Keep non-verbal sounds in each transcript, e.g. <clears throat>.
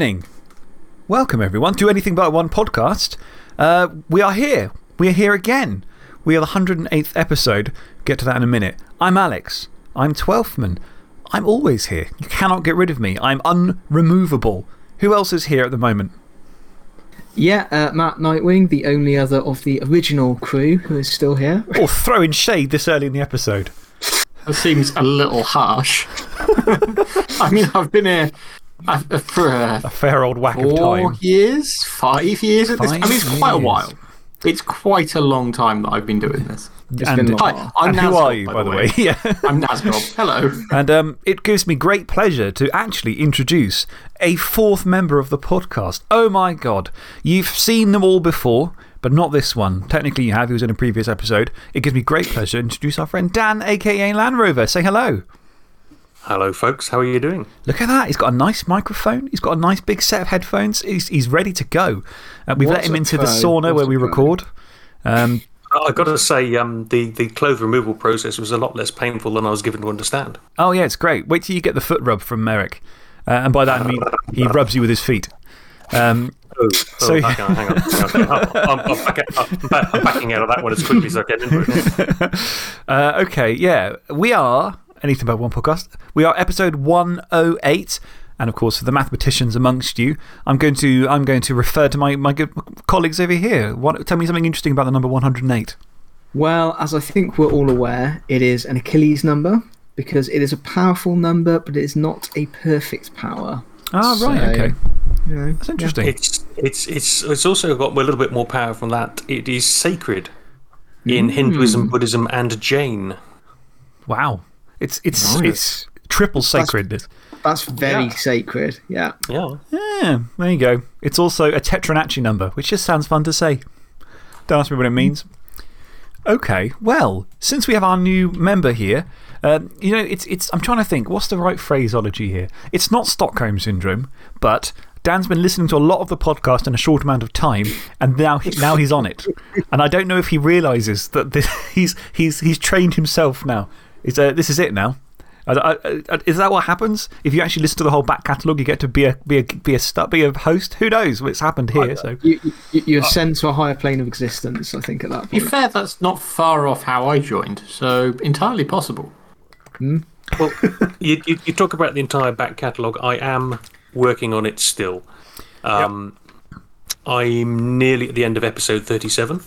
evening. Welcome, everyone, to Anything But One podcast. Uh, we are here. We are here again. We are the 108th episode. Get to that in a minute. I'm Alex. I'm Twelfthman. I'm always here. You cannot get rid of me. I'm unremovable. Who else is here at the moment? Yeah, uh, Matt Nightwing, the only other of the original crew who is still here. Or throwing shade this early in the episode. That seems a little harsh. <laughs> I mean, I've been here uh, for uh, A fair old whack of time. four time. years, five years at this I mean, it's quite a while. It's quite a long time that I've been doing this. It's And- Hi. I'm and who are you, by, the way? <laughs> yeah. I'm Nazgob. Hello. And um, it gives me great pleasure to actually introduce a fourth member of the podcast. Oh my God. You've seen them all before, but not this one. Technically, you have. He was in a previous episode. It gives me great pleasure to introduce our friend Dan, aka Land Rover. Say hello. Hello, folks. How are you doing? Look at that. He's got a nice microphone. He's got a nice big set of headphones. He's, he's ready to go. Uh, we've let him into the sauna where we phone? record. Um, I've got to say, um, the, the clothes removal process was a lot less painful than I was given to understand. oh, yeah, it's great. Wait till you get the foot rub from Merrick. Uh, and by that, I mean he <laughs> rubs you with his feet. Um, Oh, <laughs> So- oh, hang on, hang on. Hang on. I'm, I'm, back, I'm, I'm backing out of that one as quickly as I get into it. <laughs> Uh, okay, yeah. We are Anything About One podcast. We are episode 108. And of course, for the mathematicians amongst you, I'm going to, I'm going to refer to my, my good colleagues over here. What, tell me something interesting about the number 108. Well, as I think we're all aware, it is an Achilles number because it is a powerful number, but it is not a perfect power. Ah, right, okay. You know, That's interesting. It's, it's, it's, it's also got a little bit more power from that. It is sacred in Hinduism, Buddhism, and Jain. Wow. It's, it's, Nice. it's triple sacredness. That's very Yeah. sacred. Yeah. Yeah. Yeah, there you go. It's also a Tetranacci number, which just sounds fun to say. Don't ask me what it means. Okay, well, since we have our new member here, um, you know, it's, it's, I'm trying to think, what's the right phraseology here? It's not Stockholm Syndrome, but Dan's been listening to a lot of the podcast in a short amount of time, and now, he, now he's on it. And I don't know if he realises that this, <laughs> he's, he's, he's trained himself now. It's, uh, this is it now. I, I, I, is that what happens? If you actually listen to the whole back catalogue, you get to be a, be a, be a, stu- be a host? Who knows? It's happened here. So. You, you, you ascend to a higher plane of existence, I think, at that To be point. fair, that's not far off how I joined, so entirely possible. Well, <laughs> you, you, you talk about the entire back catalogue. I am working on it still. Um, I'm nearly at the end of episode 37.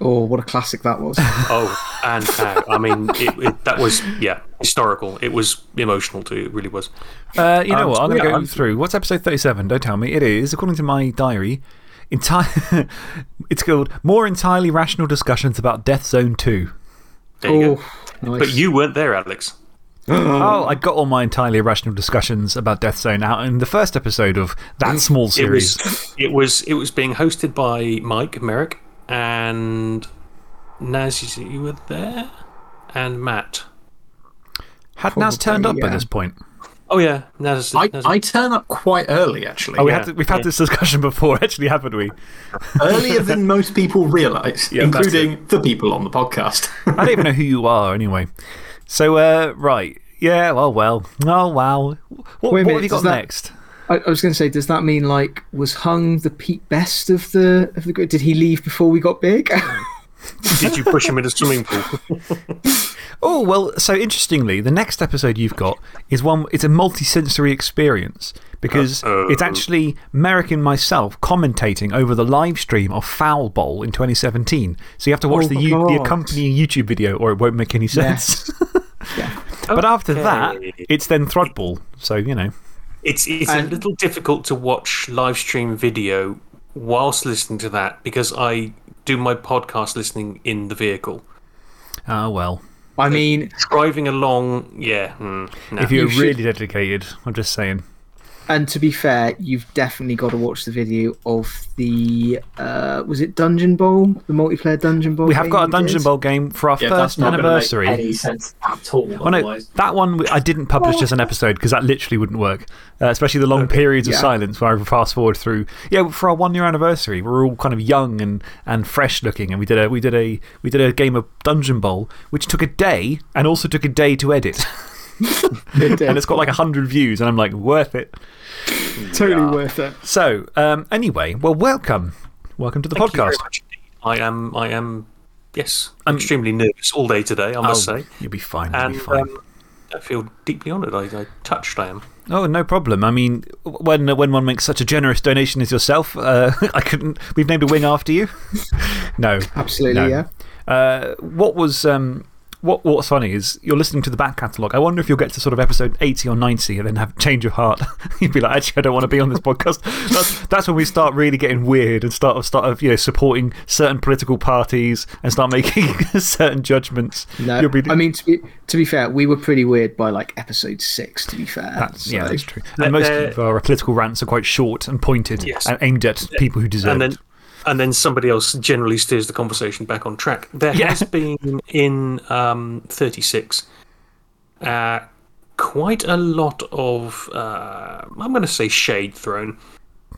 Oh, what a classic that was. <laughs> Oh, and how. I mean, it, it, that was, yeah, historical. It was emotional too. It really was. Uh, you know Um, what? I'm going to yeah, go I'm- through. What's episode 37? Don't tell me. It is, according to my diary, entire. <laughs> it's called More Entirely Rational Discussions About Death Zone 2. There you oh, go. nice. But you weren't there, Alex. <gasps> Oh, I got all my entirely irrational discussions about Death Zone out in the first episode of that small It series. was, it was, it was being hosted by Mike Merrick and Naz, you see- you were there? And Matt. Had Naz turned up Probably, by this point? Oh, yeah. Naz. I, Naz I turn up quite early, actually. Oh, we Yeah, had to, we've had yeah. this discussion before, <laughs> actually, haven't we? Earlier than <laughs> most people realise, Yeah, including the people on the podcast. I don't even know who you are, anyway. So, uh, right. Yeah, well, well. Oh, wow. What, Wait a what minute, have you got that- next? I, I was going to say, does that mean, like, was Hung the Pete Best of the, of the group? Did he leave before we got big? <laughs> Did you push him in a swimming pool? <laughs> Oh, well, so interestingly, the next episode you've got is one, it's a multi sensory experience because Uh-oh. it's actually Merrick and myself commentating over the live stream of Foul Bowl in 2017. So you have to watch Oh the, my the accompanying YouTube video or it won't make any sense. <laughs> yeah. but after that, it's then Thrudball. So, you know. It's, it's a little difficult to watch live stream video whilst listening to that because I do my podcast listening in the vehicle. Ah, well. I mean, Driving along, yeah. hmm, no. If you're You should- really dedicated, I'm just saying. And to be fair, you've definitely got to watch the video of the, uh, was it Dungeon Bowl? The multiplayer Dungeon Bowl? We have game got a Dungeon did? Bowl game for our Yeah, first that's not make anniversary. any sense at all. Oh, no, that one I didn't publish as an episode because that literally wouldn't work. Uh, especially the long periods of silence where I fast forward through. Yeah, for our one year anniversary, we were all kind of young and, and fresh looking, and we did, a, we, did a, we did a game of Dungeon Bowl, which took a day and also took a day to edit. <laughs> It did. and it's got like 100 views, and I'm like, worth it. Totally worth it. So, um, anyway, well, welcome. Welcome to the Thank you very podcast. much. I am, I am, yes, I'm extremely nervous all day today, I must Oh, say. You'll be fine. You'll And be fine. um, I feel deeply honoured. I, I touched, I am. Oh, no problem. I mean, when, when one makes such a generous donation as yourself, uh, <laughs> I couldn't. We've named a wing after you. <laughs> no. Absolutely, No. yeah. Uh, what was. Um, what, what's funny is you're listening to the back catalogue. I wonder if you'll get to sort of episode 80 or 90 and then have change of heart. <laughs> You'd be like, actually, I don't want to be on this podcast. That's, that's when we start really getting weird and start, start of, you know, supporting certain political parties and start making <laughs> certain judgments. No, You'll be, I mean, to be, to be fair, we were pretty weird by like episode six, to be fair. That's, yeah, that's true. There- And most of our political rants are quite short and pointed Yes. and aimed at people who deserve it. And then somebody else generally steers the conversation back on track. There Yeah. has <laughs> been in um, 36 uh, quite a lot of, uh, I'm going to say, shade thrown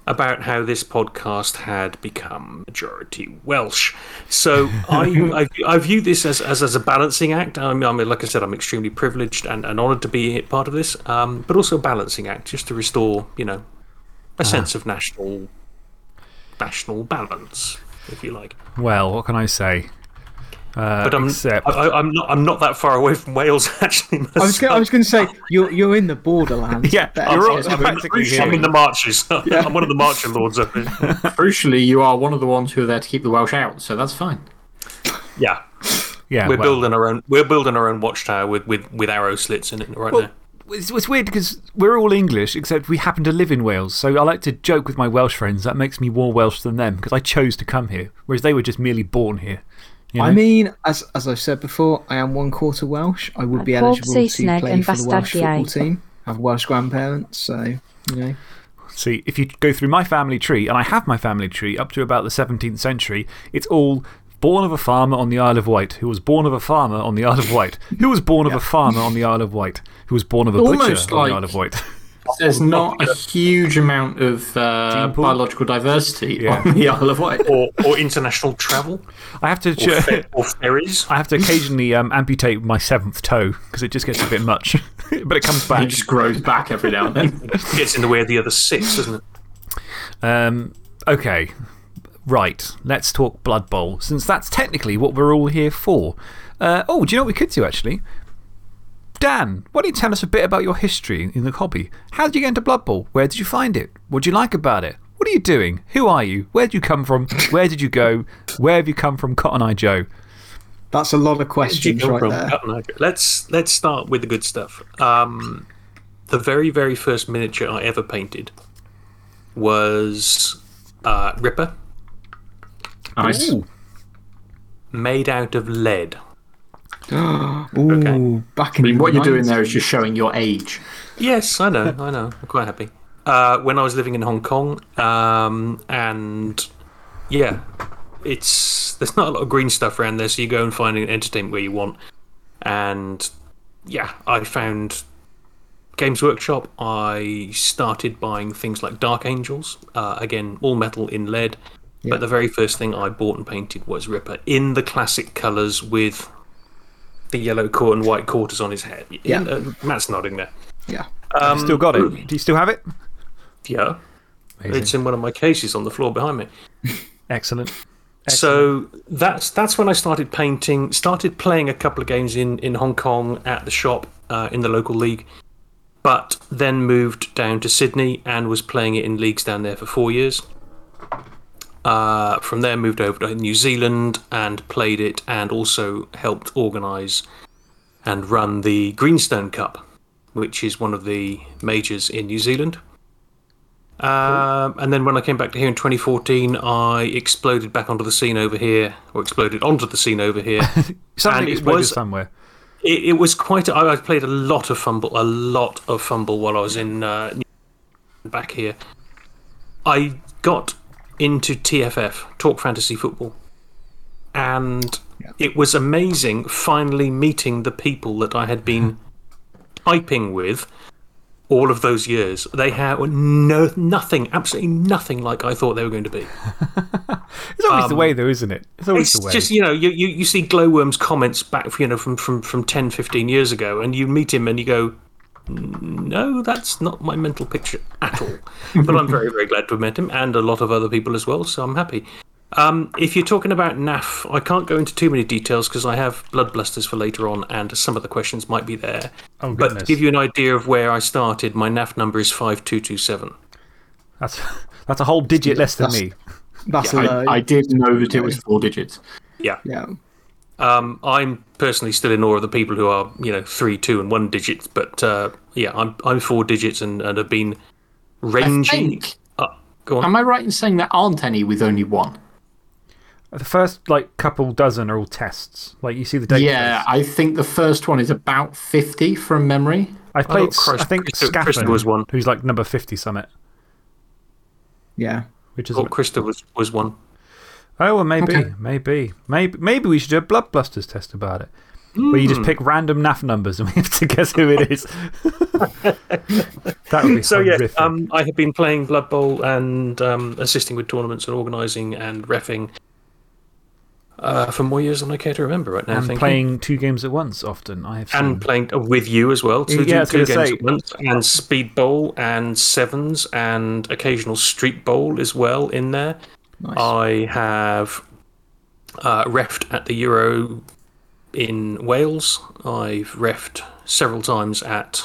about how this podcast had become majority Welsh. So <laughs> I, I, I view this as, as, as a balancing act. I mean, I mean, like I said, I'm extremely privileged and, and honoured to be part of this, um, but also a balancing act just to restore, you know, a sense of national national balance, if you like. Well, what can I say? Uh, But I'm, except, I, I- I'm, not, I'm not that far away from Wales, <laughs> actually. I was, gonna, I was going to say, you're, you're in the borderlands. <laughs> Yeah, you're all- I'm, in, practically I'm in the marches. <laughs> I'm one of the marcher lords up here. Crucially, you are one of the ones who are there to keep the Welsh out, so that's fine. Yeah, yeah, we're well, building our own. We're building our own watchtower with, with, with arrow slits in it right Well, now. It's, it's weird because we're all English, except we happen to live in Wales. So I like to joke with my Welsh friends that makes me more Welsh than them because I chose to come here, whereas they were just merely born here. You know? I mean, as, as I've said before, I am one quarter Welsh. I would be eligible to play for the Welsh football team. I have Welsh grandparents, so, you know. See, if you go through my family tree, and I have my family tree up to about the 17th century, it's all born of a farmer on the Isle of Wight, who was born of a farmer on the Isle of Wight, <laughs> who was born of a farmer on the Isle of Wight, who was born of a Almost butcher on the Isle of Wight. <laughs> There's not a huge amount of uh, biological diversity Yeah. on the Isle of Wight. Or, or international travel, I have to. or, fe- or ferries. I have to occasionally um, amputate my seventh toe because it just gets a bit much. <laughs> but it comes back. It just grows back every now and then. it Gets in the way of the other six, doesn't it? Um, okay. Right. Let's talk Blood Bowl, since that's technically what we're all here for. Uh, oh, do you know what we could do actually? Dan, why don't you tell us a bit about your history in the hobby? How did you get into Blood Bowl? Where did you find it? What do you like about it? What are you doing? Who are you? Where did you come from? Where did you go? Where have you come from, Cotton Eye Joe? That's a lot of questions right problem. there. Let's, let's start with the good stuff. Um, the very, very first miniature I ever painted was uh, Ripper, Nice. Ooh. made out of lead. <gasps> Ooh, back in I mean, the what you're doing 90s. there is just showing your age. Yes, I know, I know. I'm quite happy. Uh, when I was living in Hong Kong, um, and yeah, it's there's not a lot of green stuff around there, so you go and find an entertainment where you want. And yeah, I found Games Workshop. I started buying things like Dark Angels, uh, again, all metal in lead. But the very first thing I bought and painted was Ripper in the classic colours with the yellow court and white quarters on his head. Yeah. Uh, Matt's nodding there. Yeah. Um, Still got it? Do you still have it? Yeah. Amazing. It's in one of my cases on the floor behind me. <laughs> Excellent. So that's that's when I started painting. Started playing a couple of games in in Hong Kong at the shop uh, in the local league, but then moved down to Sydney and was playing it in leagues down there for four years. Uh, from there, moved over to New Zealand and played it, and also helped organise and run the Greenstone Cup, which is one of the majors in New Zealand. Um, and then when I came back to here in 2014, I exploded back onto the scene over here, or exploded onto the scene over here. <laughs> Something and it was somewhere. it, it was quite. I I played a lot of fumble, a lot of fumble while I was in uh, back here. I got into TFF, Talk Fantasy Football, and it was amazing finally meeting the people that I had been <laughs> typing with all of those years. They had no nothing, absolutely nothing like I thought they were going to be. <laughs> It's always the um, way, though, isn't it? It's always It's the way. just, you know, you, you, you see Glowworm's comments back, you know, from, from, from 10, 15 years ago, and you meet him and you go, no, that's not my mental picture at all. but I'm very, very glad to have met him and a lot of other people as well, so I'm happy. Um, if you're talking about NAF, I can't go into too many details because I have blood blusters for later on, and some of the questions might be there. Oh, but to give you an idea of where I started, my NAF number is 5227. That's, that's a whole digit less than That's- me. That's a I, low. I did know that it was four digits. Yeah. yeah. Um, I'm personally still in awe of the people who are, you know, three, two, and one digits. But uh, yeah, I'm I'm four digits and, and have been I ranging. think. up. Go on. Am I right in saying there aren't any with only one? The first like couple dozen are all tests. Like you see the data. Yeah, I think the first one is about 50 from memory. I played, thought Christ- I think, Christo- Christo Scaffin, was one. who's like number 50 summit, Yeah. which is. thought Krista was, was one. Oh, well, maybe, Okay. maybe, maybe, maybe we should do a Blood Blusters test about it. Where you just pick random NAF numbers and we have to guess who it is. <laughs> that would be <laughs> So yeah, um, I have been playing Blood Bowl and um, assisting with tournaments and organising and refing uh, for more years than I care to remember right now. and you. playing two games at once often. I have seen. and playing uh, with you as well. Two, Yeah, two gonna games say- at once, and speed bowl and sevens and occasional street bowl as well in there. Nice. I have uh, refed at the Euro in Wales. I've refed several times at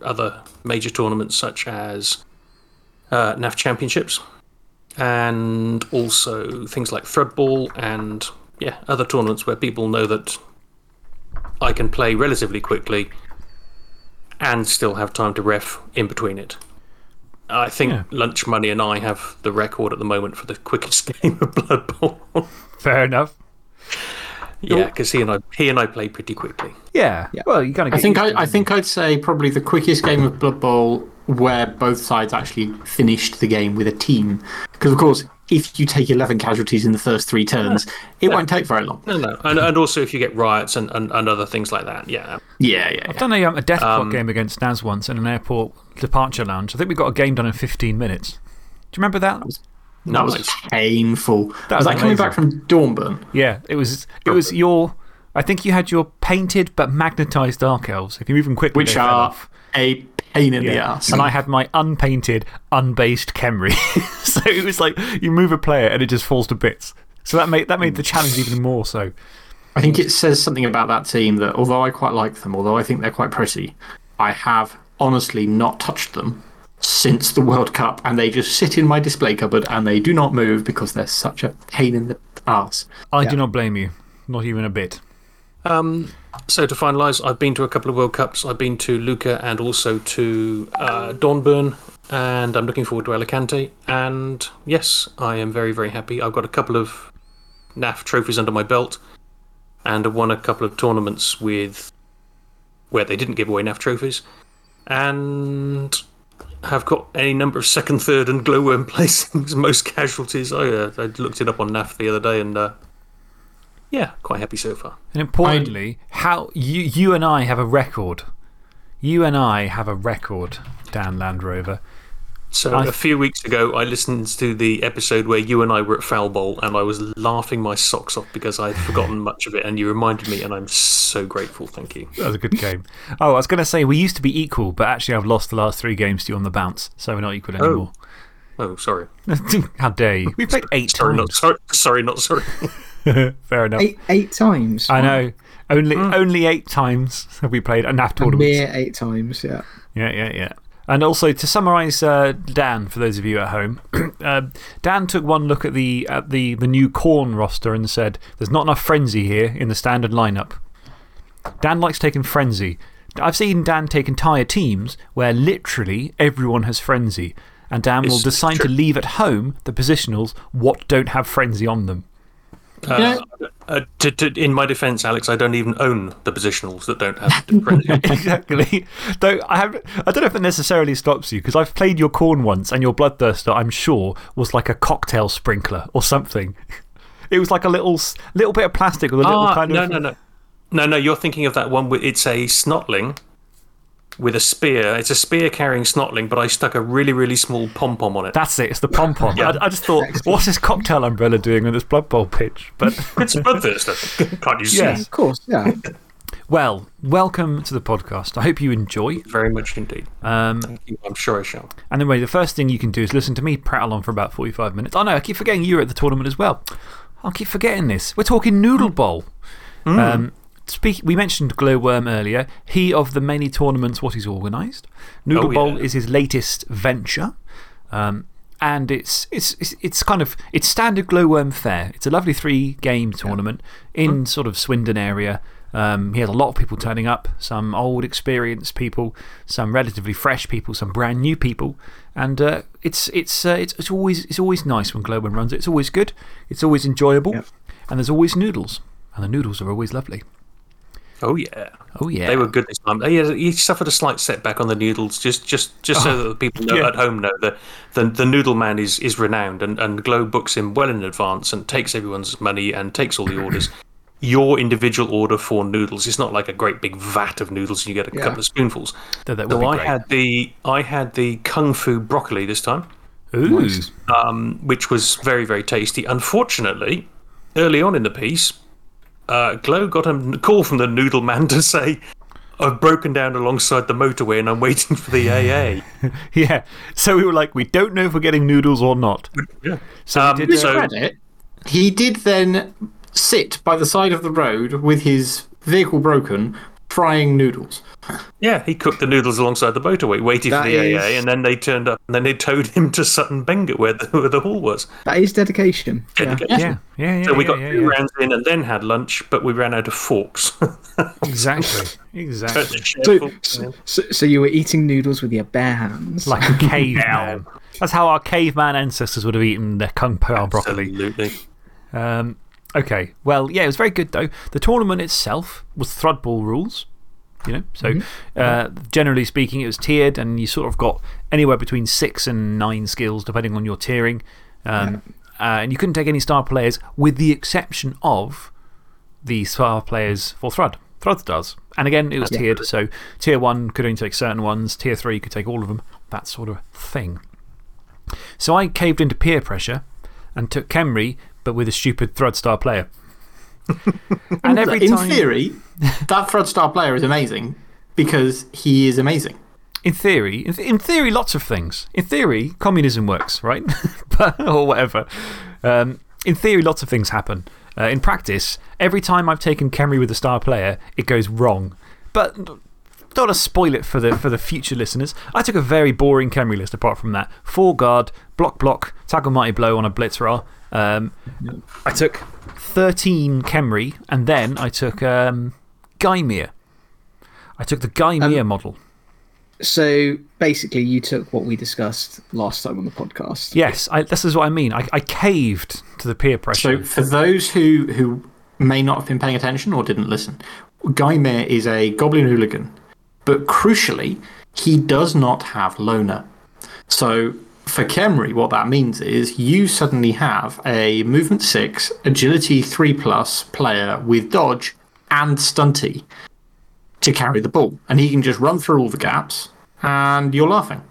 other major tournaments such as uh, NAF Championships and also things like Thrudball and yeah, other tournaments where people know that I can play relatively quickly and still have time to ref in between it. I think Yeah. Lunch Money and I have the record at the moment for the quickest <laughs> game of Blood Bowl. Fair enough. yeah, because he and I he and I play pretty quickly. Yeah. Well, you got to I think, I, I think I'd say probably the quickest game of Blood Bowl where both sides actually finished the game with a team. Because, of course, if you take 11 casualties in the first three turns, it won't take very long. No, no, and, and also if you get riots and, and, and other things like that, yeah. Yeah, yeah. I've yeah. done a, um, a death clock Um, game against Naz once in an airport departure lounge. I think we got a game done in 15 minutes. Do you remember that? That was Nice. painful. That was was that coming back from Dornbirn? Yeah, it was, it was your. I think you had your painted but magnetized Dark Elves. If you move them quickly, Which they fell are off. A pain in the ass. And I had my unpainted, unbased Khemri. <laughs> so it was like you move a player and it just falls to bits. So that made, that made the challenge even more so. I think it says something about that team that although I quite like them, although I think they're quite pretty, I have honestly not touched them since the World Cup, and they just sit in my display cupboard and they do not move because they're such a pain in the ass. I do not blame you. Not even a bit. Um, so to finalise, I've been to a couple of World Cups. I've been to Lucca and also to uh, Dornbirn, and I'm looking forward to Alicante. And yes, I am very, very happy. I've got a couple of NAF trophies under my belt, and I've won a couple of tournaments with where they didn't give away NAF trophies, and have got any number of second, third, and glowworm <laughs> placings, most casualties. I, uh, I looked it up on NAF the other day, and uh, yeah, quite happy so far. And importantly, how you, you and I have a record. You and I have a record, Dan Land Rover. So I- a few weeks ago, I listened to the episode where you and I were at Foul Bowl, and I was laughing my socks off because I'd forgotten <laughs> much of it, and you reminded me, and I'm so grateful. Thank you. That was a good game. Oh, I was going to say we used to be equal, but actually I've lost the last three games to you on the bounce, so we're not equal oh. anymore. Oh, sorry. <laughs> How dare you? We played eight Sorry, not times. sorry. Sorry, not sorry. <laughs> <laughs> Fair enough. Eight, eight times. I know. Only, only eight times have we played enough A tournaments. mere eight times, yeah. Yeah, yeah, yeah. And also, to summarise uh, Dan, for those of you at home, <clears throat> uh, Dan took one look at the, at the, the new Khorne roster and said, There's not enough frenzy here in the standard lineup. Dan likes taking frenzy. I've seen Dan take entire teams where literally everyone has frenzy, and Dan will It's- it's decide to leave at home the positionals what don't have frenzy on them. Uh, uh, to, to, in my defence, Alex, I don't even own the positionals that don't have frenzy. <laughs> exactly. Though I, have, I don't know if that necessarily stops you, because I've played your Khorne once, and your bloodthirster, I'm sure, was like a cocktail sprinkler or something. It was like a little, little bit of plastic with a little Ah, kind no, of. no, no. No, no, no, you're thinking of that one it's a snotling with a spear. It's a spear carrying snotling, but I stuck a really, really small pom pom on it. That's it, it's the pom pom. I, I just thought, what's this cocktail umbrella doing on this Blood Bowl pitch? But <laughs> It's a bloodthirster. <laughs> Can't you see? Yes. Of course, yeah. Well, welcome to the podcast. I hope you enjoy. Very much indeed. Um, Thank you. I'm sure I shall. and anyway, the first thing you can do is listen to me prattle on for about 45 minutes. Oh, no, I keep forgetting you were at the tournament as well. I'll keep forgetting this. We're talking Noodle Bowl. Um, speak, we mentioned Glowworm earlier. He of the many tournaments, what he's organised. Noodle Oh, Bowl yeah. is his latest venture. Um, and it's, it's, it's, it's kind of it's standard Glowworm fare. It's a lovely three game tournament in sort of Swindon area. Um, he has a lot of people turning up, some old experienced people, some relatively fresh people, some brand new people. And uh, it's, it's, uh, it's, it's, always, it's always nice when Glowworm runs it. It's always good, it's always enjoyable, and there's always noodles. And the noodles are always lovely. Oh, yeah. Oh, yeah. They were good this time. He, he suffered a slight setback on the noodles, just, just, just so that the people know, yeah. at home know that the, the noodle man is, is renowned and, and Glow books him well in advance and takes everyone's money and takes all the orders. <clears throat> Your individual order for noodles is not like a great big vat of noodles and you get a couple of spoonfuls. That, that would So I great. had, the, I had the Kung Fu broccoli this time. Ooh. um, which was very, very tasty. Unfortunately, early on in the piece, uh, Glow got a call from the noodle man <laughs> to say, I've broken down alongside the motorway and I'm waiting for the AA. <laughs> Yeah. So we were like, we don't know if we're getting noodles or not. yeah. So Um, we did. so- credit, he did then sit by the side of the road with his vehicle broken, frying noodles. Yeah, he cooked the noodles alongside the motorway, waiting for That the AA, and then they turned up and then they towed him to Sutton Benger where the, where the hall was. That is dedication. Yeah. Dedication. yeah, yeah, yeah. So we yeah, got yeah, two yeah. rounds in and then had lunch, but we ran out of forks. <laughs> Exactly. Exactly. So, so, so, so you were eating noodles with your bare hands. like a caveman. <laughs> That's how our caveman ancestors would have eaten their kung pao broccoli. Absolutely. Um, okay. Well, yeah, it was very good, though. The tournament itself was Thrudball rules. You know, so uh, generally speaking, it was tiered, and you sort of got anywhere between six and nine skills, depending on your tiering. Um, uh, and you couldn't take any star players, with the exception of the star players for Thrud. Thrud does. And again, it was tiered. So tier one could only take certain ones, tier three could take all of them, that sort of thing. So I caved into peer pressure and took Khemri, but with a stupid Thrud star player. <laughs> and every in time. theory, that Thrud Star player is amazing because he is amazing. In theory, in, in theory, lots of things. In theory, communism works, right? <laughs> but, or whatever. Um, in theory, lots of things happen. Uh, in practice, every time I've taken Khemri with a star player, it goes wrong. But don't want to spoil it for the, for the future listeners. I took a very boring Khemri list apart from that. Four guard, block, block, tackle, mighty blow on a blitzer. Um, I took 13 Khemri, and then I took um, Gaimir. I took the Gaimir model. So basically, you took what we discussed last time on the podcast. Yes, I, this is what I mean. I, I caved to the peer pressure. So, for those who, who may not have been paying attention or didn't listen, Gaimir is a goblin hooligan, but crucially, he does not have loner. So, for Khemri, what that means is you suddenly have a movement 6, agility 3 plus player with dodge and stunty to carry the ball. And he can just run through all the gaps, and you're laughing.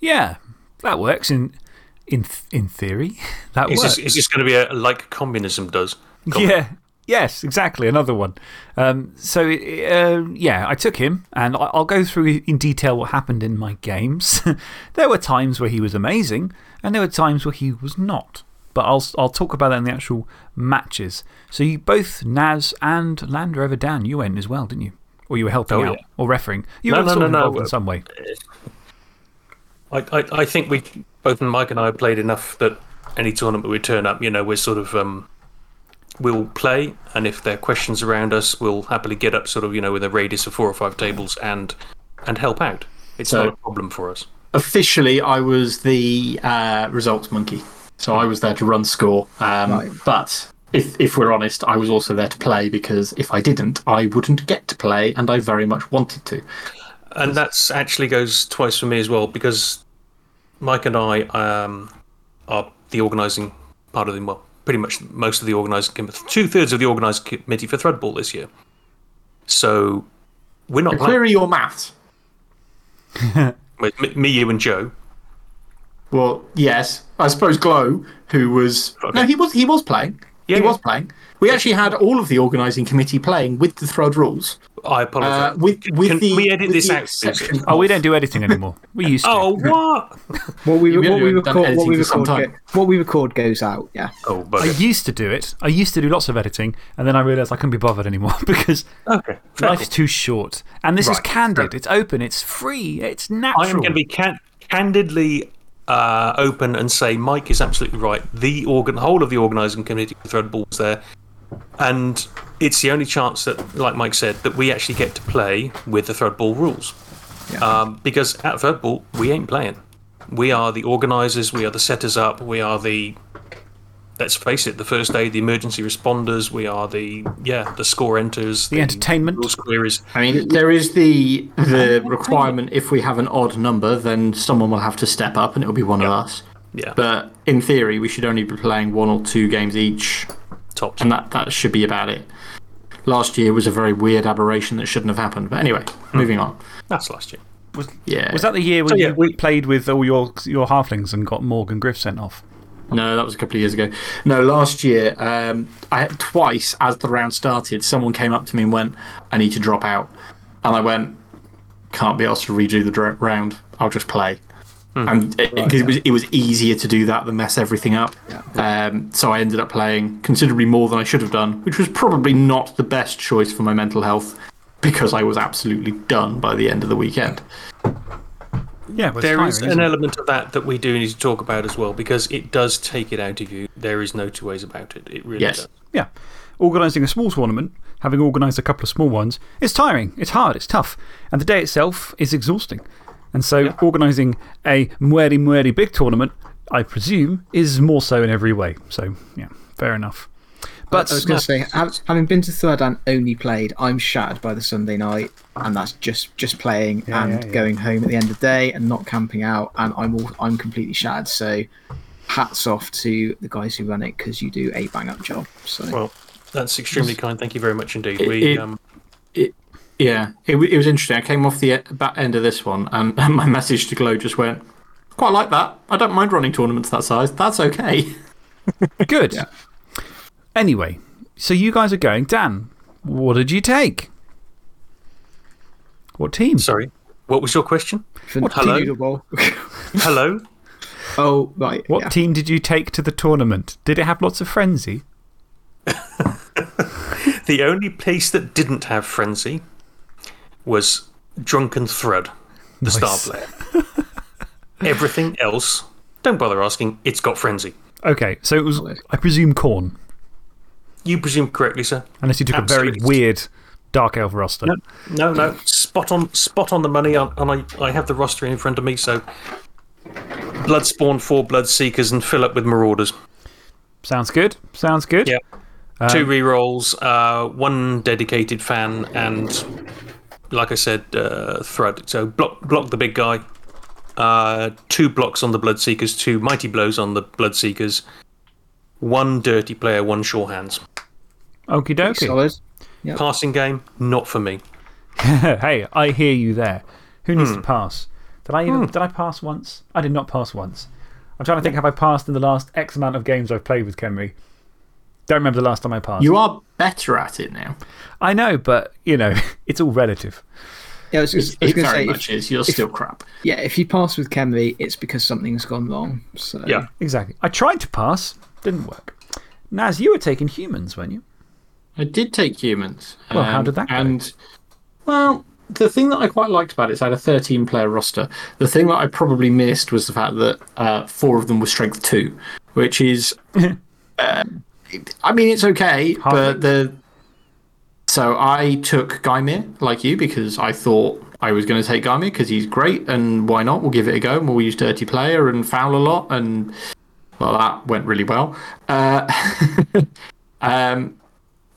yeah, that works in, in, in theory. <laughs> That Is works. this, is this going to be a, like communism does? Yeah. Yes, exactly. Another one. Um, so, uh, yeah, I took him, and I'll go through in detail what happened in my games. <laughs> there were times where he was amazing, and there were times where he was not. But I'll, I'll talk about that in the actual matches. So, you both, Naz and Land Rover Dan, you went as well, didn't you? Or you were helping Oh, out, or refereeing. You No, were no, sort of no, no. in some way. I, I, I think we, both Mike and I, played enough that any tournament we turn up, you know, we're sort of. Um, we'll play, and if there are questions around us, we'll happily get up, sort of, you know, with a radius of four or five tables and, and help out. It's So- not a problem for us. officially, I was the uh, results monkey. So I was there to run score. Um, Right. But if, if we're honest, I was also there to play because if I didn't, I wouldn't get to play, and I very much wanted to. And that's actually goes twice for me as well because Mike and I um, are the organising part of the well, pretty much most of the organising committee, two thirds of the organising committee for Thrudball this year. So we're not Query your maths. <laughs> me, me, you, and Joe. Well, yes, I suppose Glow, who was no, he was he was playing. Yeah, he yeah. was playing. We actually had all of the organising committee playing with the Thrud rules. I Uh, apologise. with, with Can the, we edit this the out, Oh, we don't do editing anymore. We used to. oh, <laughs> what? What we, You what we record, what we editing for record, go- what we record goes out. Yeah. Oh, but I used to do it. I used to do lots of editing, and then I realised I couldn't be bothered anymore <laughs> because Okay. fair life's too short. And this is Right, candid, it's open, it's free, it's natural. I am going to be can candidly uh, open and say Mike is absolutely right. The organ, whole of the organising committee with Thrudball's there. And it's the only chance that, like Mike said, that we actually get to play with the Thrudball rules. Um, because at Thrudball, we ain't playing. We are the organisers, we are the setters up, we are the. Let's face it, the first aid, the emergency responders, we are the, yeah, the score enters, The entertainment. rules queries. I mean, there is the the requirement if we have an odd number, then someone will have to step up and it'll be one of us. Yeah, But in theory, we should only be playing one or two games each, Top. and that, that should be about it. Last year was a very weird aberration that shouldn't have happened. But anyway, hmm. moving on. That's last year. Was, Yeah. was that the year when So, yeah, you we- played with all your, your halflings and got Morgan Griff sent off? No, that was a couple of years ago. No, last year, um, I had twice as the round started, someone came up to me and went, "I need to drop out," and I went, "Can't be asked to redo the round. I'll just play." And it, 'cause it was it was easier to do that than mess everything up. Um, so I ended up playing considerably more than I should have done, which was probably not the best choice for my mental health, because I was absolutely done by the end of the weekend. Yeah, but There is tiring, an isn't it? element of that that we do need to talk about as well because it does take it out of you. There is no two ways about it. It really Yes. does. Yeah. Organising a small tournament, having organised a couple of small ones, is tiring, it's hard, it's tough. And the day itself is exhausting. And so, organising a Mueri Mueri big tournament, I presume, is more so in every way. So, yeah, fair enough. But I was going to say, having been to Thrud and only played, I'm shattered by the Sunday night, and that's just just playing Yeah, and yeah, yeah. going home at the end of the day and not camping out, and I'm all, I'm completely shattered. So, hats off to the guys who run it because you do a bang up job. So, Well, that's extremely kind. Thank you very much indeed. It- we, it- um, Yeah, it, it was interesting. I came off the back end of this one, and, <laughs> and my message to Glow just went, "Quite like that. I don't mind running tournaments that size. That's okay." good. Anyway, so you guys are going. Dan, what did you take? What team? sorry. What was your question? for hello? Noodle Bowl. Hello? oh, right. What yeah. team did you take to the tournament? Did it have lots of frenzy? <laughs> the only place that didn't have Frenzy was Drunken Thrud, the star player. <laughs> Everything else, don't bother asking, it's got Frenzy. Okay, so it was, I presume, Khorne. You presume correctly, sir. Unless you took a very weird Dark Elf roster. No, no, no. Spot on, spot on the money, and and I, I have the roster in front of me. So, Bloodspawn, four Bloodseekers, and fill up with Marauders. Sounds good. Sounds good. Yeah. Two rerolls, uh, one dedicated fan, and like I said, uh, Thrud. So block, block the big guy. Uh, two blocks on the Bloodseekers, two mighty blows on the Bloodseekers. One dirty player, one sure hands. Okie dokie. Solid. Passing game, not for me. <laughs> hey, I hear you there. Who needs Hmm. to pass? Did I, even, did I pass once? I did not pass once. I'm trying to think have I passed in the last X amount of games I've played with Khemri? Don't remember the last time I passed. You are better at it now. I know, but, you know, <laughs> it's all relative. Yeah, I was, just- I was It going to very say, much if, is. You're still crap. yeah, if you pass with Khemri, it's because something's gone wrong. So, Yeah. Exactly. I tried to pass, didn't work. Naz, you were taking humans, weren't you? I did take humans. Well, how um, did that go? And, well, the thing that I quite liked about it is I had a 13 player roster. The thing that I probably missed was the fact that uh, four of them were strength two, which is. <laughs> uh, I mean, it's okay, but the. So I took Guymir, like you, because I thought I was going to take Guymir because he's great, and why not? We'll give it a go, and we'll use Dirty Player and foul a lot, and well, that went really well. Uh, <laughs> um,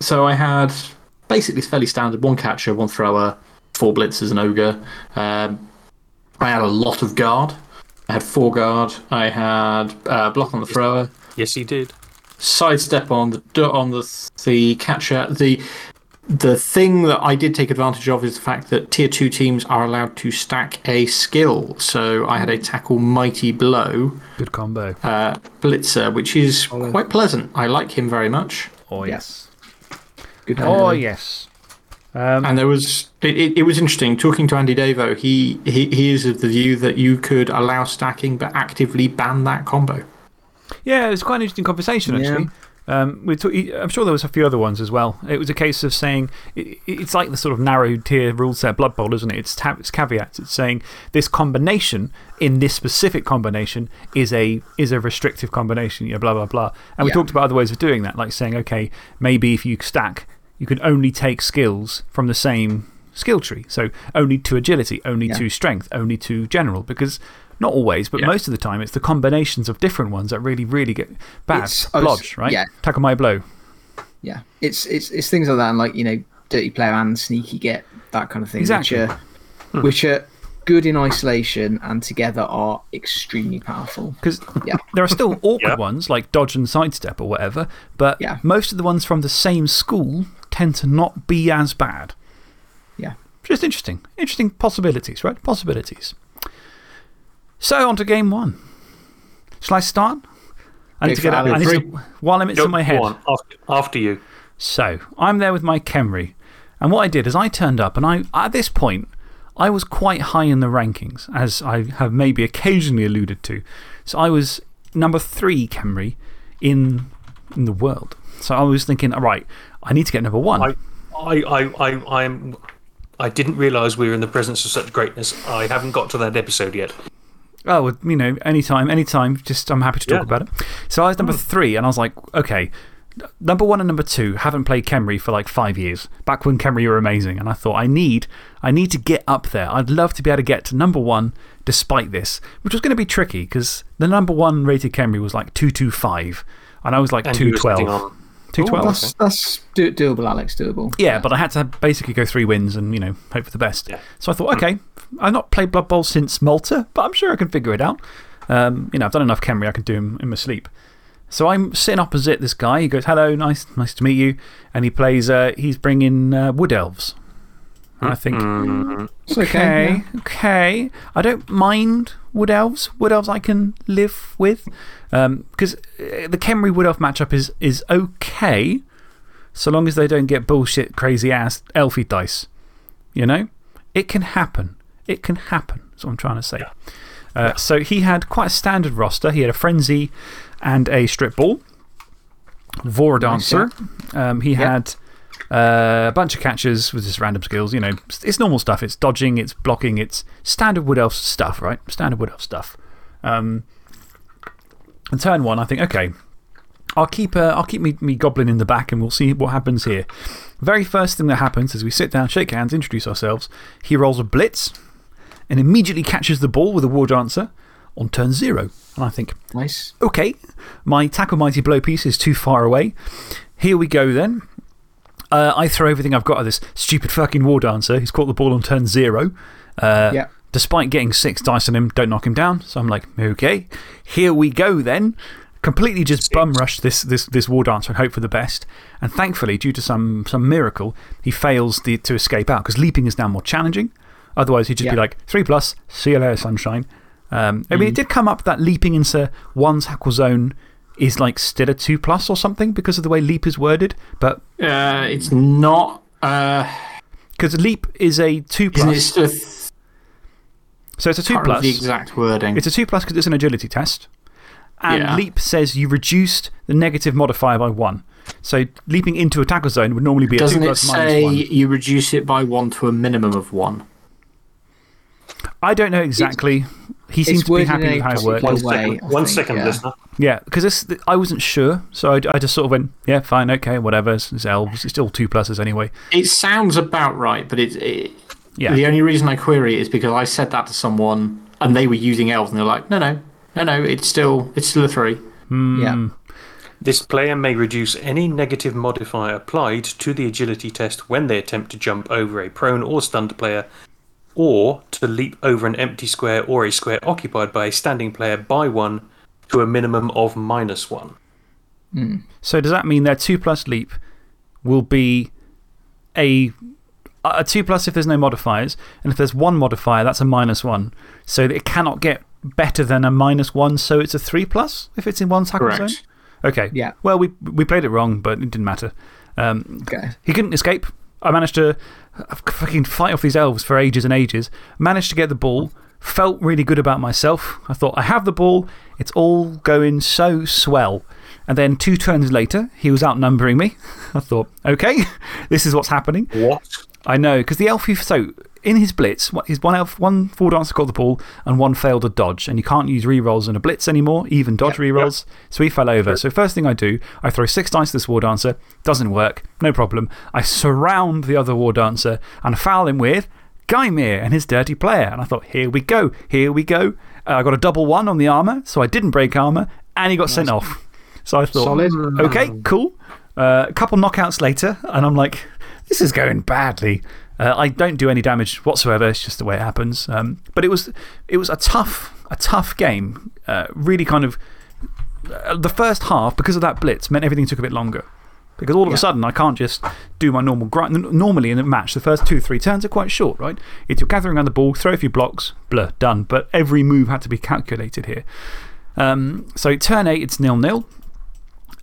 so I had basically fairly standard one catcher, one thrower, four blitzers, an ogre. Um, I had a lot of guard. I had four guard. I had uh, block on the thrower, Yes, he did. sidestep on the on the the catcher. The the thing that I did take advantage of is the fact that tier two teams are allowed to stack a skill. So I had a tackle mighty blow Good combo. uh, blitzer, which is quite pleasant. I like him very much. Oh, yes. Good. Oh, handling. yes. Um, And there was it, it, it was interesting talking to Andy Davo. He, he he is of the view that you could allow stacking but actively ban that combo. Yeah, it was quite an interesting conversation, actually. Um, we I'm sure there was a few other ones as well. It was a case of saying it, it's like the sort of narrow tier rule set Blood Bowl, isn't it? It's, it's caveats. It's saying this combination in this specific combination is a, is a restrictive combination, you know, blah, blah, blah. And we Yeah. talked about other ways of doing that, like saying, okay, maybe if you stack, you can only take skills from the same skill tree. So only to agility, only Yeah. to strength, only to general. Because not always, but most of the time, it's the combinations of different ones that really, really get bad. It's- I right? yeah. Tackle my blow. Yeah. It's, it's, it's things like that, and like, you know, dirty player and sneaky git, that kind of thing. Exactly. Which are, hmm. which are good in isolation and together are extremely powerful. Because Yeah. <laughs> there are still <laughs> awkward Yeah. ones like dodge and sidestep or whatever, but Yeah. most of the ones from the same school tend to not be as bad. Yeah. Just interesting. Interesting possibilities, right? Possibilities. So, on to game one. Shall I start? I need to get out. I need to, while I'm in my head. After, after you. So, I'm there with my Khemri. And what I did is I turned up, and I, at this point, I was quite high in the rankings, as I have maybe occasionally alluded to. So, I was number three Khemri in, in the world. So, I was thinking, all right, I need to get number one. I, I, I, I, I'm, I didn't realise we were in the presence of such greatness. I haven't got to that episode yet. Oh, well, you know, anytime, anytime. Just, I'm happy to talk Yeah. about it. So I was number hmm. three, and I was like, okay, number one and number two haven't played Khemri for like five years, back when Khemri were amazing. And I thought, I need, I need to get up there. I'd love to be able to get to number one despite this, which was going to be tricky because the number one rated Khemri was like 225, and I was like And you were sitting 212. on. 212? That's, that's do, doable, Alex, doable. Yeah, but I had to basically go three wins and, you know, hope for the best. Yeah. So I thought, okay, I've not played Blood Bowl since Malta, but I'm sure I can figure it out. Um, you know, I've done enough Khemri, I can do him in my sleep. So I'm sitting opposite this guy. He goes, Hello, nice, nice to meet you. And he plays, uh, he's bringing uh, Wood Elves. And I think, It's okay. okay, okay. I don't mind Wood Elves. Wood Elves I can live with. Because the Khemri Wood Elf matchup is, is okay, so long as they don't get bullshit, crazy ass Elfie dice. You know? It can happen. It can happen. That's what I'm trying to say. Uh, So he had quite a standard roster. He had a Frenzy and a Strip Ball, War Dancer. Um, he had uh, a bunch of catches with just random skills. You know, it's normal stuff. It's dodging, it's blocking, it's standard Wood Elf stuff, right? Standard Wood Elf stuff. Um, and turn one, I think, okay, I'll keep, uh, I'll keep me, me goblin in the back and we'll see what happens here. Very first thing that happens is we sit down, shake hands, introduce ourselves. He rolls a blitz and immediately catches the ball with a war dancer on turn zero. And I think, Nice. okay, my tackle mighty blow piece is too far away. Here we go then. Uh, I throw everything I've got at this stupid fucking war dancer. He's caught the ball on turn zero. Uh, Yeah. Despite getting six dice on him, don't knock him down. So I'm like, okay, here we go then. Completely just bum rush this, this, this war dancer and hope for the best. And thankfully, due to some, some miracle, he fails the, to escape out because leaping is now more challenging. Otherwise, he'd just be like, three plus, see you later, sunshine. Um, I mean, it did come up that leaping into one tackle zone is like still a two plus or something because of the way leap is worded. But Uh, it's not. Uh, because leap is a two isn't it plus. still a th- So it's a two plus. the exact wording? It's a two plus because it's an agility test. And Yeah. leap says you reduced the negative modifier by one. So leaping into a tackle zone would normally be a Doesn't two it plus minus say you reduce it by one to a minimum of one? I don't know exactly. He seems to be happy with how it particular works. One way, second, one think, second yeah. listener. Yeah, because I wasn't sure. So I, I just sort of went, yeah, fine, okay, whatever. It's, it's elves. It's still two pluses anyway. It sounds about right, but it, it, Yeah. the only reason I query is because I said that to someone and they were using elves and they're like, no, no, no, no, it's still, it's still a three. Hmm. Yeah. This player may reduce any negative modifier applied to the agility test when they attempt to jump over a prone or stunned player, or to leap over an empty square or a square occupied by a standing player by one to a minimum of minus one. So does that mean their two plus leap will be a, a 2 plus if there's no modifiers, and if there's one modifier, that's a minus 1. So it cannot get better than a minus 1, so it's a 3 plus if it's in one tackle Correct. zone? Okay. Yeah. Well, we, we played it wrong, but it didn't matter. Um, Okay. he couldn't escape. I managed to fucking fight off these elves for ages and ages. Managed to get the ball. Felt really good about myself. I thought, I have the ball. It's all going so swell. And then two turns later, he was outnumbering me. <laughs> I thought, okay, <laughs> this is what's happening. What? I know, because the elf, so in his blitz, what- his one, elf, one full dancer got the ball and one failed a dodge. And you can't use rerolls in a blitz anymore, even dodge rerolls. So he fell over. So, first thing I do, I throw six dice to this war dancer. Doesn't work. No problem. I surround the other war dancer and foul him with Guymere and his dirty player. And I thought, here we go. Here we go. Uh, I got a double one on the armor, so I didn't break armor, and he got sent off. So I thought, Solid. okay, cool. Uh, a couple knockouts later, and I'm like, this is going badly. Uh, I don't do any damage whatsoever. It's just the way it happens. Um, but it was, it was a tough, a tough game. Uh, really kind of. Uh, the first half, because of that blitz, meant everything took a bit longer. Because all of a sudden, I can't just do my normal grind. Normally, in a match, the first two, three turns are quite short, right? It's you're gathering around the ball, throw a few blocks, blur, done. But every move had to be calculated here. Um, so, turn eight, it's nil nil.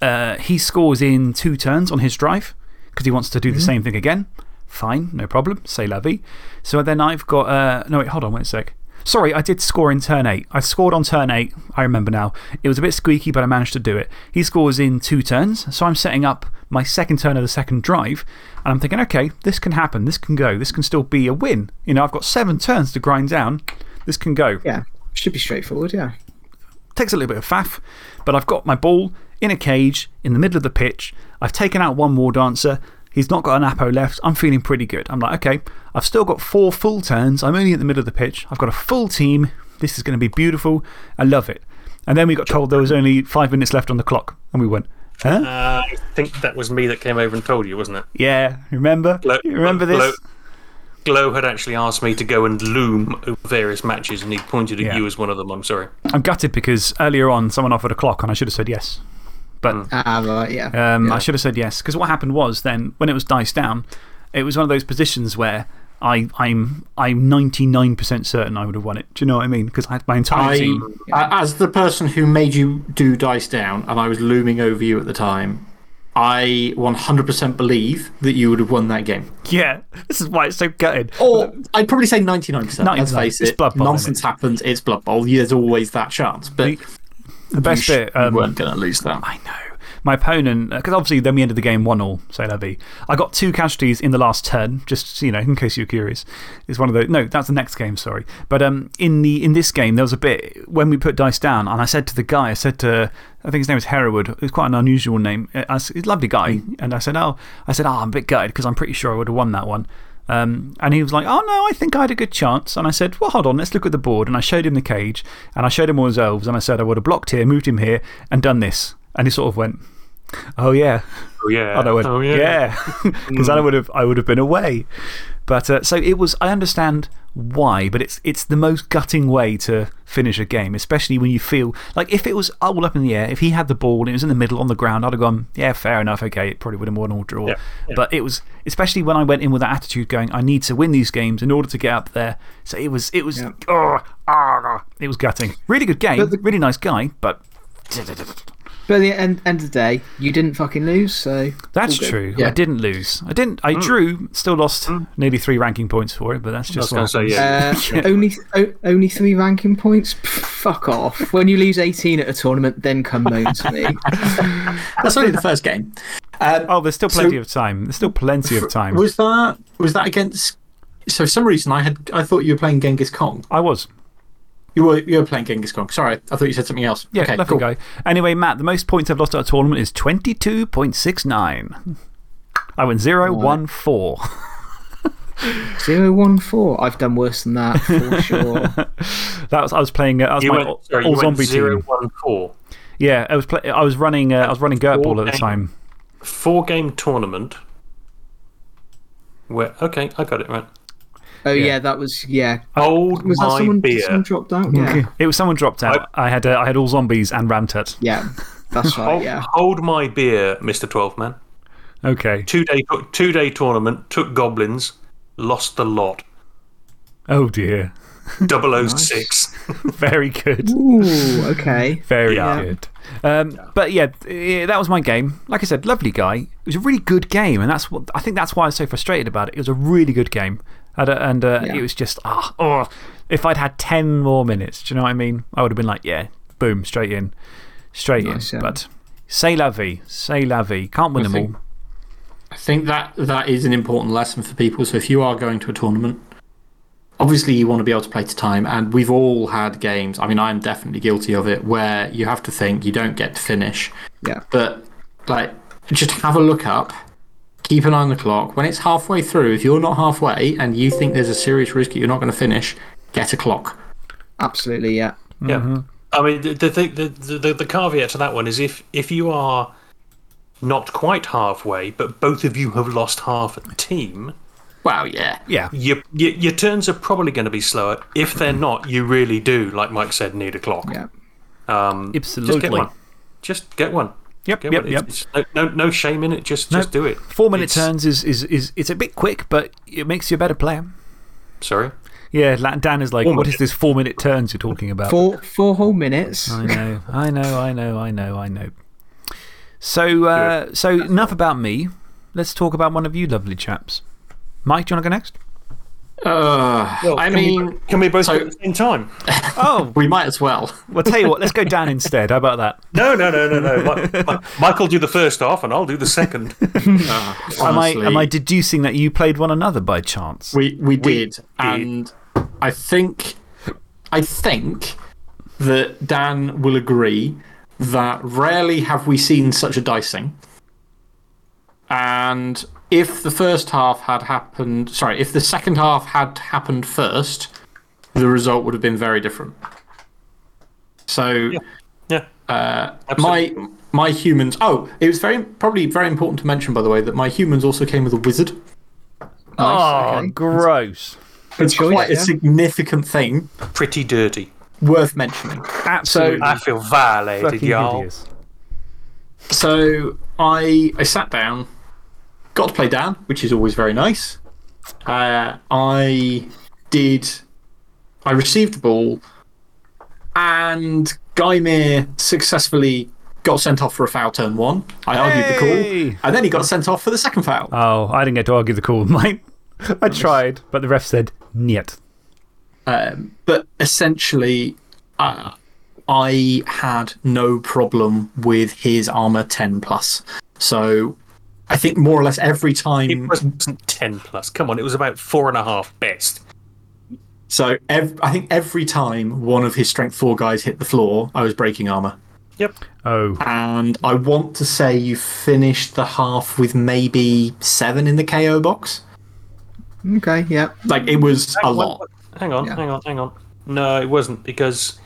Uh, he scores in two turns on his drive because he wants to do the same thing again. Fine, no problem. Say la vie. So then I've got. Uh, no, wait, hold on, wait a sec. Sorry, I did score in turn eight. I scored on turn eight. I remember now. It was a bit squeaky, but I managed to do it. He scores in two turns. So I'm setting up my second turn of the second drive. And I'm thinking, okay, this can happen. This can go. This can still be a win. You know, I've got seven turns to grind down. This can go Yeah. Should be straightforward, yeah. takes a little bit of faff, but I've got my ball in a cage in the middle of the pitch. I've taken out one more dancer. He's not got an Apo left. I'm feeling pretty good. I'm like, okay, I've still got four full turns. I'm only in the middle of the pitch. I've got a full team. This is going to be beautiful. I love it. And then we got told there was only five minutes left on the clock. And we went, huh? Uh, I think that was me that came over and told you, wasn't it? Yeah, remember? Glo- you remember this? Glo- Glow had actually asked me to go and loom over various matches, and he pointed at Yeah. you as one of them. I'm sorry. I'm gutted because earlier on someone offered a clock and I should have said yes. But Ah, right, yeah. Um, I should have said yes. Because what happened was then, when it was dice down, it was one of those positions where I, I'm, I'm 99% certain I would have won it. Do you know what I mean? Because I had my entire I, team. as the person who made you do dice down, and I was looming over you at the time, I 100% believe that you would have won that game. Yeah, this is why it's so gutted. Or I'd probably say 99%. Let's 99. face It's it. Blood Bowl, Nonsense happens. It's Blood Bowl. There's always that chance. But The best you, bit. Um, weren't going to lose that. I know. My opponent, because obviously then we ended the game 1 all, say la vie. I got two casualties in the last turn, just, you know, in case you're curious. It's one of those. No, that's the next game, sorry. But um, in, the, in this game, there was a bit when we put dice down, and I said to the guy, I said to, I think his name was Hereward, it was quite an unusual name. I, he's a lovely guy. And I said, oh, I said, oh, I'm a bit gutted because I'm pretty sure I would have won that one. Um, and he was like, Oh, no, I think I had a good chance. And I said, Well, hold on, let's look at the board. And I showed him the cage, and I showed him all his elves, and I said, I would have blocked here, moved him here, and done this. And he sort of went, Oh, yeah. Oh, yeah. <laughs> And I went, oh, yeah. Yeah. <laughs> Because I, would have, I would have been away. But uh, so it was, I understand why, but it's, it's the most gutting way to finish a game, especially when you feel like if it was all up in the air, if he had the ball and it was in the middle on the ground, I'd have gone, Yeah, fair enough. Okay, it probably would have won or draw. Yeah, yeah. But it was, especially when I went in with that attitude going, I need to win these games in order to get up there. So it was, it was, oh, ah, it was gutting. Really good game, the- really nice guy, but. <laughs> But at the end, end of the day, you didn't fucking lose, so. That's all true. Yeah. I didn't lose. I didn't. I drew, still lost nearly three ranking points for it, but that's I just was going what to say, happens. yeah. Uh, <laughs> only, o only three ranking points? Pff, fuck off. When you lose 18 at a tournament, then come moan to me. <laughs> That's only the first game. Um, Oh, there's still So- plenty of time. There's still plenty of time. Was that, was that against. So, for some reason, I, had, I thought you were playing Genghis Kong. I was. You were, you were playing Genghis Kong. Sorry, I thought you said something else. Yeah, okay, lovely cool. guy. Anyway, Matt, the most points I've lost at a tournament is 22.69. I went 0 1 4. Zero one four. I've done worse than that, for <laughs> sure. That was, I was playing. Uh, that was You my went, all, sorry, all you went zombie zero, team. one, four. Yeah, I was, play, I was running, uh, I was running Gert Ball at the time. Four game tournament. Where, okay, I got it right. Oh, yeah, that was. Yeah. Hold Was that my someone, beer. someone dropped out? Yeah. It was someone dropped out. I, had, uh, I had all zombies and Ramtut. Yeah. That's right, Hold, yeah. hold my beer, Mr. 12 Man. Okay. Two day, two day tournament, took goblins, lost the lot. Oh dear. 006. <laughs> Very good. Ooh, okay. Very Yeah. good. Um, But yeah, eh, that was my game. Like I said, lovely guy. It was a really good game. And that's what, I think that's why I was so frustrated about it. It was a really good game. And, uh, and uh, Yeah. it was just, ah, oh, if I'd had 10 more minutes, do you know what I mean? I would have been like, yeah, boom, straight in. Straight Nice, in. yeah. But say la vie. Say la vie. Can't win I them think- all. I think that that is an important lesson for people. So if you are going to a tournament, obviously you want to be able to play to time. And we've all had games. I mean, I'm definitely guilty of it where you have to think, you don't get to finish. Yeah. But like, just have a look up. Keep an eye on the clock. When it's halfway through, if you're not halfway and you think there's a serious risk that you're not going to finish, get a clock. Absolutely, yeah. Yeah. I mean, the, the, the, the, the, the caveat to that one is if, if you are not quite halfway, but both of you have lost half a team, Wow, yeah. Yeah. your, your, your turns are probably going to be slower. If they're not, you really do, like Mike said, need a clock. Yeah. Um, Absolutely. Just get one. Just get one. Yep, Get yep, one. yep. It's, it's no, no, no shame in it. Just, just do it. Four minute It's- turns is, is, is it's a bit quick, but it makes you a better player. Sorry. Yeah, Dan is like, Four what is minute- this four minute turns you're talking about? Four, four whole minutes. I know, I know, I know, I know, I know. So, uh, so enough about me. Let's talk about one of you lovely chaps. Mike, do you want to go next? Uh, I can we- mean, can we both so- do at the same time? <laughs> Oh, we might as well. <laughs> well, tell you what, let's go Dan instead. How about that? No, no, no, no, no. Mi- Mi- Michael do the first half, and I'll do the second. <laughs> Am I, am I deducing that you played one another by chance? We we did, and I think I think that Dan will agree that rarely have we seen such a dicing. And if the first half had happened, sorry, if the second half had happened first, the result would have been very different. So Yeah. uh, my my humans. Oh, it was very probably very important to mention, by the way, that my humans also came with a wizard. oh, okay. gross. It's choice, quite a significant thing Pretty dirty. worth mentioning. Absolutely. I feel violated, fucking y'all. So I I sat down, got to play Dan, which is always very nice. Uh, I did. I received the ball, and Guymere successfully got sent off for a foul turn one. I argued the call, and then he got sent off for the second foul. Oh, I didn't get to argue the call. <laughs> Mine. I tried, but the ref said, niet. Um, but essentially, uh, I had no problem with his armor 10 plus. So I think more or less every time. It wasn't 10 plus. Come on, it was about four and a half best. So ev- I think every time one of his strength four guys hit the floor, I was breaking armor. Yep. Oh, And I want to say you finished the half with maybe seven in the KO box. Okay, yeah. Like it was a Hang on, lot. Hang on, Yeah. hang on, hang on. No, it wasn't because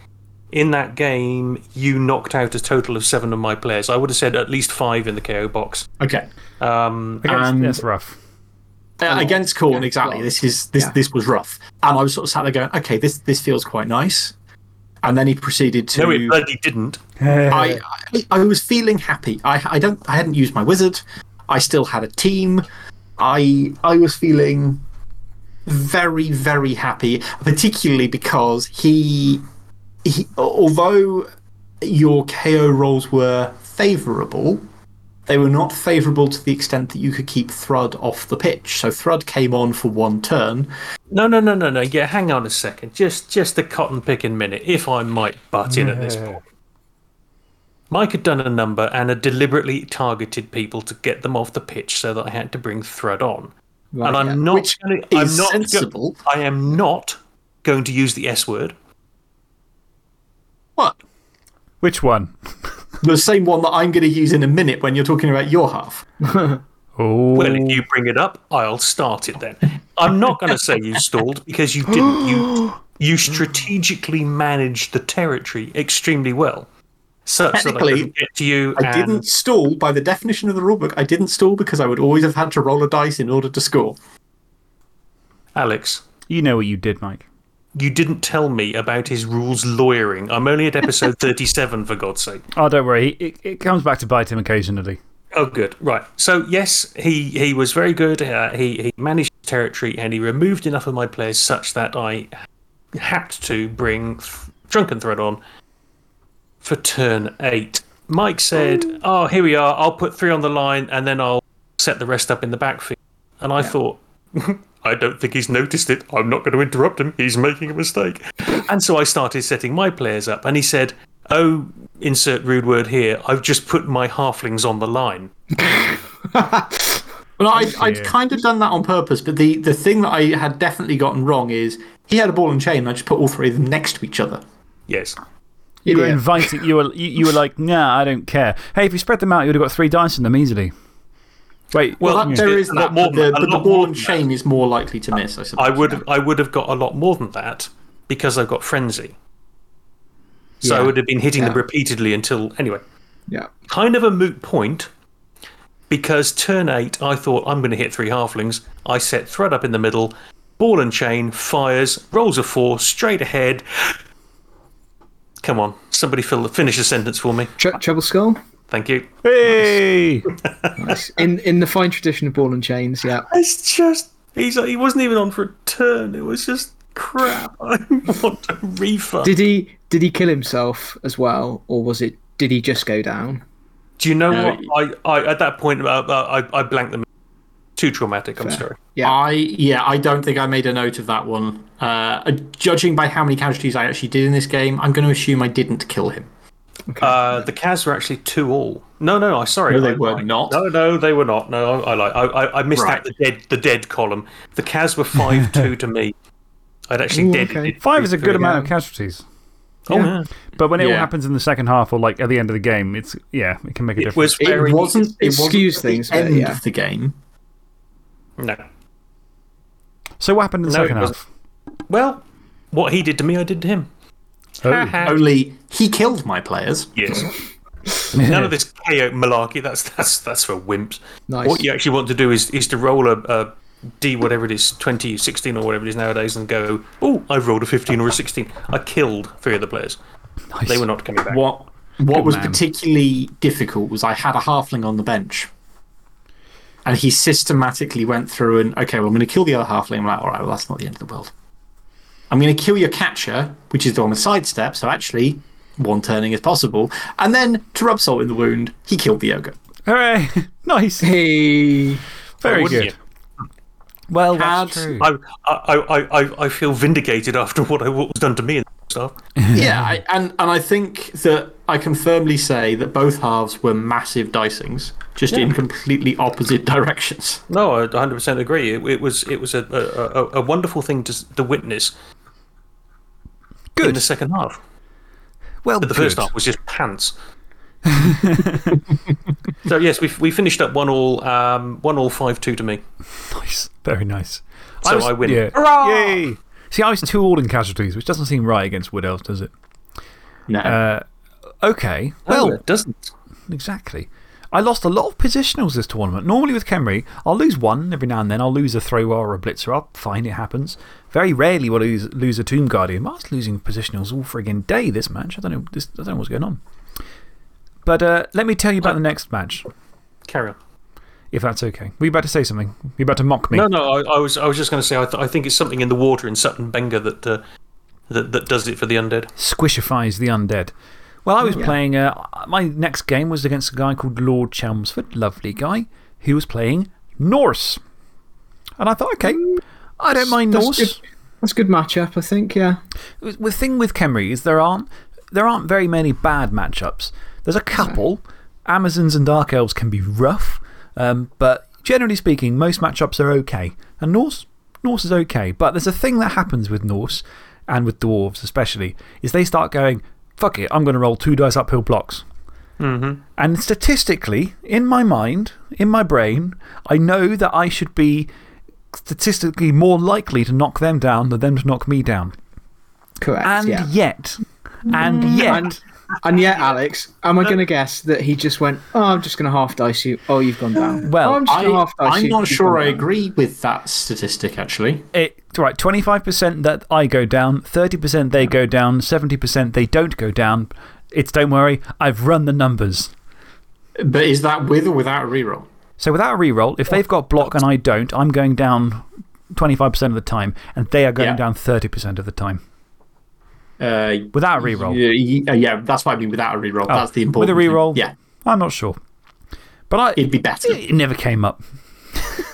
in that game you knocked out a total of seven of my players. I would have said at least five in the KO box. Okay. Um, against, And- that's rough. Uh, against Khorne, Yeah, exactly. well, This is this yeah. this was rough, and I was sort of sat there going, "Okay, this this feels quite nice." And then he proceeded to. no, it bloody didn't. <laughs> I, I I was feeling happy. I I don't I hadn't used my wizard. I still had a team. I I was feeling very very happy, particularly because he he although your KO rolls were favourable, they were not favourable to the extent that you could keep Thrud off the pitch. So Thrud came on for one turn. No, no, no, no, no. Yeah, hang on a second. Just, just a cotton picking minute, if I might butt in at this point. Mike had done a number and had deliberately targeted people to get them off the pitch so that I had to bring Thrud on. Right, and I'm yeah. not. Which gonna, I'm is not go- sensible. I am not going to use the S word. What? Which one? <laughs> The same one that I'm going to use in a minute when you're talking about your half. Oh, <laughs> Well, if you bring it up, I'll start it then. I'm not going to say you stalled because you didn't. You you strategically managed the territory extremely well, such that I Technically, couldn't get to you. I and didn't stall by the definition of the rulebook. I didn't stall because I would always have had to roll a dice in order to score. Alex, you know what you did, Mike. You didn't tell me about his rules lawyering. I'm only at episode <laughs> 37, for God's sake. Oh, don't worry. It, it comes back to bite him occasionally. Oh, good. Right. So, yes, he, he was very good. Uh, he, he managed territory and he removed enough of my players such that I had to bring Drunken Thrud on for turn eight. Mike said, Oh, here we are. I'll put three on the line and then I'll set the rest up in the backfield. And I thought, <laughs> I don't think he's noticed it. I'm not going to interrupt him. He's making a mistake. and so I started setting my players up. And he said, Oh, insert rude word here. I've just put my halflings on the line. Well, I'd, I'd kind of done that on purpose, but the, the thing that I had definitely gotten wrong is he had a ball and chain, and I just put all three of them next to each other. Yes. You were inviting, you were, you, you were like, nah, I don't care. Hey, if you spread them out, you would have got three dice in them easily. Wait, Well, Well, Yeah. there is A lot that, more but the, the ball and chain is more likely to miss, I suppose. I would have, I would have got a lot more than that because I've got frenzy. So I would have been hitting them repeatedly until anyway. Yeah. Kind of a moot point because turn eight, I thought I'm going to hit three halflings. I set Thrud up in the middle, ball and chain, fires, rolls a four, straight ahead. Come on, somebody fill, the finish a sentence for me. Tre- treble skull. Thank you. hey! Nice. in in the fine tradition of ball and chains. Yeah. It's just he's he wasn't even on for a turn. It was just crap. <laughs> I want a refund. Did he did he kill himself as well, or was it? Did he just go down? Do you know No, what? I, I at that point uh, uh, I I blanked them. Too traumatic. I'm sorry. Yeah. I yeah, I don't think I made a note of that one. Uh, judging by how many casualties I actually did in this game, I'm going to assume I didn't kill him. Uh, the Cavs were actually two all. No, no, I sorry. No, they I were lied. not. No, no, they were not. No, I, I like. I, I, I missed Right. out the dead the dead column. The Cavs were five two to me. I'd actually Ooh, deaded okay. it. Five is a good Three. amount of casualties. Oh, Yeah. yeah. But when it all happens in the second half or like at the end of the game, it's, yeah, it can make a It difference. was very It wasn't. It it wasn't things the a bit, end yeah. of the game. no. So what happened in the No, second half? Well, what he did to me, I did to him. Oh. Only he killed my players. Yes. <laughs> None of this KO malarkey. That's that's that's for wimps. Nice. What you actually want to do is is to roll a, a D whatever it is, 20, 16 or whatever it is nowadays, and go, oh, I've rolled a fifteen or a sixteen. I killed three of the players. Nice. They were not coming back. What what Good was man. particularly difficult was I had a halfling on the bench. And he systematically went through and, okay, well, I'm going to kill the other halfling. I'm like, all right, well, that's not the end of the world. I'm going to kill your catcher, which is the one with sidestep. So actually, one turning is possible. And then, to rub salt in the wound, he killed the ogre. Hooray! <laughs> nice. Hey. Very wouldn't good. you? Well, that's true. I, I, I, I, I feel vindicated after what, I, what was done to me and stuff. <laughs> yeah, I, and, and I think that I can firmly say that both halves were massive dicings, just in completely opposite <laughs> directions. No, I 100% agree. It, it was, it was a, a, a, a wonderful thing to, to witness in the second half. Well, But the first half was just pants. <laughs> so yes, we we finished up one all, um, one all five two to me. Nice. Very nice. So was- I win. Yeah. Hurrah! Yay! See, I was two all in casualties, which doesn't seem right against Wood Elves, does it? No. Uh, okay. Well, Well, it doesn't. exactly. I lost a lot of positionals this tournament. Normally with Khemri, I'll lose one every now and then. I'll lose a thrower or a blitzer up. Fine, it happens. Very rarely will I lose, lose a Tomb Guardian. I was losing positionals all friggin' day this match. I don't know, this, I don't know what's going on. But uh, let me tell you about the next match, Carry on. if that's okay. Were you about to say something? Were you about to mock me? No, no. I, I was I was just going to say I, th I think it's something in the water in Sutton Benger that uh, that that does it for the undead. squishifies the undead. Well, I was playing. Uh, my next game was against a guy called Lord Chelmsford, lovely guy, who was playing Norse. And I thought, okay, I don't mind That's Norse. good. That's a good matchup, I think. Yeah. The thing with Khemri is there aren't, there aren't very many bad matchups. There's a couple. Amazons and Dark Elves can be rough, um, but generally speaking, most matchups are okay. And Norse, Norse is okay. But there's a thing that happens with Norse, and with Dwarves especially, is they start going, fuck it, I'm going to roll two dice uphill blocks. Mm-hmm. And statistically, in my mind, in my brain, I know that I should be statistically more likely to knock them down than them to knock me down. Correct. And yeah. yet, and mm. yet, And, and yet, Alex, am I going to guess that he just went, oh, I'm just going to half dice you. Oh, you've gone down. Well, oh, I'm, I, gonna half dice I'm not sure I agree with that statistic, actually. it, right, 25% that I go down, 30% they go down, 70% they don't go down. It's don't worry, I've run the numbers. But is that with or without a reroll? So without a reroll, if they've got block and I don't, I'm going down 25% of the time, and they are going Yeah. down 30% of the time. Uh, Without a reroll. yeah, yeah, that's what I mean without a reroll. that's the Oh, with a important thing. Yeah, I'm not sure. But I, it'd be better. it never came up.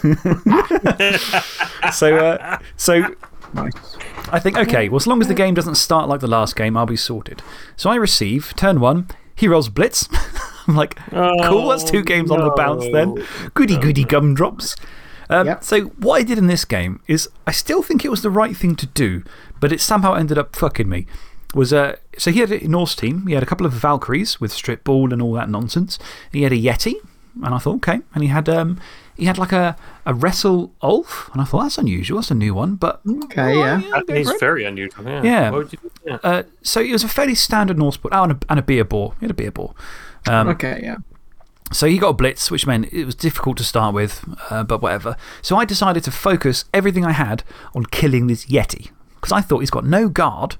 <laughs> so, uh, so Nice. I think, okay, well, as long as the game doesn't start like the last game, I'll be sorted. So I receive turn one, he rolls blitz. <laughs> <laughs> I'm like, cool, that's two games on the bounce then. Goody, goody gumdrops. Um, Yep. So, what I did in this game is I still think it was the right thing to do, but it somehow ended up fucking me. Was uh, so he had a Norse team, he had a couple of Valkyries with strip ball and all that nonsense. He had a Yeti, and I thought, okay. And he had, um, he had like a, a Wrestle Ulf, and I thought, that's unusual, that's a new one, but. Okay, yeah. go That is very unusual. Yeah. Yeah. Why would you do that? Uh, so it was a fairly standard Norse board. Oh, and a, and a beer boar. He had a beer boar. Um, Okay, yeah. so he got a blitz, which meant it was difficult to start with, uh, but whatever. So I decided to focus everything I had on killing this Yeti. Because I thought he's got no guard.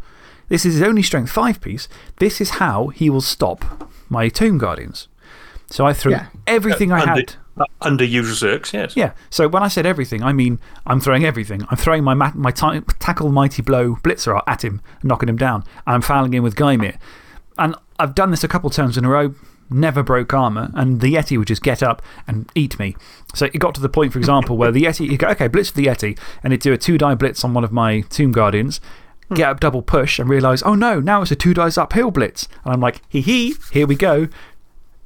This is his only strength 5 piece. This is how he will stop my Tomb Guardians. So I threw Yeah. everything I under, had. uh, under usual circs, yes. Yeah. So when I said everything, I mean I'm throwing everything. I'm throwing my, ma my tackle mighty blow blitzer at him, knocking him down. I'm fouling him with Gaimir. And I've done this a couple turns in a row, never broke armor, and the Yeti would just get up and eat me. So it got to the point, for example, where the Yeti, you go, okay, blitz for the Yeti, and it'd do a two die blitz on one of my Tomb Guardians. Hmm. Get up double push and realise, oh no, now it's a two dice uphill blitz. And I'm like, hee hee, here we go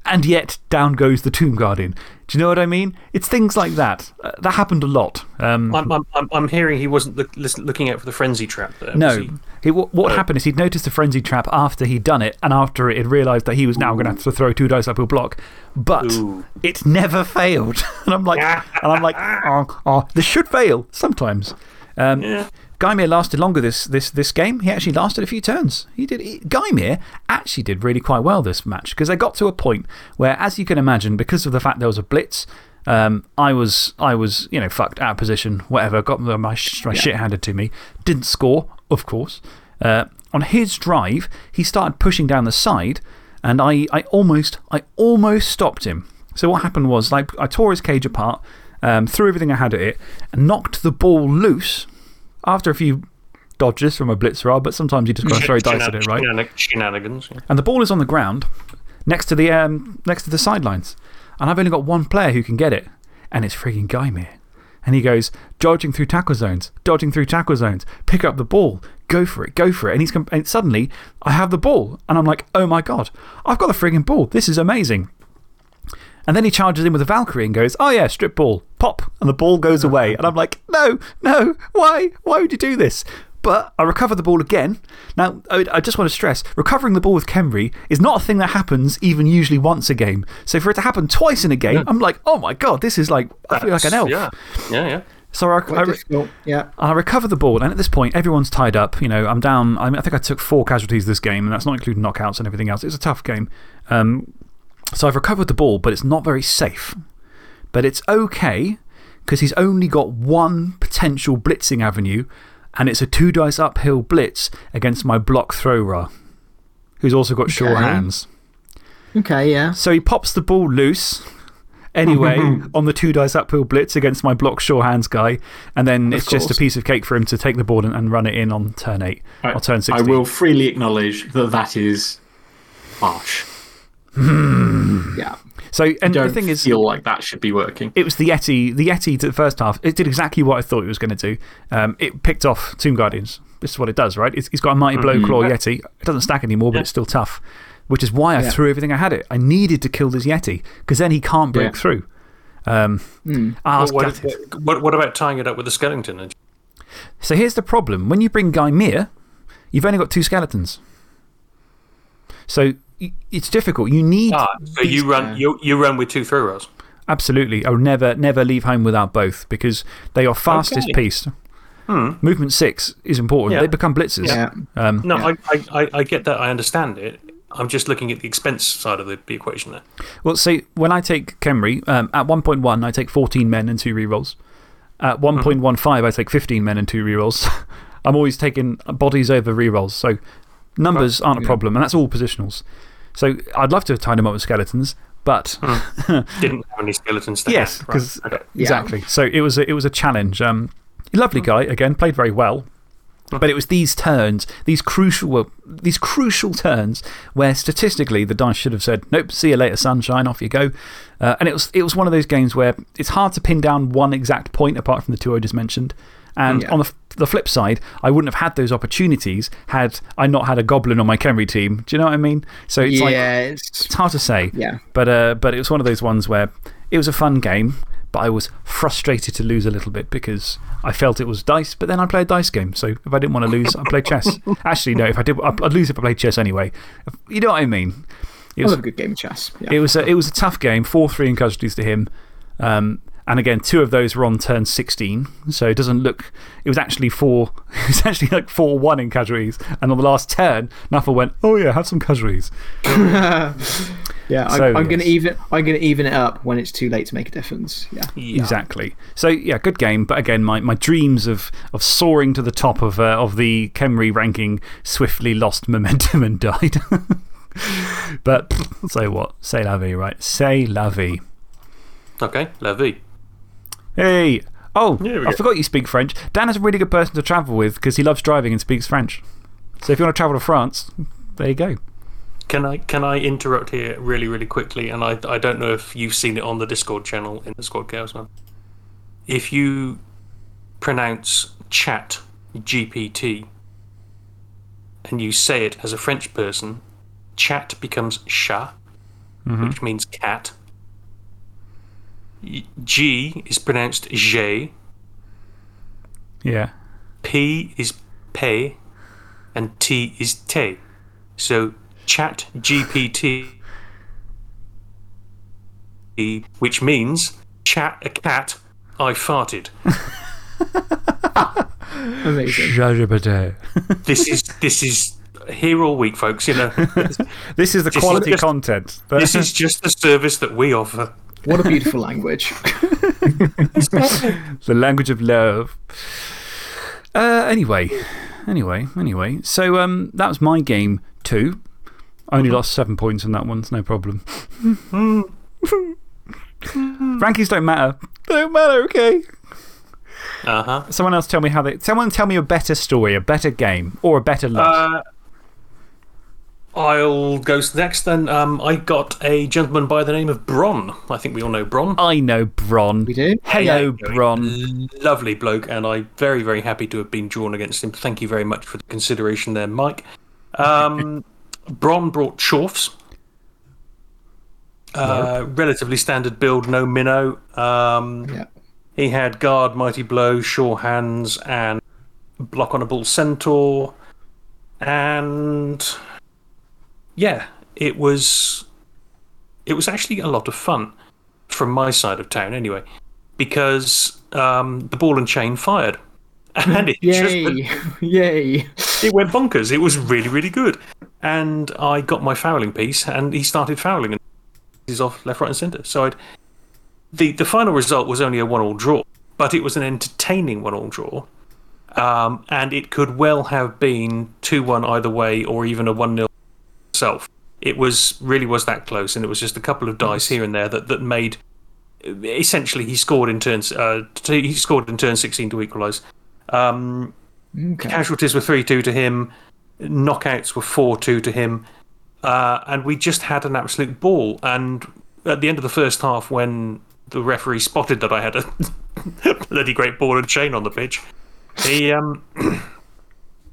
and yet down goes the Tomb Guardian. Do you know what I mean? It's things like that. Uh, that happened a lot. Um, I'm, I'm, I'm, hearing he wasn't look, looking out for the frenzy trap there. no. he? He, what what happened is he'd noticed the frenzy trap after he'd done it, and after it, he'd realised that he was now going to have to throw two dice uphill block. But Ooh. it never failed. <laughs> and I'm like, <laughs> and I'm like oh, oh, this should fail sometimes. Um, Yeah. Gaimir lasted longer this, this, this game. He actually lasted a few turns. He did, he, Gaimir actually did really quite well this match because they got to a point where, as you can imagine, because of the fact there was a blitz, um, I, was, I was, you know, fucked out of position, whatever, got my, my, sh shit handed to me. Didn't score, of course. Uh, on his drive, he started pushing down the side, and I, I, almost, I almost stopped him. So, what happened was like, I tore his cage apart, um, threw everything I had at it, and knocked the ball loose after a few dodges from a blitzer, but sometimes you just got to throw dice at it, right? Shenan- Shenanigans. yeah. And the ball is on the ground next to the, um, next to the sidelines. And I've only got one player who can get it, and it's frigging Gaimir. And he goes, dodging through tackle zones, dodging through tackle zones, pick up the ball, go for it, go for it. And, he's and suddenly, I have the ball, and I'm like, oh my God, I've got the frigging ball. This is amazing. And then he charges in with a Valkyrie and goes, Oh, yeah, strip ball, pop. And the ball goes away. And I'm like, No, no, why? Why would you do this? But I recover the ball again. Now, I I just want to stress recovering the ball with Khemri is not a thing that happens even usually once a game. So for it to happen twice in a game, I'm like, Oh my God, this is like, I feel like an elf. Yeah. Yeah, yeah. So I, Quite I. Yeah. I recover the ball, and at this point, everyone's tied up. You know, I'm down. I, mean, I think I took four casualties this game, and that's not including knockouts and everything else. It's a tough game. Um, so I've recovered the ball, but it's not very safe. But it's okay because he's only got one potential blitzing avenue, and it's a two dice uphill blitz against my block thrower, who's also got sure Okay. hands. Okay, yeah. So he pops the ball loose. Anyway, <laughs> on the two dice uphill blitz against my block sure hands guy, and then it's just a piece of cake for him to take the ball and, and run it in on turn 8 or turn 16. I will freely acknowledge that that is harsh. Yeah. So, and Don't the thing is, feel like that should be working. it was the Yeti. The Yeti to the first half, it did exactly what I thought it was going to do. Um, it picked off Tomb Guardians. This is what it does, right? It's, it's got a mighty blow claw Yeti. It doesn't stack anymore, but it's still tough, which is why I Yeah. threw everything I had it. I needed to kill this Yeti because then he can't break Yeah. through. Um, I was What, gutted. what, what about tying it up with a skeleton? So here's the problem. When you bring Gaimir, you've only got two skeletons. So y- it's difficult. You need. Ah, so you run, you, you run with two throw rolls. Absolutely. I will never, never leave home without both because they are fastest Okay. piece. Movement six is important. Yeah. They become blitzers. Yeah. Um, No, I, I, I, I get that. I understand it. I'm just looking at the expense side of the, the equation there. Well, see, when I take Khemri, um, at 1.1, I take 14 men and two rerolls. At 1.15, I take 15 men and two rerolls. <laughs> I'm always taking bodies over rerolls. So numbers aren't a problem, and that's all positionals. So I'd love to have tied them up with skeletons, But <laughs> Didn't have any skeletons to yes, hand, right. because Okay. exactly. So it was a, it was a challenge. Um, lovely guy, again, played very well. But it was these turns, these crucial, well, these crucial turns where statistically the dice should have said, nope, see you later, sunshine, off you go. Uh, and it was, it was one of those games where it's hard to pin down one exact point apart from the two I just mentioned. And Yeah. on the, the flip side, I wouldn't have had those opportunities had I not had a goblin on my Khemri team. Do you know what I mean? So it's like, it's, it's hard to say. yeah. But, uh, but it was one of those ones where it was a fun game, but I was frustrated to lose a little bit because I felt it was dice, but then I played a dice game. So if I didn't want to lose, I played chess. <laughs> Actually, no, if I did, I'd I'd lose if I played chess anyway. You know what I mean? It I was, a good game of chess. Yeah. it was, a, it was a tough game, 4 3 in casualties to him. Um, and again, two of those were on turn 16. So it doesn't look. It was actually four. <laughs> It was actually like 4 1 in casualties. And on the last turn, Nuffle went, oh yeah, have some casualties. <laughs> yeah, I, So, I'm going to even, I'm going to even it up when it's too late to make a difference. Yeah. Yeah. Exactly. So, yeah, good game. But again, my, my dreams of, of soaring to the top of, uh, of the Khemri ranking swiftly lost momentum and <laughs> died. but say what? Say la vie, right? Say la vie. Okay, Levy. Hey! Oh, I forgot you speak French. Dan is a really good person to travel with because he loves driving and speaks French. So, if you want to travel to France, there you go. Can I, can I interrupt here really, really quickly? And I, I don't know if you've seen it on the Discord channel in the Squad Chaos Man. If you pronounce chat GPT and you say it as a French person, chat becomes chat, mm-hmm. which means cat. Y- G is pronounced J, Yeah. P is pay, and T is te. So chat GPT, which means chat a cat, I farted. <laughs> Amazing. This is, this is here all week, folks. You know, <laughs> This is the quality just- content. this is just the service that we offer. What a beautiful language. <laughs> The language of love. Uh, anyway, anyway, anyway. So um, that was my game two. I only lost seven points in that one, it's no problem. <laughs> Rankings don't matter. They don't matter, okay? Uh huh. Someone else tell me how they. Someone tell me a better story, a better game, or a better loss. Uh, I'll go next then. Um, I got a gentleman by the name of Bron. I think we all know Bron. I know Bron. we do? Hello, Bron. Lovely bloke, and I'm very, very happy to have been drawn against him. Thank you very much for the consideration there, Mike. Um, <laughs> Bron brought Chorfs. Uh, relatively standard build, no minnow. Um, Yeah. he had guard, mighty blow, sure hands, and block on a bull centaur. And yeah, it was it was actually a lot of fun from my side of town anyway, because um, the ball and chain fired. <laughs> And it just Yay. <laughs> Yay. it went bonkers. It was really, really good. And I got my fouling piece, and he started fouling, and he's off left, right, and centre. So I'd, the the final result was only a one-all draw, but it was an entertaining one-all draw, um, and it could well have been two-one either way, or even a one-nil itself. It was really was that close, and it was just a couple of dice here and there that that made. Essentially, he scored in turns. Uh, he scored in turn sixteen to equalise. Um, Okay. Casualties were 3 2 to him, knockouts were 4 2 to him, uh, and we just had an absolute ball. And at the end of the first half, when the referee spotted that I had a <laughs> bloody great ball and chain on the pitch, he um, <clears throat>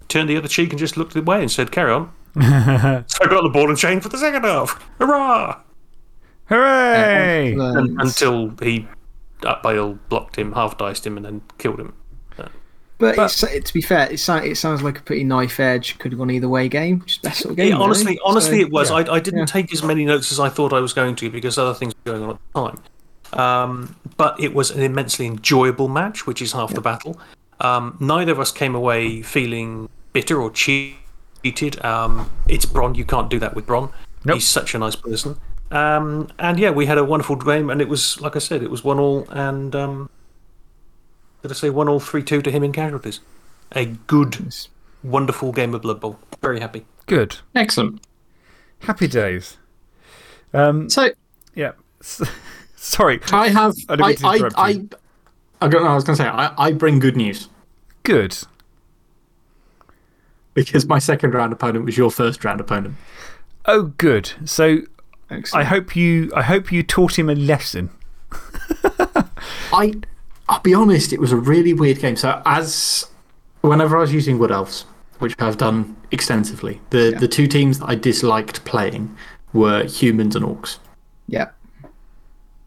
turned the other cheek and just looked away and said, Carry on. So I got the ball and chain for the second half. Hurrah! Hooray! Excellent. Until he up bail blocked him, half diced him, and then killed him. But, it's, to be fair, it, sou- it sounds like a pretty knife edge, could have gone either way game. Just best sort of game. Yeah, honestly, really. honestly, So, it was. yeah. I, I didn't Yeah. take as many notes as I thought I was going to because other things were going on at the time. Um, but it was an immensely enjoyable match, which is half the battle. Um, neither of us came away feeling bitter or cheated. Um, it's Bron. You can't do that with Bron. Nope. He's such a nice person. Um, and yeah, we had a wonderful game, and it was like I said, it was one all. And um, did I say one all, three two to him in casualties? A good, wonderful game of Blood Bowl. Very happy. Good. Excellent. Happy days. Um, So, Yeah. <laughs> Sorry. I have. I didn't I, I, I. I don't know. I was going to say, I, I bring good news Good. Because my second round opponent was your first round opponent. Oh, good. So I hope you, I hope you taught him a lesson. <laughs> I, I'll be honest, it was a really weird game. So, as whenever I was using Wood Elves, which I've done extensively, the, the two teams that I disliked playing were humans and orcs. yeah.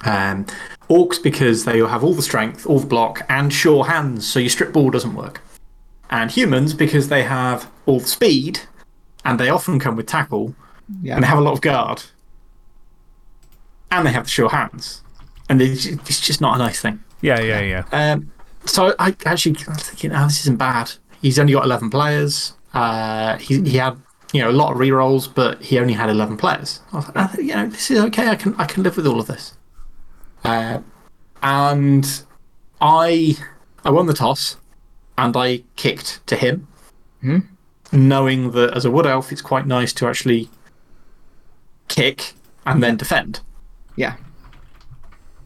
Um, orcs because they have all the strength, all the block, and sure hands, so your strip ball doesn't work. And humans because they have all speed, and they often come with tackle, Yeah. and they have a lot of guard, and they have the sure hands. And it's just not a nice thing. Yeah, yeah, yeah. Um, so I actually I was thinking, oh, this isn't bad. He's only got 11 players. Uh, he, he had you know, a lot of rerolls, but he only had 11 players. I was like, "Ah, you know, this is okay. I can, I can live with all of this. Uh, and I, I won the toss and I kicked to him, knowing that as a wood elf, it's quite nice to actually kick and then defend Yeah.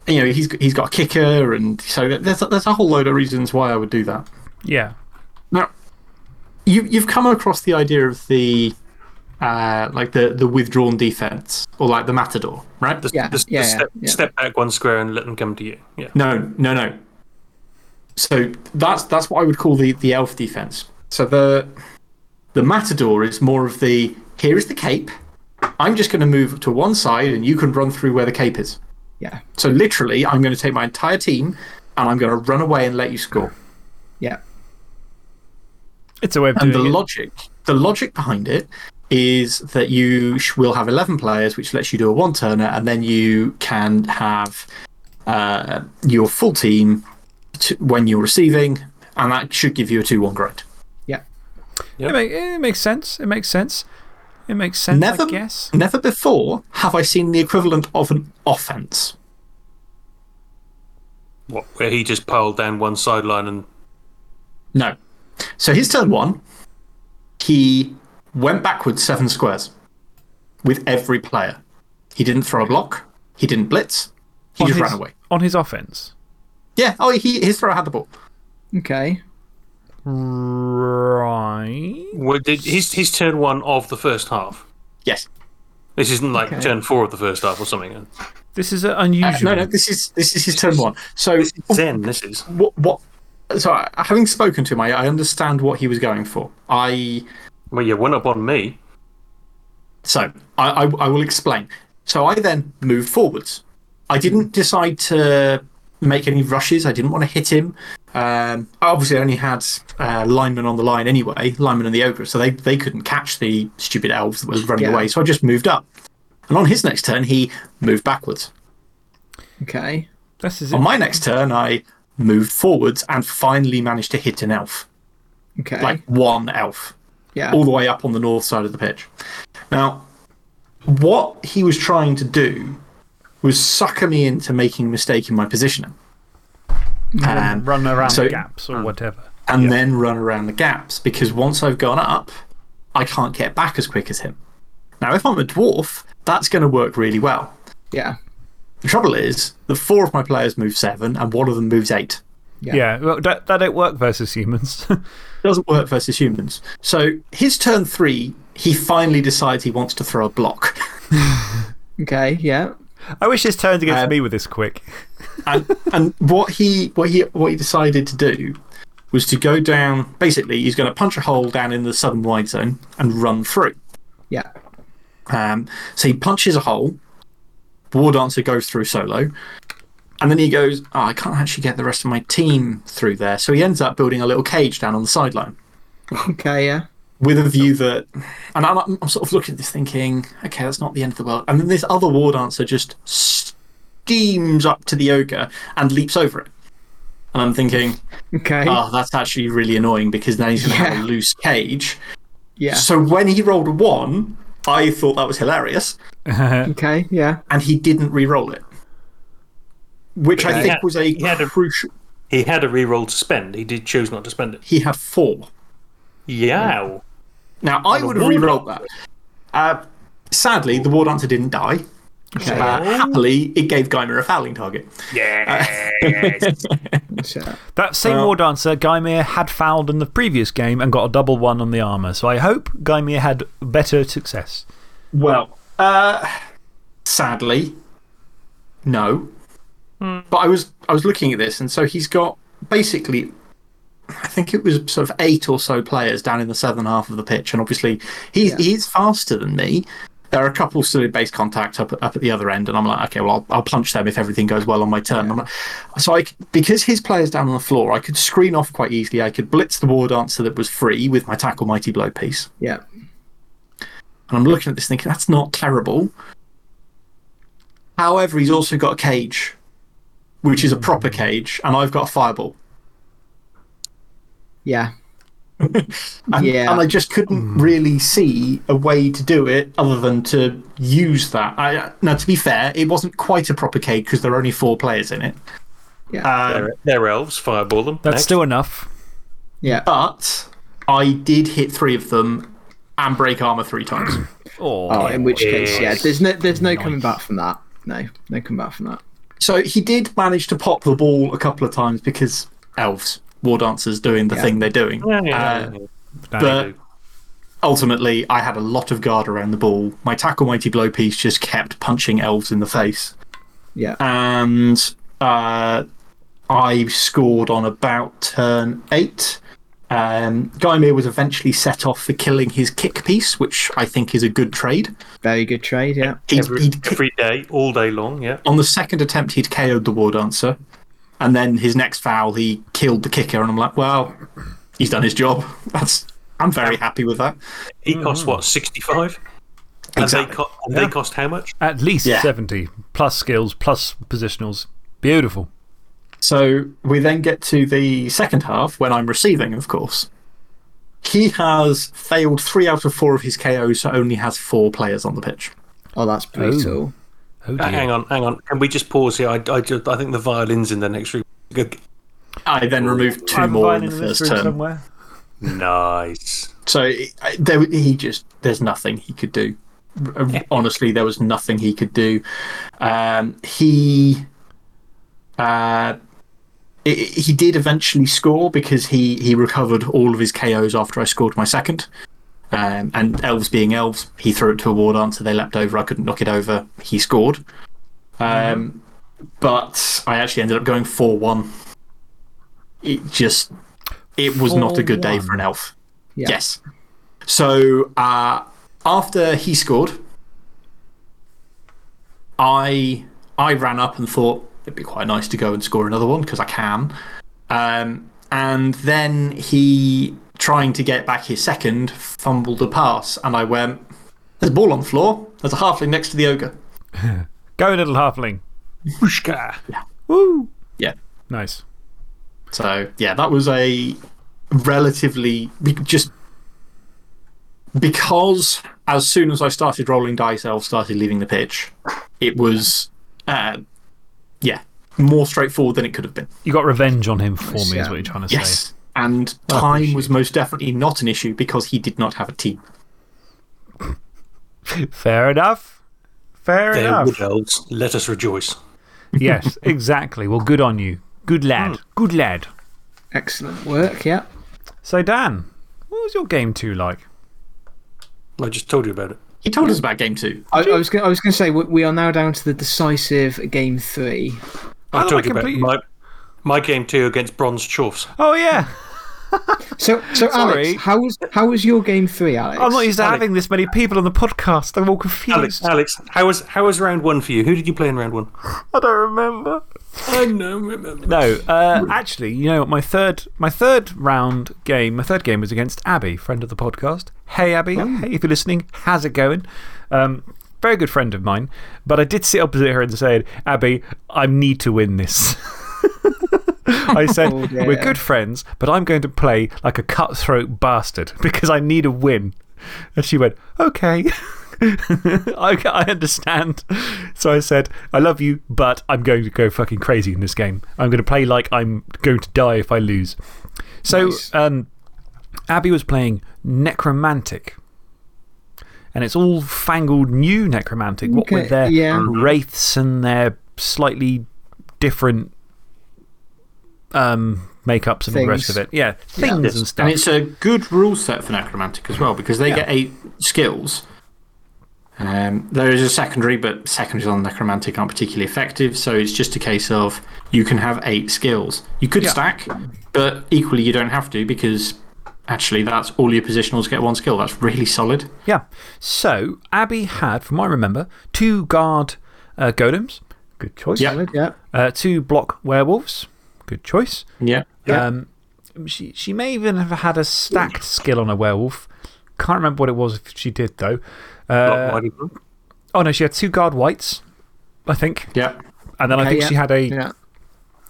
you know, he's, he's got a kicker, and so there's, there's a whole load of reasons why I would do that. Yeah. Now, you, you've come across the idea of the, uh, like the, the withdrawn defense, or like the matador, right? The, Yeah, the, the yeah, yeah, step, yeah. step back one square and let them come to you. Yeah. No, no, no. So that's, that's what I would call the, the elf defense. So the, the matador is more of the here is the cape. I'm just going to move to one side, and you can run through where the cape is. Yeah. So literally, I'm going to take my entire team, and I'm going to run away and let you score. Yeah. It's a way of And the it. logic, the logic behind it is that you will have 11 players, which lets you do a one turner, and then you can have uh, your full team to, when you're receiving, and that should give you a 2 1 grind. Yeah. It, make, it makes sense. It makes sense. It makes sense, Never, I guess. never before have I seen the equivalent of an offense. What, where he just piled down one sideline and No. So his turn one, he went backwards seven squares with every player. He didn't throw a block, he didn't blitz, he On just his- ran away. On his offense. Yeah, oh, he, his thrower had the ball. Okay. Right. well, did, his, his turn one of the first half. Yes. This isn't like Okay. turn four of the first half or something. This is uh, Uh, unusual. no, no, this is this is his turn one. So This is Zen, this is. what what? So having spoken to him, I, I understand what he was going for. I Well, you went up on me. so I, I I will explain. So I then moved forwards. I didn't decide to make any rushes. I didn't want to hit him. Um, I obviously only had uh, linemen on the line anyway, linemen and the ogre, so they, they couldn't catch the stupid elves that was running Yeah. away. So I just moved up. And on his next turn, he moved backwards. Okay. This is On my next turn, I moved forwards and finally managed to hit an elf. Okay. like one elf, yeah. all the way up on the north side of the pitch. Now, what he was trying to do was sucker me into making a mistake in my positioning. Um, Run around so- the gaps or whatever. and then run around the gaps because once I've gone up, I can't get back as quick as him. Now, if I'm a dwarf, that's going to work really well. yeah. The trouble is that four of my players move seven and one of them moves eight. Yeah. Yeah, well, that, that don't work versus humans. <laughs> doesn't work versus humans. So his turn three, he finally decides he wants to throw a block. <laughs> Okay. Yeah. I wish his turns against Um, me with this quick. And and what he what he what he decided to do was to go down. Basically, he's going to punch a hole down in the southern wide zone and run through. Yeah. Um, so he punches a hole. War Dancer goes through solo. And then he goes, oh, I can't actually get the rest of my team through there. So he ends up building a little cage down on the sideline Okay. Yeah. with a view that. And I'm, I'm sort of looking at this thinking, okay, that's not the end of the world. And then this other War Dancer just steams up to the ogre and leaps over it. And I'm thinking, Okay. oh, that's actually really annoying because now he's going to have a loose cage. yeah. So when he rolled a one, I thought that was hilarious. <laughs> Okay. Yeah. and he didn't re-roll it, which I think had- was a he had a- crucial. He had a reroll to spend. He did choose not to spend it. He had four. Yeah. Now I would have re-rolled that. Uh, sadly, the war dancer didn't die, Okay. Uh, happily, it gave Geimer a fouling target. Yes. <laughs> So, That same Well- War Dancer, Guymere had fouled in the previous game and got a double one on the armour. So I hope Guymere had better success. Well, uh, sadly, no. But I was, I was looking at this, and so he's got basically, I think it was sort of eight or so players down in the southern half of the pitch. And obviously, he's, he's faster than me. There are a couple still in base contact up, up at the other end, and I'm like, okay, well, I'll, I'll punch them if everything goes well on my turn. I'm like, so, I, because his player's down on the floor, I could screen off quite easily. I could blitz the war dancer that was free with my tackle mighty blow piece. yeah. And I'm looking at this thinking, that's not terrible. However, he's also got a cage, which is a proper hmm. cage, and I've got a fireball. Yeah. <laughs> And, Yeah. and I just couldn't really see a way to do it other than to use that. I, now, to be fair, it wasn't quite a proper cage because there are only four players in it. Yeah. Um, they're, they're elves. Fireball them. That's Next. still enough. yeah. but I did hit three of them and break armor three times. <clears throat> Oh, in which case, yeah, there's no, there's no coming back from that. No, no coming back from that. So he did manage to pop the ball a couple of times because elves, war dancers, doing the Yeah. thing they're doing. Yeah, yeah, Uh, yeah, yeah. but ultimately, I had a lot of guard around the ball. My tackle mighty blow piece just kept punching elves in the face. Yeah. And uh, I scored on about turn eight. Um, Guymere was eventually set off for killing his kick piece, which I think is a good trade. Very good trade. Yeah. He'd, Every, he'd every day, all day long. Yeah. on the second attempt, he'd KO'd the war dancer. And then his next foul, he killed the kicker. And I'm like, well, he's done his job. <laughs> That's, I'm very happy with that. He cost what sixty five. And Exactly. they, co- and they cost how much? At least Yeah. 70, plus skills, plus positionals. Beautiful. So we then get to the second half when I'm receiving, of course. He has failed three out of four of his KOs, so only has four players on the pitch. Oh, that's oh. brutal. Oh, Uh, dear. hang on, hang on. Can we just pause here? I, I, just, I think the violin's in the next room. I then removed two I'm more in the first room turn. somewhere. Nice. So there, he just, there's nothing he could do. R- Honestly, there was nothing he could do. Um, he, uh, he did eventually score because he, he recovered all of his KOs after I scored my second. Um, and elves being elves, he threw it to a war dancer. They leapt over. I couldn't knock it over. He scored. Um, But I actually ended up going 4 1. It just, it was not a good day for an elf. Yeah. Yes. So uh, after he scored, I I ran up and thought it'd be quite nice to go and score another one because I can. Um, and then he, trying to get back his second, fumbled a pass, and I went, "There's a ball on the floor. There's a halfling next to the ogre." <laughs> Go, little halfling. Whooshka. Woo! Yeah. Nice. So yeah, that was a relatively just because as soon as I started rolling dice, elves started leaving the pitch. It was, uh, yeah, more straightforward than it could have been. You got revenge on him for me, is what you're trying to Yes, and time was most definitely not an issue because he did not have a team. Fair enough. Fair There enough. wood. Let us rejoice. yes, <laughs> exactly. Well, good on you. Good lad. Hmm. Good lad. Excellent work. Yeah. So, Dan, what was your game two like? I just told you about it. He told us about game two. I, I was going. I was going to say we- we are now down to the decisive game three. I I don't told you about complete- my, my game two against Bronze Chuffs. Oh, yeah. <laughs> So, so Sorry. Alex, how was how was your game three, Alex? I'm not used to Alex. having this many people on the podcast. I'm all confused. Alex, Alex, how was, how was round one for you? Who did you play in round one? I don't remember. I don't remember. No, uh, actually, you know, my third, my third round game, my third game was against Abby, friend of the podcast. Hey, Abby. Hey, if you're listening, how's it going? Um, very good friend of mine. But I did sit opposite her and said, Abby, I need to win this. <laughs> <laughs> I said, Oh. We're good friends, but I'm going to play like a cutthroat bastard <laughs> because I need a win. And she went, Okay. <laughs> I, I understand. So I said, I love you, but I'm going to go fucking crazy in this game. I'm going to play like I'm going to die if I lose. So Nice. um, Abby was playing Necromantic. and it's all fangled new necromantic. What with their yeah. wraiths and their slightly different um, makeups and all the rest of it. Yeah, things Yes. and stuff. And it's a good rule set for Necromantic as well because they Yeah. get eight skills. Um, there is a secondary, but secondaries on Necromantic aren't particularly effective, so it's just a case of you can have eight skills. You could Yeah. stack, but equally you don't have to because actually that's all your positionals get one skill. That's really solid. Yeah. So, Abby had, from what I remember, two guard uh, golems. Good choice. Yeah. Solid, yeah. Uh, two block werewolves. Good choice. Yeah. Um, she, she may even have had a stacked skill on a werewolf. Can't remember what it was if she did, though. Uh, oh, no, she had two guard whites, I think. Yeah. And then I Okay, think yeah. she had a Yeah.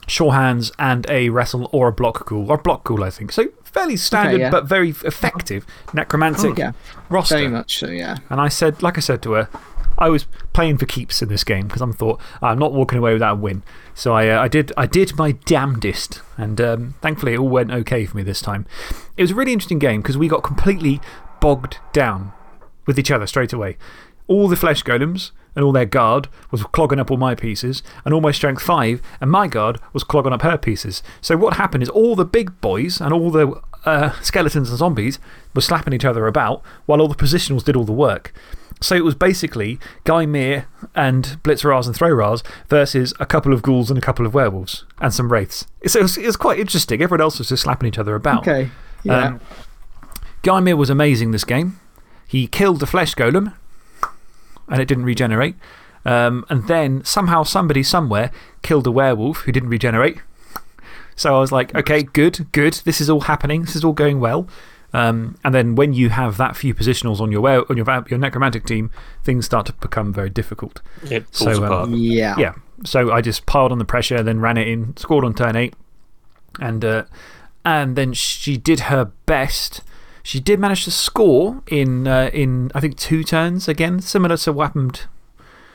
sure hands and a wrestle or a block ghoul. Or block ghoul, I think. So, fairly standard yeah. but very effective necromantic Yeah. roster. Very much so, yeah. And I said, like I said to her, I was playing for keeps in this game because I thought I'm not walking away without a win. So I, uh, I, did, I did my damnedest. And um, thankfully, it all went okay for me this time. It was a really interesting game because we got completely bogged down with each other straight away. All the flesh golems and all their guard was clogging up all my pieces, and all my strength 5 and my guard was clogging up her pieces. So, what happened is all the big boys and all the uh, skeletons and zombies were slapping each other about while all the positionals did all the work. So, it was basically Guy Meir and Blitzerars and Throwrars versus a couple of ghouls and a couple of werewolves and some wraiths. So, it was, it was quite interesting. Everyone else was just slapping each other about. Okay. Yeah. Um, Guymir was amazing this game. He killed the flesh golem and it didn't regenerate. Um, and then somehow somebody somewhere killed a werewolf who didn't regenerate. So I was like, okay, good, good. This is all happening. This is all going well. Um, and then when you have that few positionals on your, on your, your necromantic team, things start to become very difficult. It falls So, um, apart. yeah. Yeah. So I just piled on the pressure, then ran it in, scored on turn eight. And, uh, and then she did her best. She did manage to score in, uh, in I think, two turns again, similar to what happened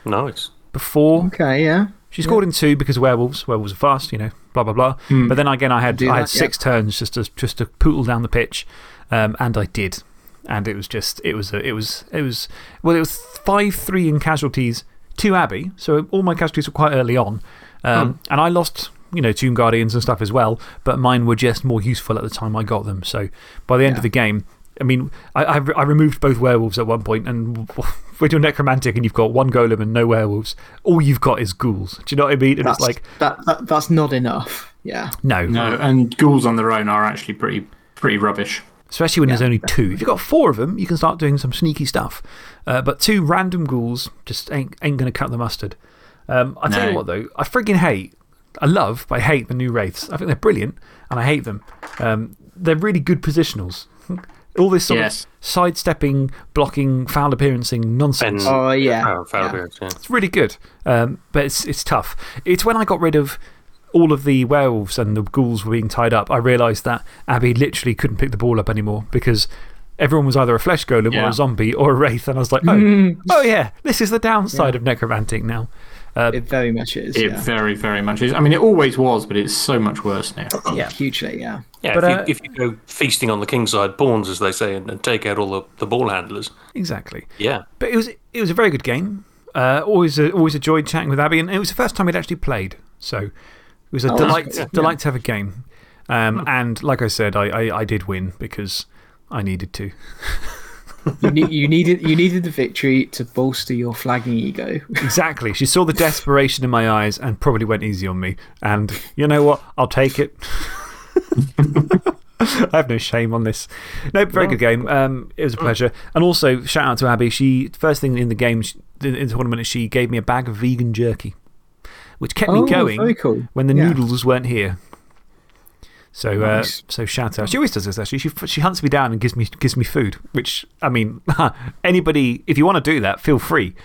Nice. before. Okay, yeah. She scored in two because werewolves, werewolves are fast, you know, blah, blah, blah. But then again, I had, I had that, yeah. six turns just to, just to poodle down the pitch. Um, and I did. And it was just, it was, a, it was, it was, well, it was 5 3 in casualties to Abby. So all my casualties were quite early on. Um, And I lost, you know, Tomb Guardians and stuff as well. But mine were just more useful at the time I got them. So by the end of the game, I mean, I, I, I removed both werewolves at one point, and <laughs> when you're necromantic and you've got one golem and no werewolves, all you've got is ghouls. Do you know what I mean? And That's, it's like, that, that, that's not enough. Yeah. no. No, and ghouls on their own are actually pretty, pretty rubbish. Especially when there's only two. If you've got four of them, you can start doing some sneaky stuff. Uh, but two random ghouls just ain't, ain't going to cut the mustard. Um, I tell you what, though, I friggin' hate, I love, but I hate the new Wraiths. I think they're brilliant, and I hate them. Um, they're really good positionals. <laughs> All this sort Yes. of sidestepping, blocking, foul appearancing nonsense. And- Oh, yeah. Oh, foul yeah. appearance, yeah. It's really good, um, but it's, it's tough. It's when I got rid of all of the werewolves and the ghouls were being tied up, I realised that Abby literally couldn't pick the ball up anymore because everyone was either a flesh golem or a zombie or a wraith. And I was like, oh, <laughs> oh yeah, this is the downside of necromantic now. It very much is. It yeah. very, very much is. I mean, it always was, but it's so much worse now. <coughs> Yeah. Hugely, yeah. Yeah, But, if, uh, you, if you go feasting on the kingside pawns, as they say, and, and take out all the, the ball handlers, Exactly. yeah. But it was, it was a very good game. Uh, always, uh, always enjoyed chatting with Abby, and it was the first time we'd actually played. So it was a Oh, delight, good, yeah. delight to have a game. Um, And like I said, I, I, I did win because I needed to. You, need, you, <laughs> needed, you needed the victory to bolster your flagging ego. Exactly. She saw the <laughs> desperation in my eyes and probably went easy on me. And you know what? I'll take it. <laughs> I have no shame on this. No, very good game. Um, it was a pleasure. And also, shout out to Abby. She, first thing in the game, she, in the tournament, she gave me a bag of vegan jerky, which kept Oh, me going cool. when the Yeah. noodles weren't here. So, uh, so shout out. She always does this, actually. She, she hunts me down and gives me, gives me food, which, I mean, <laughs> anybody, if you want to do that, feel free.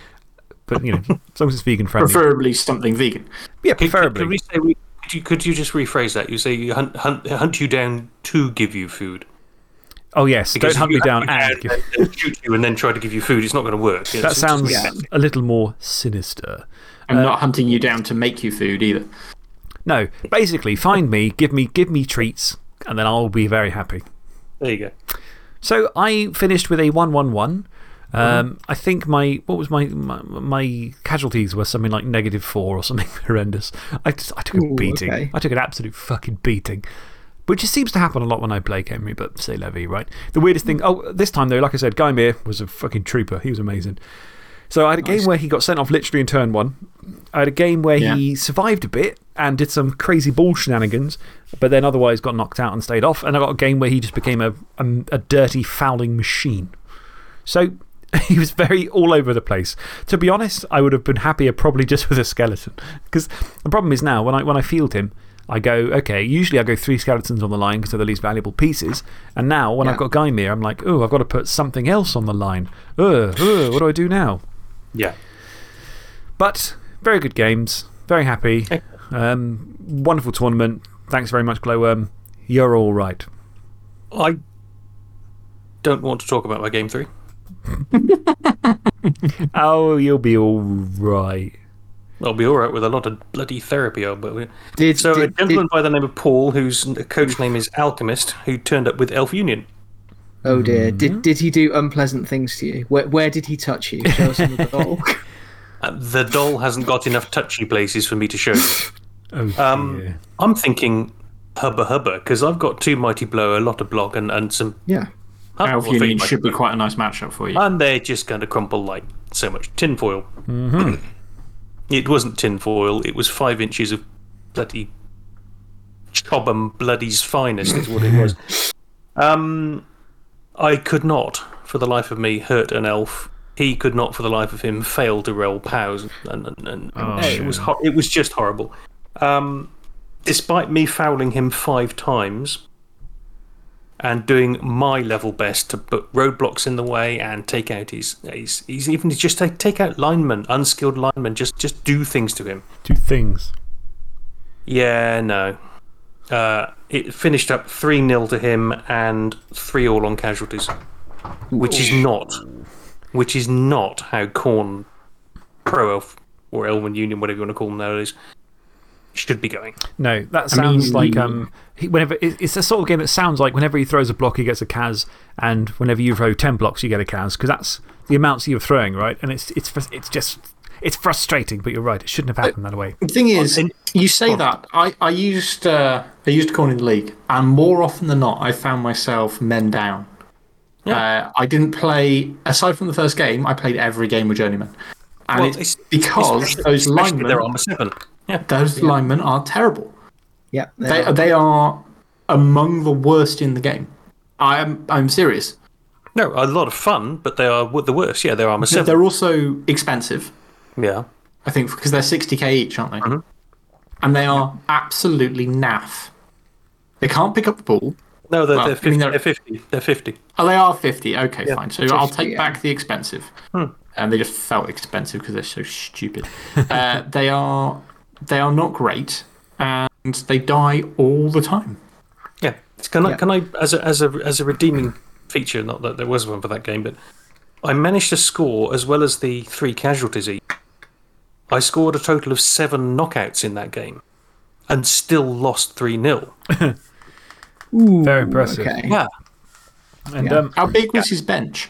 But, you know, <laughs> as long as it's vegan friendly. Preferably something vegan. yeah, Could, could, preferably. could, we say we, could, you, could you just rephrase that? You say you hunt, hunt, hunt you down to give you food. Oh, yes. Because Don't hunt me you down hunt and give. and then shoot you and then try to give you food. It's not going to work. That it's- sounds Yeah. a little more sinister. I'm Uh, not hunting you down to make you food either. No, basically, find me, give me, give me treats, and then I'll be very happy. There you go. So I finished with a 1 1 1. Um, I think my, what was my, my, my casualties were something like negative four or something <laughs> horrendous. I, just, I took a Ooh, beating. okay. I took an absolute fucking beating. Which just seems to happen a lot when I play Khemri, but say Levy, right? The weirdest thing, oh, this time though, like I said, Guy Meir was a fucking trooper. He was amazing. So I had a game where he got sent off literally in turn one. I had a game where he survived a bit and did some crazy ball shenanigans, but then otherwise got knocked out and stayed off. And I got a game where he just became a, a, a dirty, fouling machine. So <laughs> he was very all over the place. To be honest, I would have been happier probably just with a skeleton. Because the problem is now, when I, when I field him, I go, okay, usually I go three skeletons on the line because they're the least valuable pieces. And now, when I've got Guymere, I'm like, oh, I've got to put something else on the line. Ugh, ugh, what do I do now? Yeah. But very good games. Very happy. Um, wonderful tournament. Thanks very much, Glowworm. You're all right. I don't want to talk about my game three. <laughs> Oh, you'll be all right. I'll be all right with a lot of bloody therapy. I'll- But we- Did, so, a gentleman did, by the name of Paul, whose coach name is Alchemist, who turned up with Elf Union. oh dear. Mm-hmm. Did, did he do unpleasant things to you? Where, where did he touch you? Show us on the doll. <laughs> Uh, the doll hasn't got enough touchy places for me to show you. <laughs> Oh, Um, dear. I'm thinking hubba hubba, because I've got two Mighty Blow, a lot of block, and, and some. yeah. Elf well, three Union should be Blow. quite a nice matchup for you. And they're just going to crumple like so much tinfoil. Mm-hmm. It wasn't tinfoil, it was five inches of bloody Chobham Bloody's finest, is what it was. <laughs> um, I could not, for the life of me, hurt an elf. He could not, for the life of him, fail to roll pows. And, and, and Oh, it, was it was just horrible. Um, despite me fouling him five times and doing my level best to put roadblocks in the way and take out his, his, his even just take, take out linemen, unskilled linemen, just, just do things to him. Two things. Yeah, no. Uh, it finished up 3 0 to him and 3 all on casualties. Which is not. Which is not how Khorne Pro Elf or Elven Union, whatever you want to call them nowadays, should be going. No, that sounds mean, like um, he, whenever, it- it's a sort of game that sounds like whenever he throws a block, he gets a Kaz, and whenever you throw 10 blocks, you get a Kaz, because that's the amounts you're throwing, right? And it's, it's, it's just, it's frustrating, but you're right. It shouldn't have happened that way. The thing is, you say that. I, I used uh, I used Khorne in the league, and more often than not, I found myself men down. Uh, I didn't play, aside from the first game, I played every game with Journeyman. And Well, it's it's- because especially- those especially linemen, Their armor 7. Yeah. those linemen are terrible. Yeah. They, they are among the worst in the game. I'm, I'm serious. No, a lot of fun, but they are the worst. Yeah, their armor 7. They're also expensive, Yeah. I think, because they're 60k each, aren't they? And they are absolutely naff. They can't pick up the ball. No, they're, Well, they're, I 50, mean, they're they're- 50. They're 50. Oh, they are 50. Okay, fine. So I'll take yeah. back the expensive. And they just felt expensive because they're so stupid. uh, <laughs> they, are, they are not great, and they die all the time. Yeah. Can I, Yeah. can I as, a, as, a, as a redeeming feature, not that there was one for that game, but I managed to score, as well as the three casualties each, I scored a total of seven knockouts in that game and still lost 3 0. <laughs> Very impressive. Okay. Yeah. And Yeah. um, How big was his bench?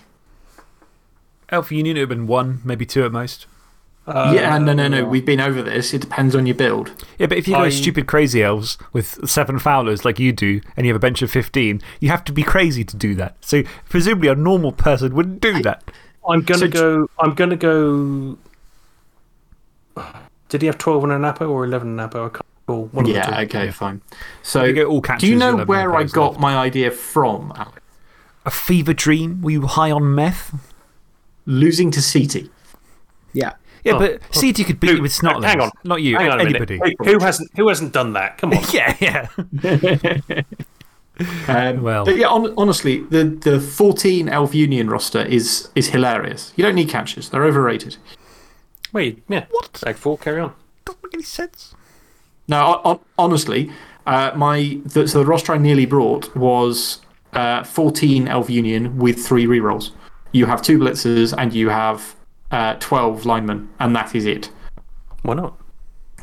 Elf Union it would have been one, maybe two at most. yeah, no, no, no. We've been over this. It depends on your build. Yeah, but if you go I- stupid crazy elves with seven fowlers like you do, and you have a bench of 15, you have to be crazy to do that. So, presumably, a normal person wouldn't do that. I'm going to So go. I'm going to go. <sighs> Did he have 12 and a Napo or 11 and a Napo? I can't. One of the Yeah, two. okay, fine. So, you go all catchers, do you know you'll have no where I players got left. my idea from, Alex? A fever dream? Were you high on meth? Losing to CT. Yeah. Yeah, Oh, but CT could beat you with snotlings. Hang on. Not you, Hang on anybody. minute. Who, who hasn't, who hasn't done that? Come on. <laughs> Yeah, yeah. <laughs> Um, Well. but yeah, hon honestly, the, the 14 Elf Union roster is, is hilarious. You don't need catches, they're overrated. Wait, yeah. What? Tag four, carry on. Doesn't make any sense. No, hon- hon- honestly, uh, my, the, so the roster I nearly brought was uh, 14 Elf Union with three rerolls. You have two blitzers and you have uh, 12 linemen, and that is it. Why not?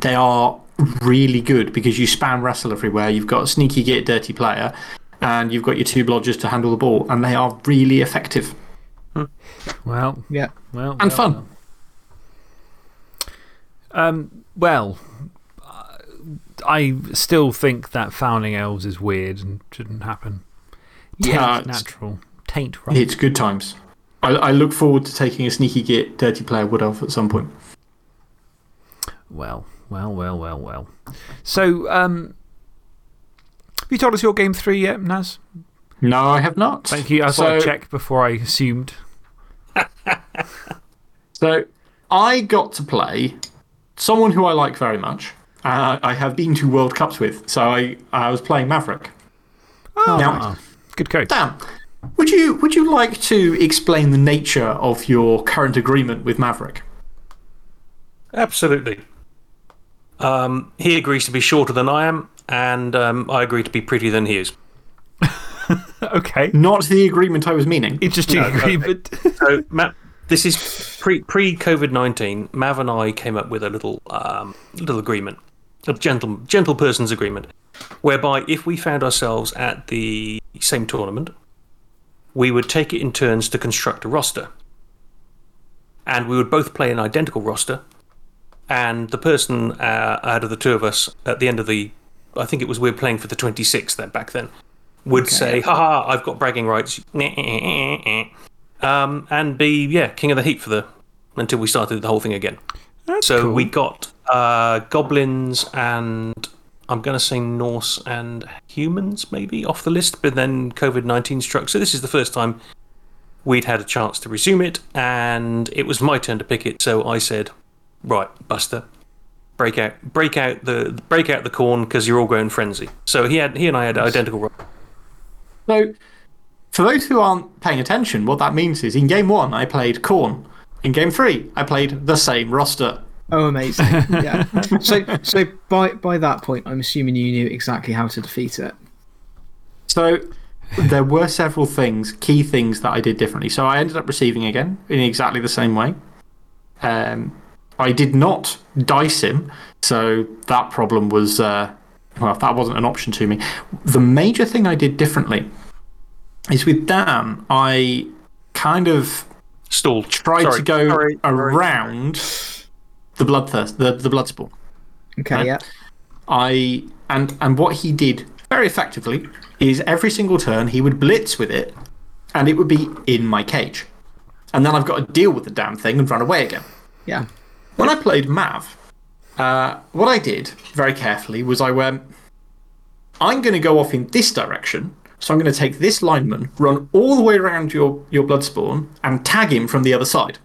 They are really good because you spam wrestle everywhere. You've got a sneaky git dirty player, and you've got your two blodgers to handle the ball, and they are really effective. Well, Yeah. well. And well, fun. well. Um, well, I still think that fouling elves is weird and shouldn't happen. Taint Yeah, it's- natural. Taint right. It's good times. I, I look forward to taking a sneaky git dirty player wood elf at some point. Well, well, well, well, well. So, um, have you told us your game three yet, Naz? No, I have not. Thank you. I so, thought I'd check before I assumed. <laughs> So I got to play someone who I like very much. Uh, I have been to World Cups with. So I, I was playing Maverick. Oh, Now- good coach. Dan, would you, would you like to explain the nature of your current agreement with Maverick? Absolutely. Um, he agrees to be shorter than I am, and um, I agree to be prettier than he is. <laughs> Okay. Not the agreement I was meaning. Interesting No, no, agreement. <laughs> So, Matt, this is pre pre COVID nineteen. Mav and I came up with a little um, little agreement, a gentle gentle person's agreement, whereby if we found ourselves at the same tournament, we would take it in turns to construct a roster, and we would both play an identical roster, and the person uh, out of the two of us at the end of the, I think it was we were playing for the twenty sixth then back then, would say, "Ha ha, I've got bragging rights." um, and be yeah king of the heap for the until we started the whole thing again. So cool. we got uh, goblins and I'm going to say Norse and humans maybe off the list, but then COVID nineteen struck. So this is the first time we'd had a chance to resume it, and it was my turn to pick it. So I said, "Right, Buster." Break out, break out the break out the Khorne because you're all going frenzy. So he had he and I had identical. ro- So, for those who aren't paying attention, what that means is in game one, I played Khorne. In game three, I played the same roster. Oh, amazing. Yeah. so, <laughs> so by, by that point, I'm assuming you knew exactly how to defeat it. So, there were several things, key things that I did differently. So, I ended up receiving again in exactly the same way. Um, I did not dice him, so that problem was, uh, well, that wasn't an option to me. The major thing I did differently is with Dan, I kind of Stalled. tried Sorry, to go sorry, sorry. around the bloodthirst, the, the blood spawn. Okay, yeah. I and and what he did very effectively is every single turn he would blitz with it, and it would be in my cage, and then I've got to deal with the damn thing and run away again. Yeah. When I played Mav, uh, what I did very carefully was I went, I'm going to go off in this direction. So I'm going to take this lineman, run all the way around your, your blood spawn, and tag him from the other side.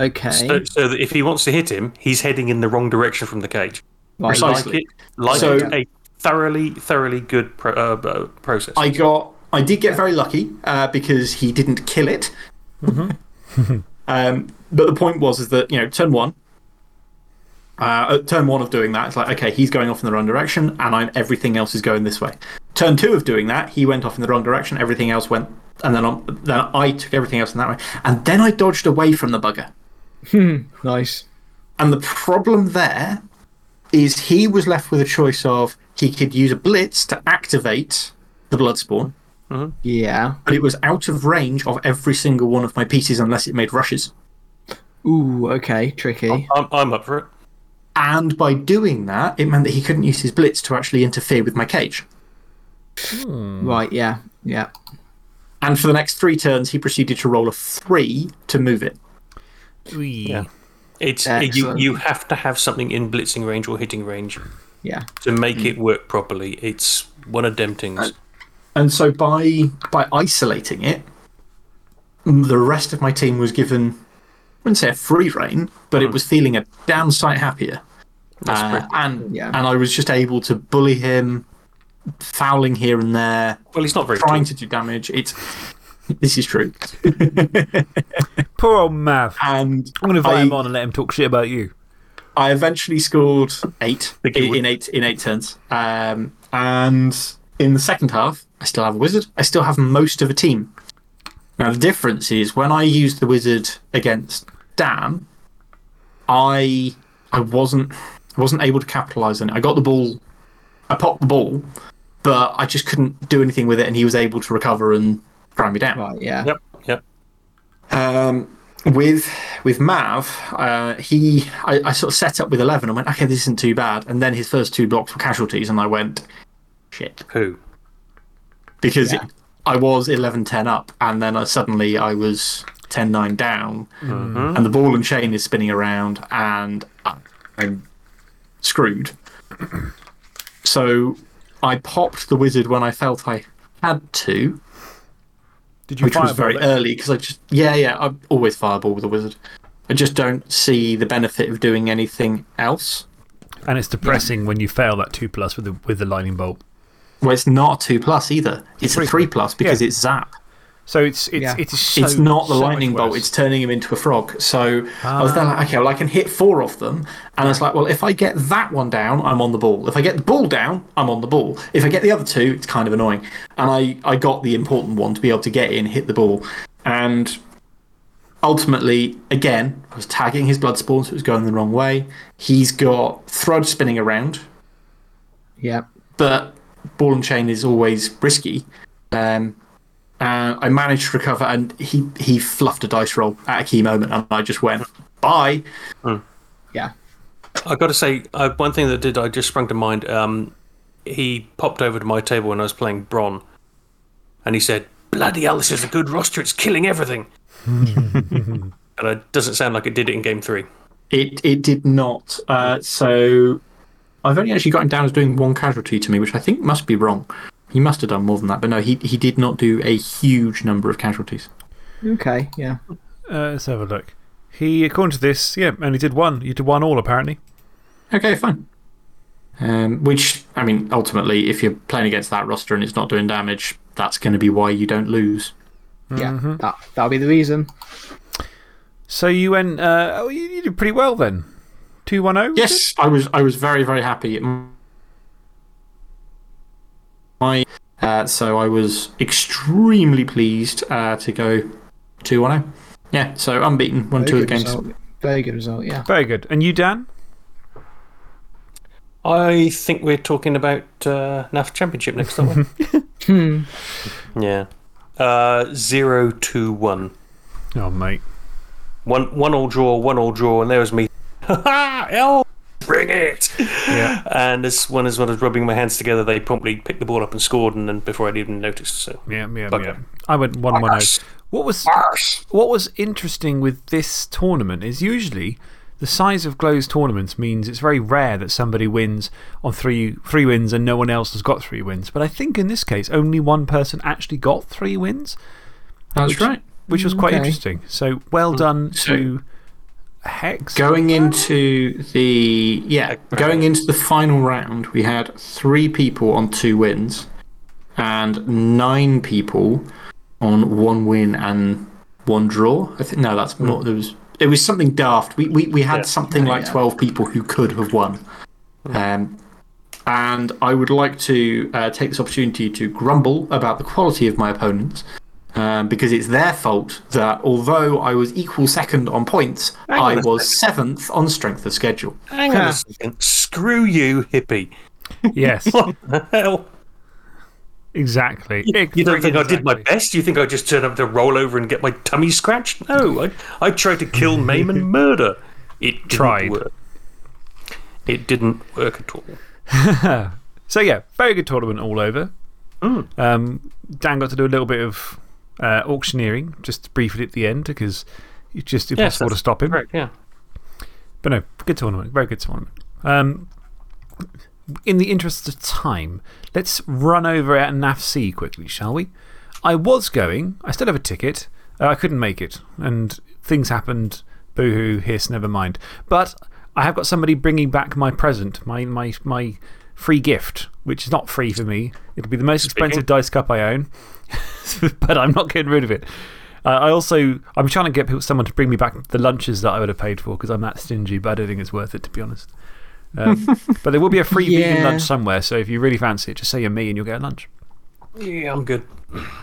Okay. So, so that if he wants to hit him, he's heading in the wrong direction from the cage. Right. precisely. Like it, like So- a thoroughly, thoroughly good pro, uh, uh, process. I got. I did get very lucky uh, because he didn't kill it. <laughs> um, but the point was is that, you know, turn one, uh, turn one of doing that, it's like, okay, he's going off in the wrong direction, and I'm, everything else is going this way. Turn two of doing that, he went off in the wrong direction, everything else went, and then, i then I took everything else in that way. And then I dodged away from the bugger. <laughs> nice. And the problem there is he was left with a choice of he could use a blitz to activate the blood spawn, Yeah. but it was out of range of every single one of my pieces unless it made rushes. Ooh, okay. Tricky. I'm, I'm up for it. And by doing that, it meant that he couldn't use his blitz to actually interfere with my cage. Hmm. Right, yeah. Yeah. And for the next three turns, he proceeded to roll a three to move it. Three. yeah. It's you, Excellent. you have to have something in blitzing range or hitting range Yeah. to make it hmm. work properly. It's one of them things. And so by, by isolating it, the rest of my team was given, I wouldn't say a free reign, but it hmm. was feeling a damn sight happier. That's Uh, and, Yeah. and I was just able to bully him, fouling here and there, well, he's not very trying tall. to do damage. It's, this is true. <laughs> Poor old Mav. And I'm going to invite I- him on and let him talk shit about you. I eventually scored eight Think you in, in eight in eight turns. Um, and in the second half, I still have a wizard. I still have most of a team. Now the difference is when I used the wizard against Dan, I I wasn't I wasn't able to capitalize on it. I got the ball, I popped the ball, but I just couldn't do anything with it, and he was able to recover and grind me down. Right, yeah. Yep, yep. Um, with with Mav, uh, he I, I sort of set up with eleven and went, okay, this isn't too bad. And then his first two blocks were casualties, and I went, shit, Who? because Yeah. it, I was 11-10 up, and then I, suddenly I was 10-9 down, and the ball and chain is spinning around, and I- I'm screwed. so I popped the wizard when I felt I had to, Did you which was very it? early because I just yeah yeah I always fireball with a wizard. I just don't see the benefit of doing anything else. And it's depressing when you fail that 2 plus with the, with the lightning bolt. Well, it's not a two plus either. It's a Three. three plus because Yeah. it's zap. So it's, it's, Yeah. it is so, it's not the so lightning bolt, it's turning him into a frog. So I was there like, okay, well, I can hit four of them. And it's like, well, if I get that one down, I'm on the ball. If I get the ball down, I'm on the ball. If I get the other two, it's kind of annoying. And I, I got the important one to be able to get in, hit the ball. And ultimately, again, I was tagging his blood spawn, so it was going the wrong way. He's got Thrud spinning around, Yeah. but ball and chain is always risky. Um, and I managed to recover, and he, he fluffed a dice roll at a key moment, and I just went, bye. Yeah. i got to say, uh, one thing that did, I just sprung to mind. Um, he popped over to my table when I was playing Bron, and he said, Bloody hell, this is a good roster. It's killing everything. <laughs> and it doesn't sound like it did it in game three. It, it did not. Uh, so I've only actually got him down as doing one casualty to me, which I think must be wrong. He must have done more than that, but no, he, he did not do a huge number of casualties. Okay. Yeah. Uh, let's have a look. He, according to this, yeah, only did one. You did one all, apparently. Okay, fine. Um, which, I mean, ultimately, if you're playing against that roster and it's not doing damage, that's going to be why you don't lose. Yeah. Mm-hmm. That, that'll be the reason. So you went, uh, oh, you, you did pretty well then. 210? Yes, I was. I was very, very happy. My, uh, so I was extremely pleased uh, to go two one zero. Yeah, so unbeaten, won Very two of the good games. result. Very good result. Yeah. Very good. And you, Dan? I think we're talking about uh, NAF Championship next, aren't we? <laughs> Hmm. yeah. Uh, zero, two, one. Oh, mate. One, one all draw, one all draw, and there was me. <laughs> Ha ha! Hell, bring it! Yeah. And as one as one as rubbing my hands together, they promptly picked the ball up and scored, and then before I'd even noticed. So Yeah, yeah, Okay. yeah. I went 1 1 Arse. What was, Arse. what was interesting with this tournament is usually the size of Glow's tournaments means it's very rare that somebody wins on three, three wins and no one else has got three wins. But I think in this case, only one person actually got three wins, That's right. which was quite mm, Okay. interesting. So well mm, done So- to Hex. Going into the yeah, going into the final round, we had three people on two wins, and nine people on one win and one draw. I think no, that's not. There was it was something daft. We we, we had Yeah. something like yeah. twelve people who could have won. Um, and I would like to uh, take this opportunity to grumble about the quality of my opponents. Um, because it's their fault that although I was equal second on points, Hang on I a was seventh on strength of schedule. Hang on a second. Screw you, hippie. Yes, <laughs> What the hell? exactly. You don't think I did my Exactly. best? You think I just turned up to roll over and get my tummy scratched? No, I, I tried to kill, <laughs> maim, and murder. It didn't Tried. work. It didn't work at all. <laughs> So, yeah, very good tournament all over. Hmm. Um, Dan got to do a little bit of uh, auctioneering, just briefly at the end, because it's just Yes, impossible to that's stop him. Correct, yeah. But no, good tournament. Very good tournament. Um, in the interest of time, let's run over at NAF C quickly, shall we? I was going, I still have a ticket. Uh, I couldn't make it, and things happened. Boo hoo, hiss, never mind. But I have got somebody bringing back my present, my, my, my free gift, which is not free for me. It'll be the most expensive dice cup I own, <laughs> but I'm not getting rid of it. Uh, I also, I'm trying to get people, someone to bring me back the lunches that I would have paid for because I'm that stingy, but I don't think it's worth it, to be honest. Um, <laughs> but there will be a free vegan lunch somewhere, so if you really fancy it, just say you're me and you'll get a lunch. Yeah, I'm good.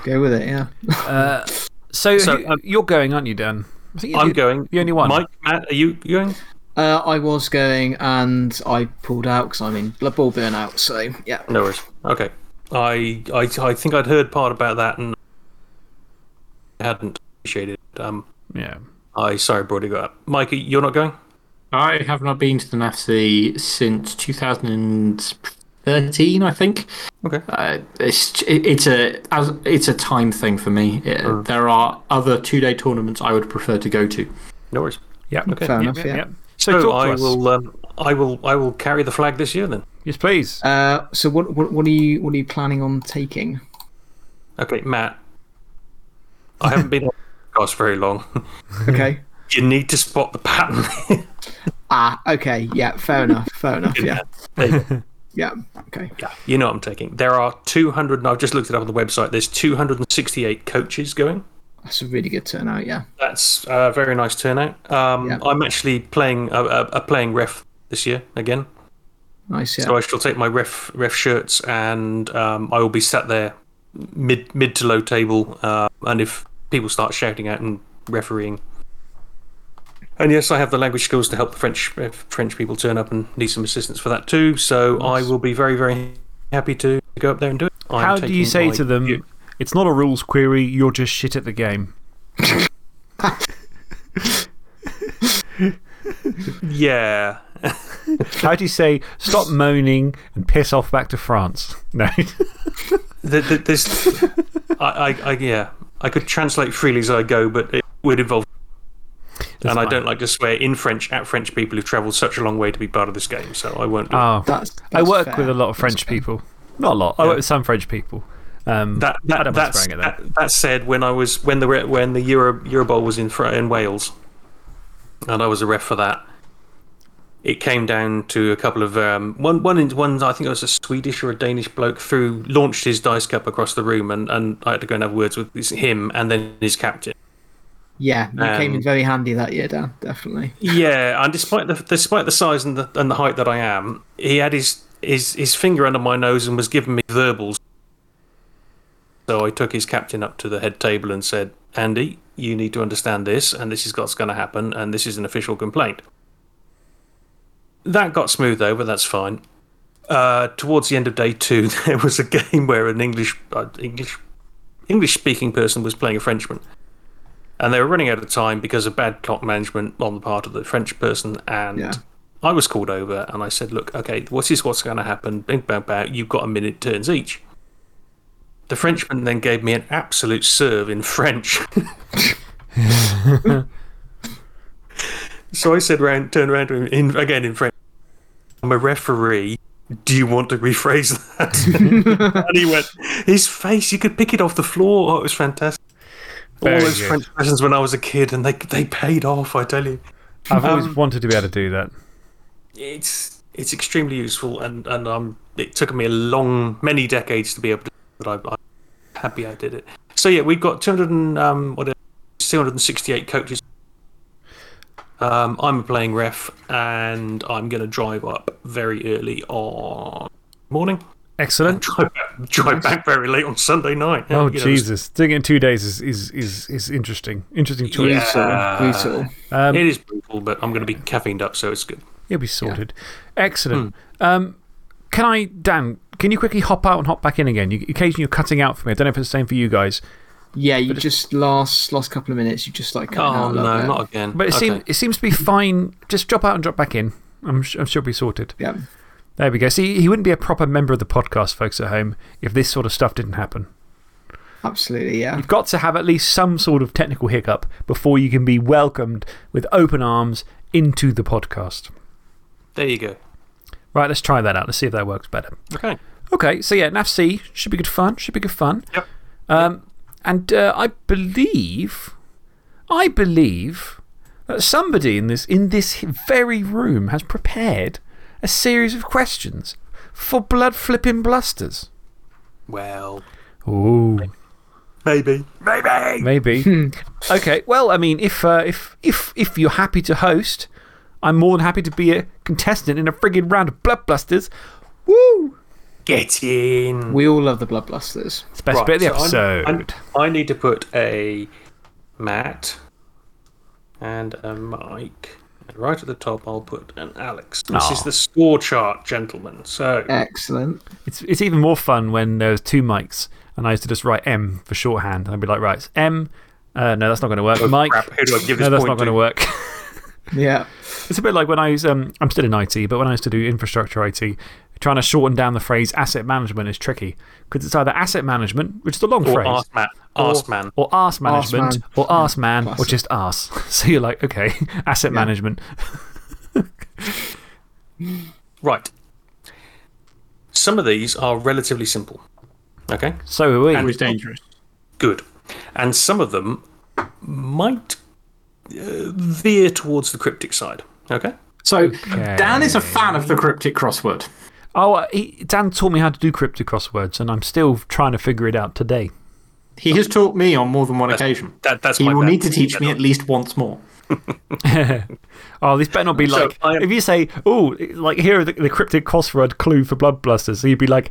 Go with it. Yeah. So, So, who- um, you're going, aren't you, Dan? I think you I'm going. You only one. Mike, Matt, are you going? Uh, I was going and I pulled out because I'm in Blood Bowl burnout. So, yeah. No worries. Okay. I, I, I think I'd heard part about that and I hadn't appreciated it. Um, Yeah. I sorry, brought it up. Mikey, you're not going? I have not been to the NAF C since 2013, I think. Okay. Uh, it's it's a as it's a time thing for me. It- There are other two day tournaments I would prefer to go to. No worries. Yeah. Okay. Fair Yeah, enough, yeah, yeah. yeah. So, So I us. will, um, I will, I will carry the flag this year then. Yes, please. Uh, so what, what what are you what are you planning on taking? Okay, Matt. I haven't been on the podcast very long. <laughs> Okay. you need to spot the pattern. <laughs> ah, okay. Yeah, fair enough. Fair enough. Yeah. There you go. Yeah. Okay. Yeah, you know what I'm taking. There are 200, and I've just looked it up on the website. There's 268 coaches going. That's a really good turnout. Yeah. That's a very nice turnout. Um, Yeah. I'm actually playing a, a, a playing ref this year again, Nice. Yeah. so I shall take my ref ref shirts and um, I will be sat there mid mid to low table. Uh, and if people start shouting out and refereeing, and yes, I have the language skills to help the French if French people turn up and need some assistance for that too. So I will be very very happy to go up there and do it. I'm How do you say to them, it's not a rules query, you're just shit at the game? <laughs> Yeah. <laughs> How do you say, stop moaning and piss off back to France? <laughs> No. The, the, this, I, I, I, yeah, I could translate freely as I go, but it would involve. and I don't like to swear in French at French people who've travelled such a long way to be part of this game, so I won't do it. Oh, That's, I that's work fair. with a lot of That's French people. Not a lot. I work with some French people. Um, That, I that, don't mind that's, swearing at them. that, that said, when I was when the when the Euro Eurobowl was in in Wales, and I was a ref for that, it came down to a couple of um, one one in- one I think it was a Swedish or a Danish bloke threw launched his dice cup across the room, and, and I had to go and have words with his- him and then his captain. Yeah, you came in Um, very handy that year, Dan. Definitely. <laughs> Yeah, and despite the despite the size and the and the height that I am, he had his his his finger under my nose and was giving me verbals. So I took his captain up to the head table and said, "Andy, you need to understand this, and this is what's going to happen, and this is an official complaint." That got smoothed over. That's fine. Uh, towards the end of day two, <laughs> there was a game where an English uh, English English speaking person was playing a Frenchman and they were running out of time because of bad clock management on the part of the French person. And Yeah. I was called over and I said, "Look, okay, what is what's going to happen? Bing, bang, bang. You've got a minute turns each." The Frenchman then gave me an absolute serve in French. <laughs> <laughs> so I said, round, turned around to him in, again in French. I'm a referee. Do you want to rephrase that? <laughs> and he went, his face, you could pick it off the floor. Oh, it was fantastic. Very All those good. French lessons when I was a kid, and they they paid off. I tell you, I've always um, wanted to be able to do that. it's it's extremely useful, and and um, it took me a long, many decades to be able to. But I, I'm happy I did it. So yeah, we've got 200 and um, what, 268 coaches. Um, I'm a playing ref, and I'm going to drive up very early on morning. Excellent. Drive back, drive back very late on Sunday night. Oh, You know, Jesus. Doing it in two days is, is, is, is interesting. Interesting choice. Yeah. Brutal. Brutal. Um, It is brutal, but I'm going to be caffeined up, so it's good. It'll be sorted. Excellent. Hmm. Um, can I, Dan, can you quickly hop out and hop back in again? You, occasionally you're cutting out for me. I don't know if it's the same for you guys. Yeah, you just last last couple of minutes. You just like cutting Oh out a little no, bit. not again. But it, okay. seems, it seems to be fine. Just drop out and drop back in. I'm, su- I'm sure it'll be sorted. Yeah. There we go. See, he wouldn't be a proper member of the podcast, folks at home, if this sort of stuff didn't happen. Absolutely. Yeah. You've got to have at least some sort of technical hiccup before you can be welcomed with open arms into the podcast. There you go. Right, let's try that out. Let's see if that works better. Okay. Okay, so yeah, NAF C should be good fun. Should be good fun. Yep. Um, and uh, I believe, I believe that somebody in this, in this very room has prepared a series of questions for blood flipping blusters. Well, Ooh, maybe. Maybe. maybe. <laughs> okay, well, I mean, if, uh, if, if, if you're happy to host, I'm more than happy to be a contestant in a friggin' round of blood blusters. Woo! Get in. We all love the Bloodbusters. It's the best Right, bit of the so I'm- episode. I'm- I need to put a Matt and a Mike. And right at the top, I'll put an Alex. This is the score chart, gentlemen. So, Excellent. It's, it's even more fun when there's two mics and I used to just write M for shorthand. And I'd be like, right, it's M, Uh, no, that's not going to work. Mike. Crap, who do I give no, that's not going to to? work. Yeah. <laughs> It's a bit like when I was, um, I'm still in IT, but when I used to do infrastructure IT, trying to shorten down the phrase asset management is tricky because it's either asset management, which is the long Or phrase, arse man. Arse man. or arse management, man. or arse man, or just arse. <laughs> So you're like, okay, <laughs> asset management. <laughs> Right. Some of these are relatively simple. Okay? So are we. Always dangerous. Good. And some of them might uh, veer towards the cryptic side. Okay? So, Dan is a fan of the cryptic crossword. Oh, uh, he, Dan taught me how to do cryptic crosswords, and I'm still trying to figure it out today. He has taught me on more than one occasion. that- that's he my will bad. need to teach me at least once more. <laughs> Oh, this better not be So like. I am- if you say, oh, like here are the, the cryptic crossword clue for Blood Blusters, so you'd be like,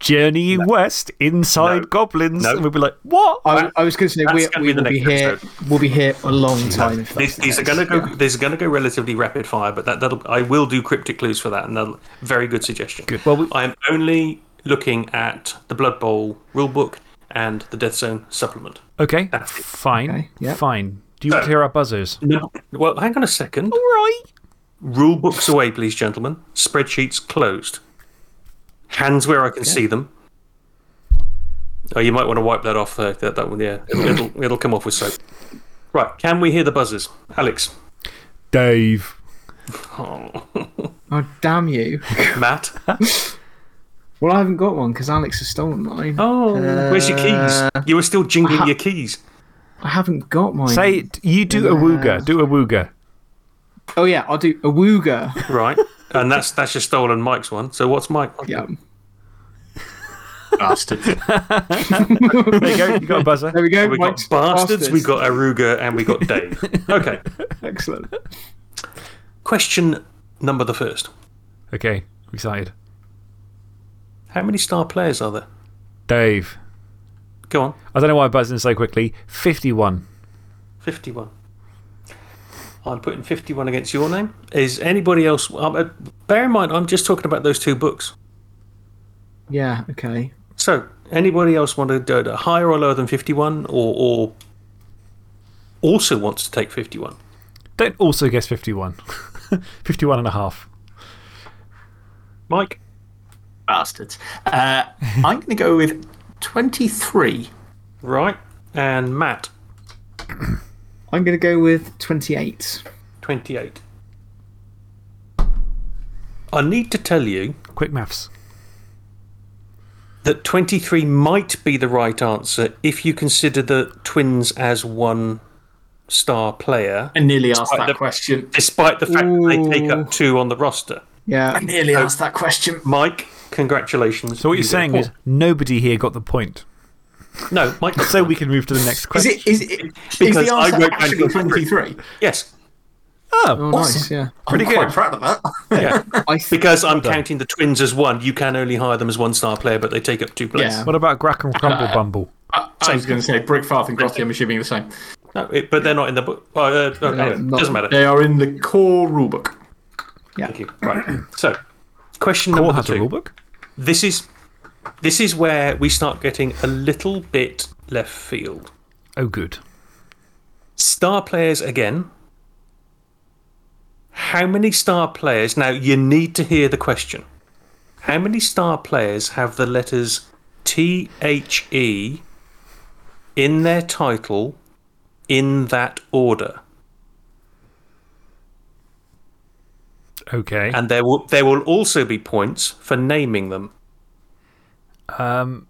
journey west inside No. goblins. No. And we'd be like, what? I, I was going to say, we, gonna we be will, be next here. episode. We'll be here a long time. if These, that's these are going to go. Yeah. These are going to go relatively rapid fire, but that, that'll. I will do cryptic clues for that, and that'll very good suggestion. Good. Well, we- I am only looking at the Blood Bowl rulebook and the Death Zone supplement. Okay, That's fine. Okay, yep. Fine. Do you want to hear our buzzers? No, well, hang on a second. All right. Rule books away, please, gentlemen. Spreadsheets closed. Hands where I can see them. Oh, you might want to wipe that off. Uh, that, that one, yeah. It'll, it'll, <laughs> it'll come off with soap. Right, can we hear the buzzers? Alex. Dave. Oh. Oh, damn you. <laughs> Matt. <laughs> Well, I haven't got one because Alex has stolen mine. Oh, where's your keys? You were still jingling ha- your keys. I haven't got mine. Say, you do a wooga. Do a wooga. Oh, yeah, I'll do a wooga. Right. And that's that's just stolen Mike's one. So what's Mike? yeah. <laughs> Bastard. <laughs> There you go. You got a buzzer. There we go. We got Mike's bastards, we got Aruga, and we got Dave. <laughs> Okay. Excellent. Question number the first. Okay, I'm excited. How many star players are there? Dave. Go on. I don't know why I buzzed in so quickly. 51. 51. I'm putting 51 against your name. Is anybody else. Um, uh, bear in mind, I'm just talking about those two books. Yeah, okay. So, anybody else want to do it higher or lower than 51 or, or also wants to take 51? Don't also guess 51. <laughs> 51 and a half. Mike? Bastards. Uh, I'm going to go with 23. Right. And Matt? <clears throat> I'm going to go with 28. 28. I need to tell you Quick maths. that 23 might be the right answer if you consider the twins as one star player, I nearly asked that the- question. despite the fact that they take up two on the roster. Yeah. I nearly asked that question. Mike, congratulations. So, what you you're saying is nobody here got the point. No, Mike. So, we can move to the next question. Is question. it? Is it? Is Because the I answer wrote actually 23. 23? Yes. Oh, Oh, nice. Yeah. Pretty I'm good. quite proud of that. <laughs> Yeah. I because I'm counting the twins as one. You can only hire them as one star player, but they take up two places. Yeah. What about Grak and Crumble Bumble? I, I was going to say Brickfarth and Grotty, I'm assuming the same. No, it, but they're not in the book. Uh, uh, no, No, anyway, not- doesn't matter. They are in the core rulebook. Yeah. Thank you. Right. So, question Core number has a two. rulebook. This is this is where we start getting a little bit left field. Oh, good. Star players again. How many star players? Now you need to hear the question. How many star players have the letters T H E in their title in that order? Okay. And there will there will also be points for naming them. Um,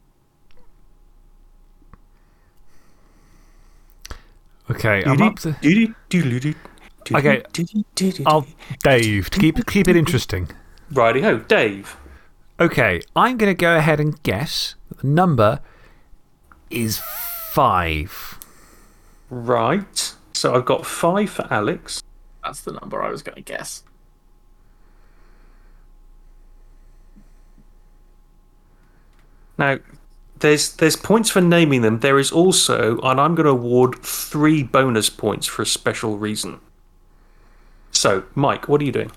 okay, I'm up to. Okay, I'll. Dave, to keep, keep it interesting. Righty ho, Dave. Okay, I'm going to go ahead and guess the number is five. Right. So I've got five for Alex. That's the number I was going to guess. Now, there's there's points for naming them. There is also, and I'm going to award three bonus points for a special reason. So, Mike, what are you doing?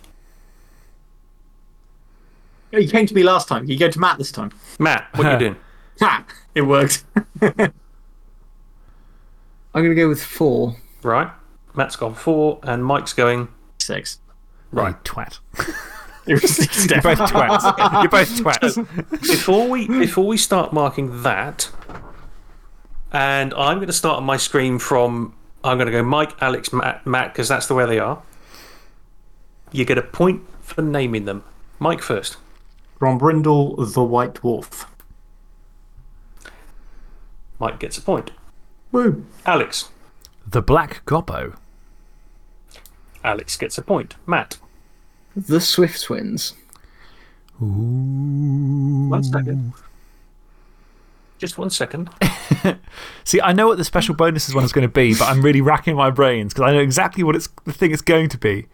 You came to me last time. You go to Matt this time. Matt, what are you <laughs> doing? Ha! It worked. <laughs> I'm going to go with four. Right. Matt's gone four, and Mike's going. Six. Right. twat. <laughs> It was <laughs> You're both twats. You're both twats. before we before we start marking that, and I'm going to start on my screen from I'm going to go Mike, Alex, Matt, Matt, because that's the way they are. You get a point for naming them. Mike first. Grombrindal, the White Dwarf. Mike gets a point. Woo. Alex. The Black Gobbo. Alex gets a point. Matt. The Swift Twins. One second. Just one second. <laughs> See, I know what the special bonuses one is going to be, but I'm really racking my brains because I know exactly what it's, the thing it's going to be.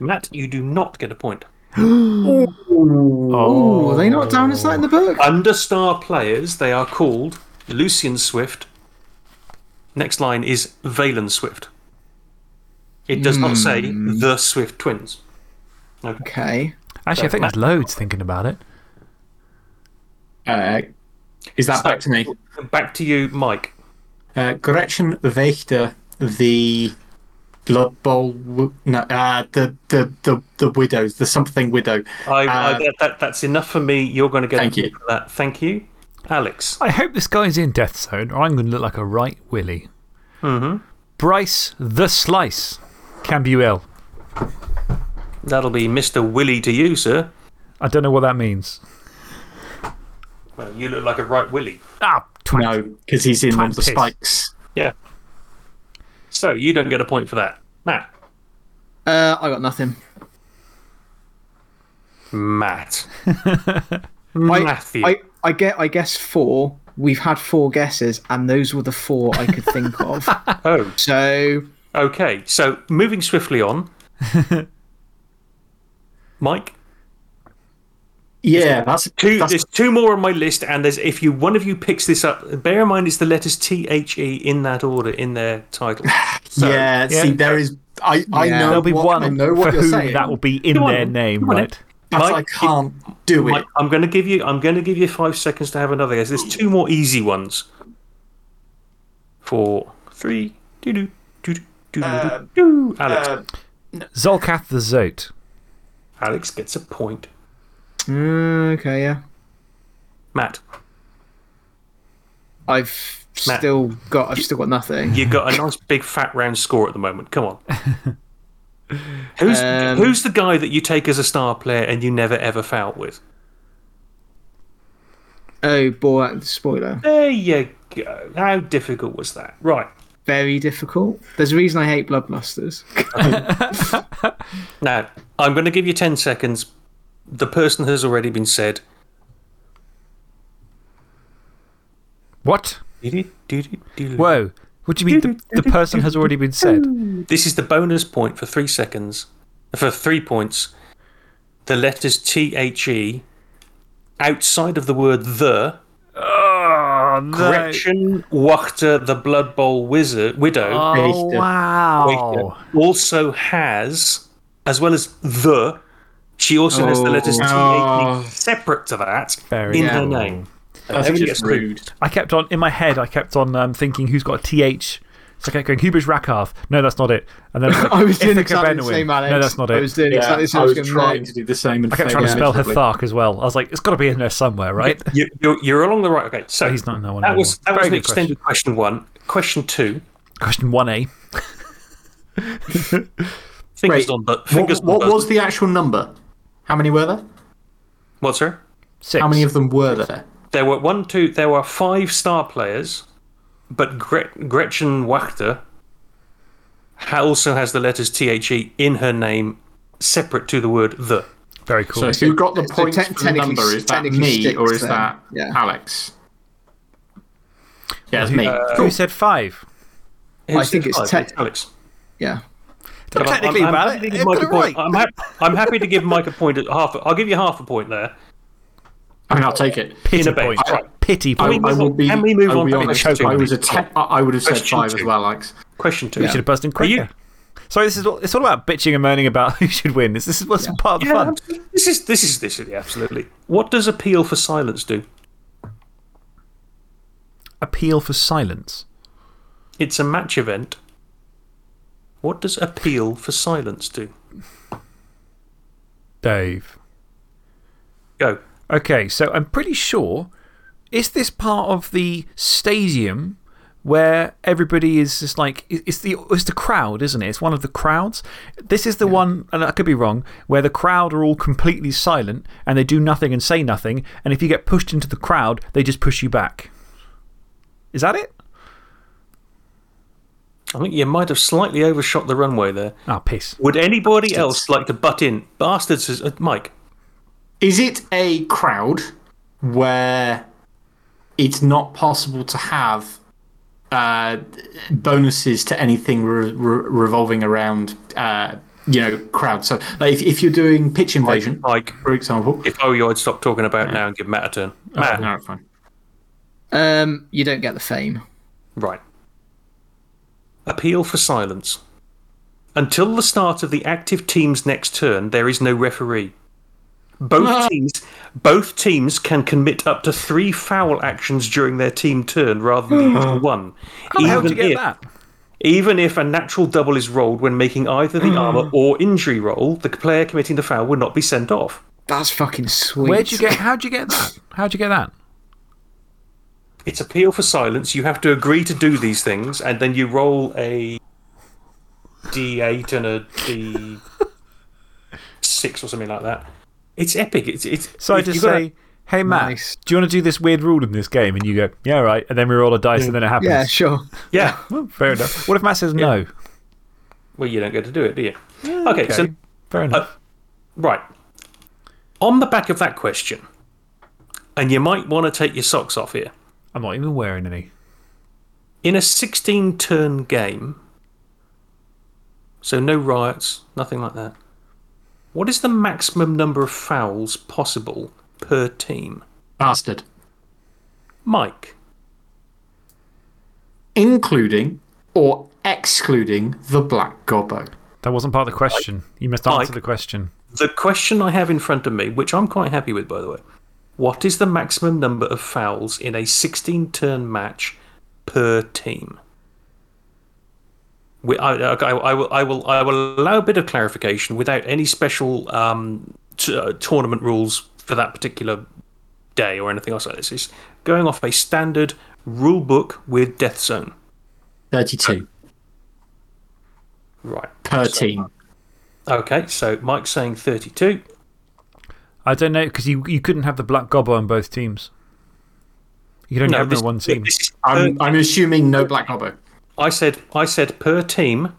Matt, you do not get a point. <gasps> Oh, are they not down as that in the book? Under star players, they are called Lucian Swift. Next line is Valen Swift. It does not say the Swift twins. Okay. Actually, I think there's loads thinking about it. Uh, is that back to me? Back to you, Mike. Uh, Gretchen Wächter, the Blood Bowl. w- No, uh, the, the, the, the widows, the something widow. I, I, Uh, that, that, that's enough for me. You're going to get Thank you. for that. Thank you. Alex. I hope this guy's in Death Zone, or I'm going to look like a right Willy. hmm Bryce the Slice. Cambuel. That'll be Mr. Willie to you, sir. I don't know what that means. Well, you look like a right Willie. Ah, twat. No, because he's in one of the spikes. Yeah. So you don't get a point for that. Matt. Uh, I got nothing. Matt. <laughs> Matthew. I, I, get, I guess four. We've had four guesses, and those were the four I could think of. <laughs> oh, So, okay. So moving swiftly on. <laughs> Mike. Yeah, that's, Two, that's there's two more on my list, and there's if you one of you picks this up, bear in mind it's the letters T H E in that order in their title. <laughs> So, yeah, yeah. See, there is. I, I Yeah. know There'll be what, I one know for what you're whom saying. that will be in on their name, Come on then. right? but I can't do it. Mike, I'm going to give you. I'm going to give you five seconds to have another guess. There's two more easy ones. Four, three, doo doo doo doo doo doo. Alex. Uh, Zolcath the Zoat. Alex gets a point. mm, okay, yeah. Matt, I've Matt. still got, I've still got nothing. You've got a nice big fat round score at the moment. Come on. <laughs> Who's Um, who's the guy that you take as a star player and you never ever foul with? Oh, boy, spoiler. There you go. How difficult was that? Right. Very difficult. There's a reason I hate Bloodbusters. <laughs> Now, I'm going to give you 10 seconds. The person has already been said. What? Whoa. Whoa. What do you mean the, the person has already been said? This is the bonus point for three seconds. For three points. The letters T H E outside of the word the. Oh, no. Gretchen Wachter, the Blood Bowl wizard, widow, Oh, Richter. wow. also has, as well as the, she also has the letters T H E Oh. separate to that Very in her name. that's just rude. I kept on, in my head, I kept on um, thinking who's got a TH. So I kept going, Hubris Rakarth. No, that's not it. And then I was, <laughs> like, I was doing Ithaca exactly the same, Alex. No, that's not it. I was doing Yeah, exactly the same. I was trying make- to do the same. And I kept trying to spell miserably. Hthark as well. I was like, it's got to be in there somewhere, right? You, you're, you're along the right. Okay, so He's not in that one that was, anymore. that was Very an extended question one. Question two. Question 1A. <laughs> Fingers Wait, on, but fingers on what buzzers. was the actual number? How many were there? What, sir? Six. How many of them were there? There were one, two. There were five star players, but Gret- Gretchen Wachter also has the letters T H E in her name, separate to the word the. Very cool. So who got the So points te- for the technically- number? Is that me six or is then. that Yeah. Alex? Yeah, it's me. Uh, who said five? I think it's five? te- Alex. Yeah. Don't I'm- technically I'm, about I'm happy to give Mike got a point. right. I'm, hap- I'm happy to give Mike a point. At half. I'll give you half a point there. I mean, I'll take it. Pity in a bit. point. Right. Pity I, Can we point. I move will on- be. can we move I on to honest. question I was a te- I I would have said Question five two. as well, Alex. Question two. You should have buzzed in quicker. Sorry, this is all, it's all about bitching and moaning about <laughs> who should win. This, this is what's part of the Yeah, fun. absolutely. this is this is this is yeah, absolutely. What does appeal for silence do? appeal for silence? It's a match event. What does appeal for silence do? Dave. Go. Okay, so I'm pretty sure. Is this part of the stadium where everybody is just like. It's the, it's the crowd, isn't it? It's one of the crowds. This is the one, and I could be wrong, where the crowd are all completely silent and they do nothing and say nothing. And if you get pushed into the crowd, they just push you back. Is that it? I think you might have slightly overshot the runway there. Oh, piss. Would anybody else like to butt in? Bastards, is, uh, Mike. Is it a crowd where it's not possible to have uh, bonuses to anything re re revolving around, uh, you know, crowd? So, like if, if you're doing pitch invasion, like for example. if I were you, I'd stop talking about now and give Matt a turn. Matt. No, fine. Um, you don't get the fame. Right. Appeal for silence. Until the start of the active team's next turn, there is no referee. Both, Ah. teams, both teams can commit up to three foul actions during their team turn rather than usual <gasps> one. How the hell did you get if, that? even if a natural double is rolled when making either the armour or injury roll, the player committing the foul will not be sent off. That's fucking sweet. Where'd you get, how'd you get that? How'd you get that? It's appeal for silence. You have to agree to do these things, and then you roll a d8 and a d6 or something like that. It's epic. It's, it's, So I you just gotta- say, hey, Matt, Nice. do you want to do this weird rule in this game? And you go, yeah, all right. And then we roll a dice and then it happens. Yeah, sure. yeah. Well, fair enough. What if Matt says no? Well, you don't get to do it, do you? okay, so fair enough. Uh, right. On the back of that question, and you might want to take your socks off here. I'm not even wearing any. In a 16 turn game, so no riots, nothing like that, what is the maximum number of fouls possible per team? Bastard. Mike, Including or excluding the Black Gobbo. That wasn't part of the question. You must answer Mike. the question. the question I have in front of me, which I'm quite happy with, by the way, what is the maximum number of fouls in a 16 turn match per team? We, I, I, I, will, I, will, I will allow a bit of clarification without any special um, t- uh, tournament rules for that particular day or anything else like this. It's going off a standard rule book with Death Zone. 32 Right. per team. Okay, so Mike's saying 32. I don't know, because you, you couldn't have the Black Gobbo on both teams. You could only have this- on one team. this is per- I'm, I'm assuming no Black Gobbo. I said, I said per team.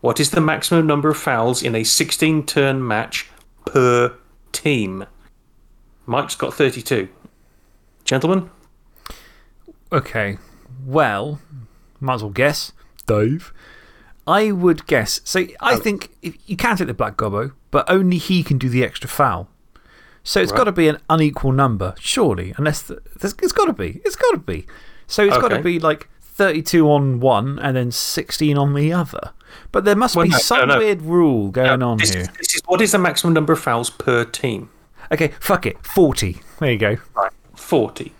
What is the maximum number of fouls in a 16 turn match per team? Mike's got 32. Gentlemen? Okay. Well, might as well guess. Dave. I would guess. So I oh. think if, you can take the Black Gobbo, but only he can do the extra foul. So it's got to be an unequal number, surely. Unless the, there's, it's got to be. It's got to be. So it's got to be like 32 on one and then 16 on the other. But there must Well, be no, some no, no. weird rule going on This here. is, this is what is the maximum number of fouls per team? Okay, fuck it. 40. There you go. Right. 40.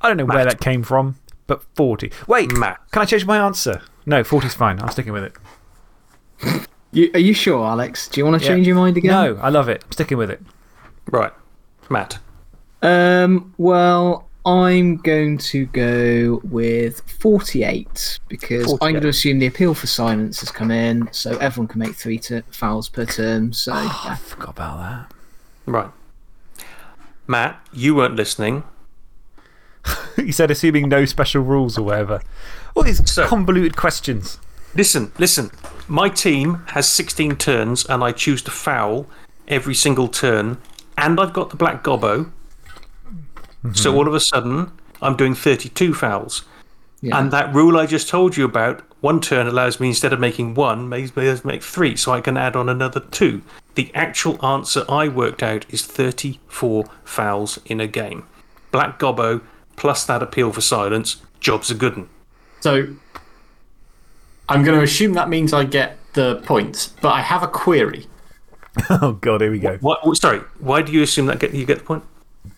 I don't know where that came from, but 40. Wait, Matt. can I change my answer? No, 40's fine. I'm sticking with it. You, are you sure, Alex? Do you want to Yeah. change your mind again? No, I love it. I'm sticking with it. Right. Matt. Um, well, I'm going to go with 48 because I'm going to assume the appeal for silence has come in, so everyone can make three tu- fouls per turn. So, I yeah. forgot about that. Right. Matt, you weren't listening. <laughs> you said assuming no special rules or whatever. All these So- convoluted questions. Listen, listen. My team has 16 turns and I choose to foul every single turn, and I've got the black gobbo. So mm-hmm. all of a sudden, I'm doing 32 fouls. Yeah. And that rule I just told you about, one turn allows me, instead of making one, makes me make three, so I can add on another two. The actual answer I worked out is 34 fouls in a game. Black gobbo plus that appeal for silence, job's a good one. So I'm going to assume that means I get the points, but I have a query. <laughs> Oh, God, here we go. What, sorry, why do you assume that get, you get the point?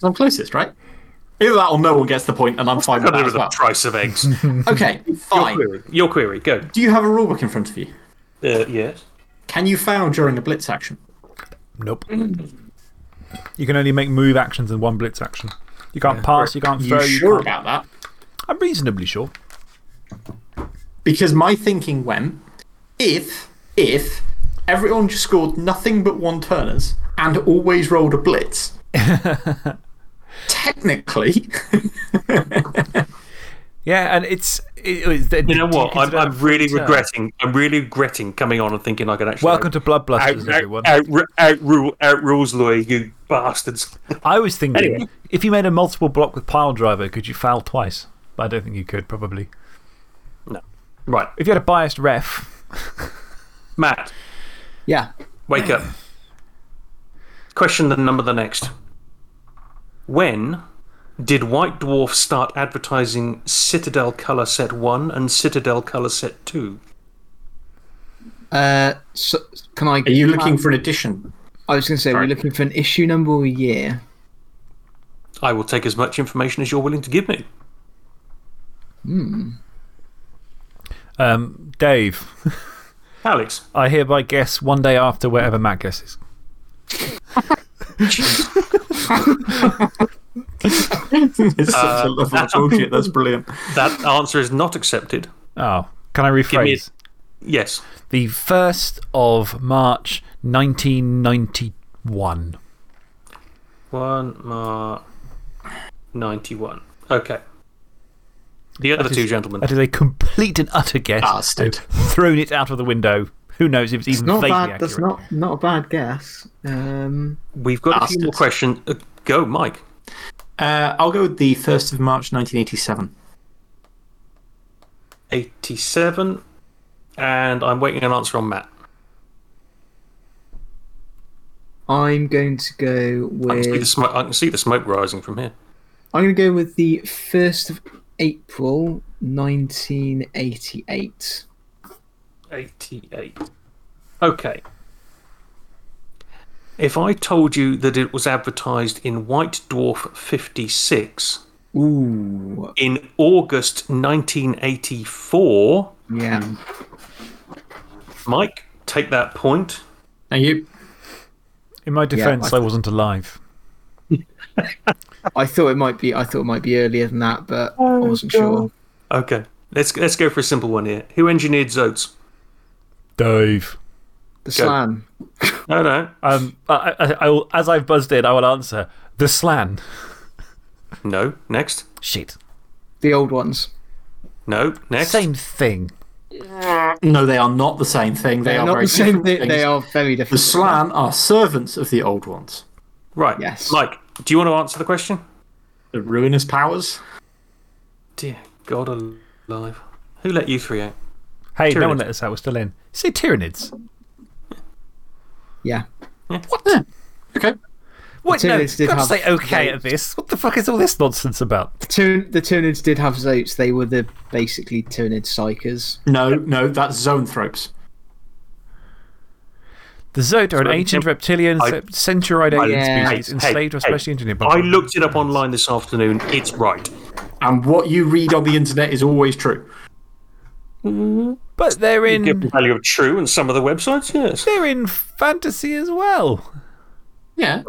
I'm closest, right? Either that or no one gets the point, and I'm fine with that rid as of the price of eggs. <laughs> Okay, <laughs> Your fine. query. Your query. Go. Do you have a rulebook in front of you? Uh, yes. Can you foul during a blitz action? Nope. You can only make move actions in one blitz action. You can't pass, you can't throw. You throw. sure can't... about that? I'm reasonably sure. Because my thinking went if, if everyone just scored nothing but one turners and always rolled a blitz, <laughs> technically, <laughs> Yeah, and it's. It, it, You know what? I'm, I'm uh, really regretting. I'm really regretting coming on and thinking I could actually. Welcome to Blood out, Blusters, out, everyone. out, out, rule, out rules lawyer, you bastards. <laughs> I was thinking Anyway. if you made a multiple block with pile driver, could you foul twice? But I don't think you could, probably. No. Right. If you had a biased ref, Matt, Yeah. wake up. Question the number the next. When did White Dwarf start advertising Citadel Colour Set 1 and Citadel Colour Set 2? Uh, so, can I. are you looking for an addition? I was going to say, Sorry. we're looking for an issue number or a year. I will take as much information as you're willing to give me. Hmm. um, Dave, <laughs> Alex. I hereby guess one day after whatever Matt guesses. It's such a level of bullshit. That's <laughs> brilliant. That answer is not accepted. Oh, can I me a- rephrase? Yes. The 1st of March 1991. 1 March 91. Okay. The other That two is- gentlemen. That is a complete and utter guess. Bastard. Thrown it out of the window. Who knows if it's even Not vaguely bad. accurate. That's not, not a bad guess. Um, We've got a few more Bastards. questions. Uh, go, Mike. Uh, I'll go with the 1st of March 1987. 87. And I'm waiting an answer on Matt. I'm going to go I can, see the with. smoke, I can see the smoke rising from here. I'm going to go with the 1st of April 1988. 88. Okay. If I told you that it was advertised in White Dwarf 56 Ooh. in August 1984, Yeah. Mike, take that point. Thank you. In my defense, I- I wasn't alive. <laughs> I thought it might be. I thought it might be earlier than that, but I wasn't sure. Okay. Let's, let's go for a simple one here. Who engineered Zoats? Dave. The Go. Slann. No, no. Um, I, I, I will, as I've buzzed in, I will answer the Slann. No. Next. Shit. The old ones. No. Next. Same thing. No, they are not the same thing. They They're are not very the same different thing. things. They are very different. The. Slann are servants of the old ones. Right. Yes. Mike, do you want to answer the question? The ruinous powers. Dear God alive. Who let you three out? Hey, no one let us out. We're still in. Say Tyranids. Yeah. What? Okay. What? The No, Tyranids did can't have say okay votes. at this. What the fuck is all this nonsense about? The, Tyr- the Tyranids did have Zoats. They were the basically Tyranid psykers. No, no, that's zoanthropes. The Zoat are an ancient reptilian I- centauroid alien Yeah. species Hey, enslaved or hey, specially engineered by I looked it up online this afternoon. It's right. And what you read on the internet is always true. But they're Give in, the value of true and some of the websites, yes. they're in fantasy as well. Yeah.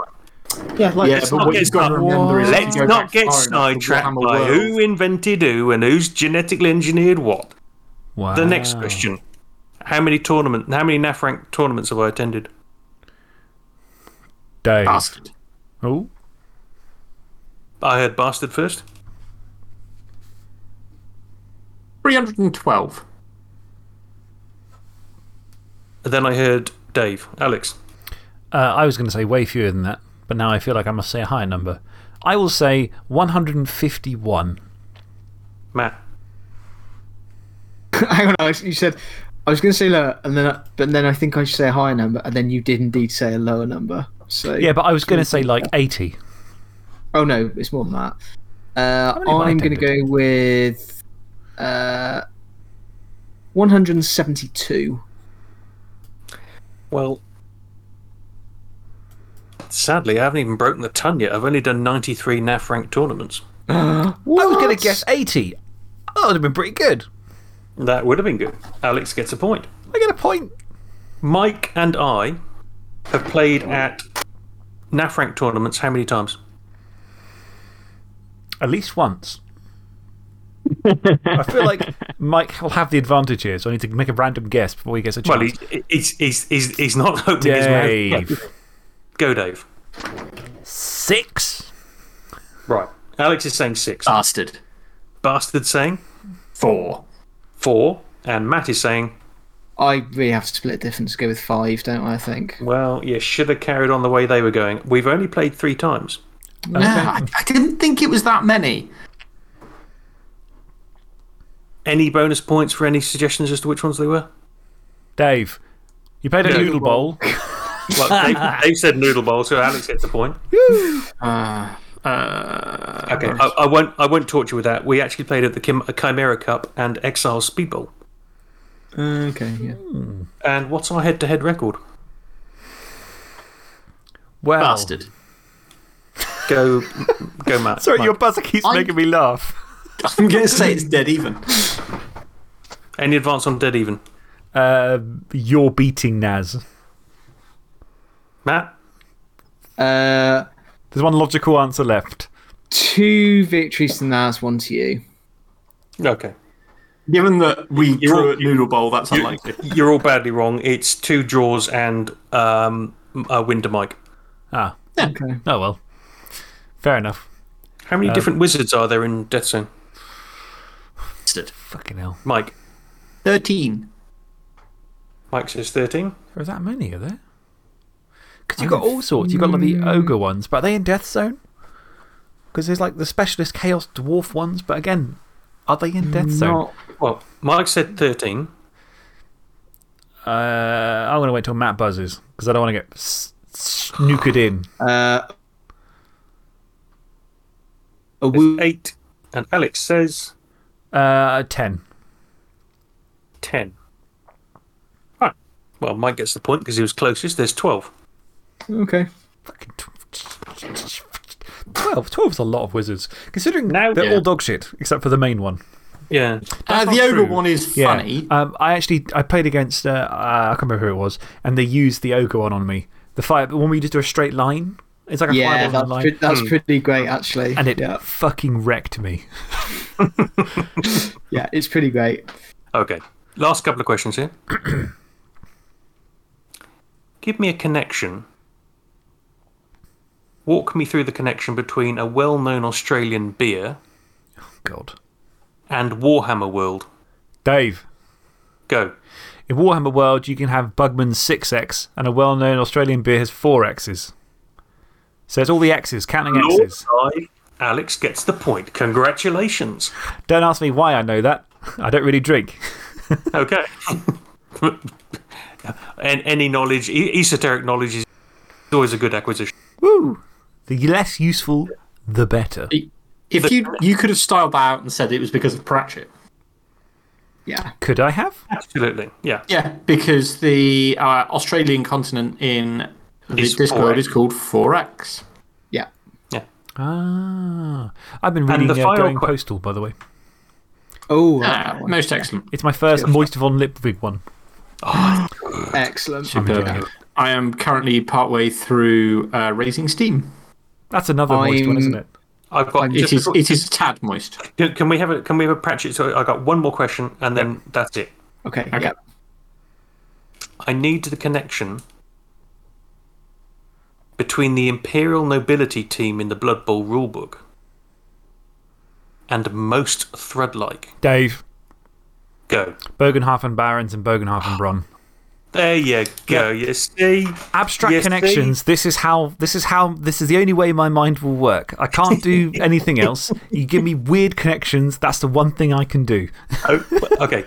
Yeah, like Yeah, it's but what you've it's got to not- remember is Let's if you go not get far sidetracked by who invented who and who's genetically engineered what. Wow. The next question. How many tournament? How many NAF rank tournaments have I attended? Dave. Bastard. Oh, I heard bastard first. 312. And then I heard Dave. Alex. uh, I was going to say way fewer than that, but now I feel like I must say a higher number. I will say 151. Matt. <laughs> Hang on, Alex, you said I was going to say lower, and then I, but then I think I should say a higher number, and then you did indeed say a lower number. So Yeah, but I was going to say like 80. oh no, it's more than that. Uh, I I'm going to go with uh, 172. Well, sadly, I haven't even broken the ton yet. I've only done 93 NAF rank tournaments. <gasps> I was going to guess 80. That would have been pretty good. That would have been good. Alex gets a point. I get a point. Mike and I have played at NAF tournaments how many times? At least once. I feel like Mike will have the advantage here, so I need to make a random guess before he gets a Well, chance. he's, he's, he's, he's, he's not <laughs> opening his mouth. Dave. Go, Dave. Six. Right. Alex is saying six. Bastard. Bastard saying Four. Four. And Matt is saying, I really have to split the difference to go with five, don't I? I think. well, you should have carried on the way they were going. We've only played three times. Yeah, I, I didn't think it was that many. Any bonus points for any suggestions as to which ones they were? Dave, you played a No. noodle bowl. Well, Dave, Dave said noodle bowl, so Alex gets the point. Uh, <laughs> uh, Okay, I, I, won't, I won't torture you with that. We actually played at the Chim- Chimera Cup and Exile Speedball. Okay, yeah. And what's our head to head record? Well, Bastard. Go, go, Matt. <laughs> Sorry, Mike. your buzzer keeps I- making me laugh. I'm going to say it's dead even. Any advance on dead even? Uh, you're beating Naz. Matt? Uh, There's one logical answer left. two victories to Naz, one to you. Okay. Given that we You're drew all- at Noodle Bowl, that's unlikely. You're all badly wrong. It's two draws and um, a win to Mike. Ah, Okay. oh well. Fair enough. How many different wizards are there in Death Zone? Bastard. Fucking hell. Mike. 13. Mike says 13. There are that many, are there? Because you've got all sorts. You've got like the ogre ones, but are they in Death Zone? Because there's like the specialist Chaos Dwarf ones, but again, are they in Death Zone? Well, Mike said 13. Uh, I'm going to wait till Matt buzzes because I don't want to get snookered in. <gasps> uh, a woo- 8. And Alex says Uh, 10. 10. Right. Well, Mike gets the point because he was closest. There's 12. Okay. Fucking 12. 12 is a lot of wizards. Considering Now- they're Yeah. all dog shit, except for the main one. Yeah. Uh, the Ogre true. one is Yeah. funny. Um, I actually I played against, uh, I can't remember who it was, and they used the ogre one on me. The fire, the one where you just do a straight line. It's like a Yeah, fireball that's, line. pre- that's pretty great, actually. and it yeah. fucking wrecked me. <laughs> yeah, it's pretty great. Okay. Last couple of questions here. <clears throat> Give me a connection. Walk me through the connection between a well known Australian beer God. and Warhammer World. Dave, Go. in Warhammer World, you can have Bugman's 6X, and a well known Australian beer has 4Xs. So it's all the X's, counting X's. Lord, Alex gets the point. Congratulations. Don't ask me why I know that. I don't really drink. <laughs> Okay. <laughs> and any knowledge, esoteric knowledge is always a good acquisition. Woo! The less useful, the better. If you, you could have styled that out and said it was because of Pratchett. Yeah. Could I have? Absolutely. Yeah. Yeah, because the uh, Australian continent in the Is Discworld 4X. is called 4X. Yeah. Yeah. Ah. I've been reading the uh, final Going Postal, by the way. Oh, I Ah, most excellent. It's my first Moist von Lipwig one. Excellent. I'm enjoying Uh, it. I am currently partway through uh, Raising Steam. That's another Moist one, I'm- isn't it? I've got. I'm- It just is, before- it is a tad moist. Can, can we have a can we have a Pratchett? So I got one more question, and then that's it. Okay. Okay. Yeah. I need the connection between the Imperial Nobility team in the Blood Bowl rulebook and most Threadlike. Dave. Go. Bogenhafen Barons and Bogenhafen Bronn. There you go. You see, Abstract Yes, connections. This is how. This is how. This is the only way my mind will work. I can't do <laughs> anything else. You give me weird connections. That's the one thing I can do. Oh, okay.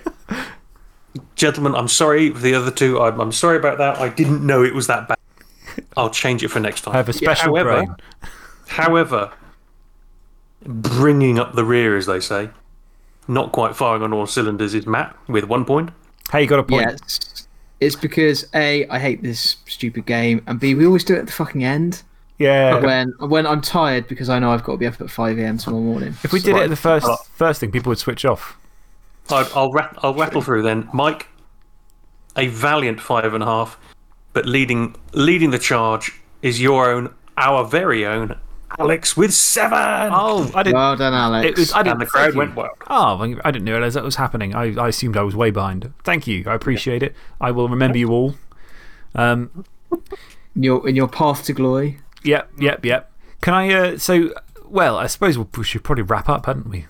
Gentlemen, I'm sorry for the other two. I'm, I'm sorry about that. I didn't know it was that bad. I'll change it for next time. I have a special however, brain. However, bringing up the rear, as they say, not quite firing on all cylinders is Matt with one point. Hey, you got a point. Yeah, it's, it's because A, I hate this stupid game, and B, we always do it at the fucking end. Yeah. when when I'm tired because I know I've got to be up at 5 a.m. tomorrow morning. If we did it at the first, first thing, people would switch off. I'll, I'll, rat, I'll rattle through then. Mike, a valiant five and a half, but leading, leading the charge is your own, our very own, Alex with seven. Oh, I didn't. Well done, Alex. It was, I didn't, and the crowd went wild. Oh, I didn't realize that was happening. I, I assumed I was way behind. Thank you. I appreciate it. I will remember you all. Um, in, your, in your path to glory. Yep, yep, yep. Can I? Uh, so, well, I suppose we should probably wrap up, hadn't we?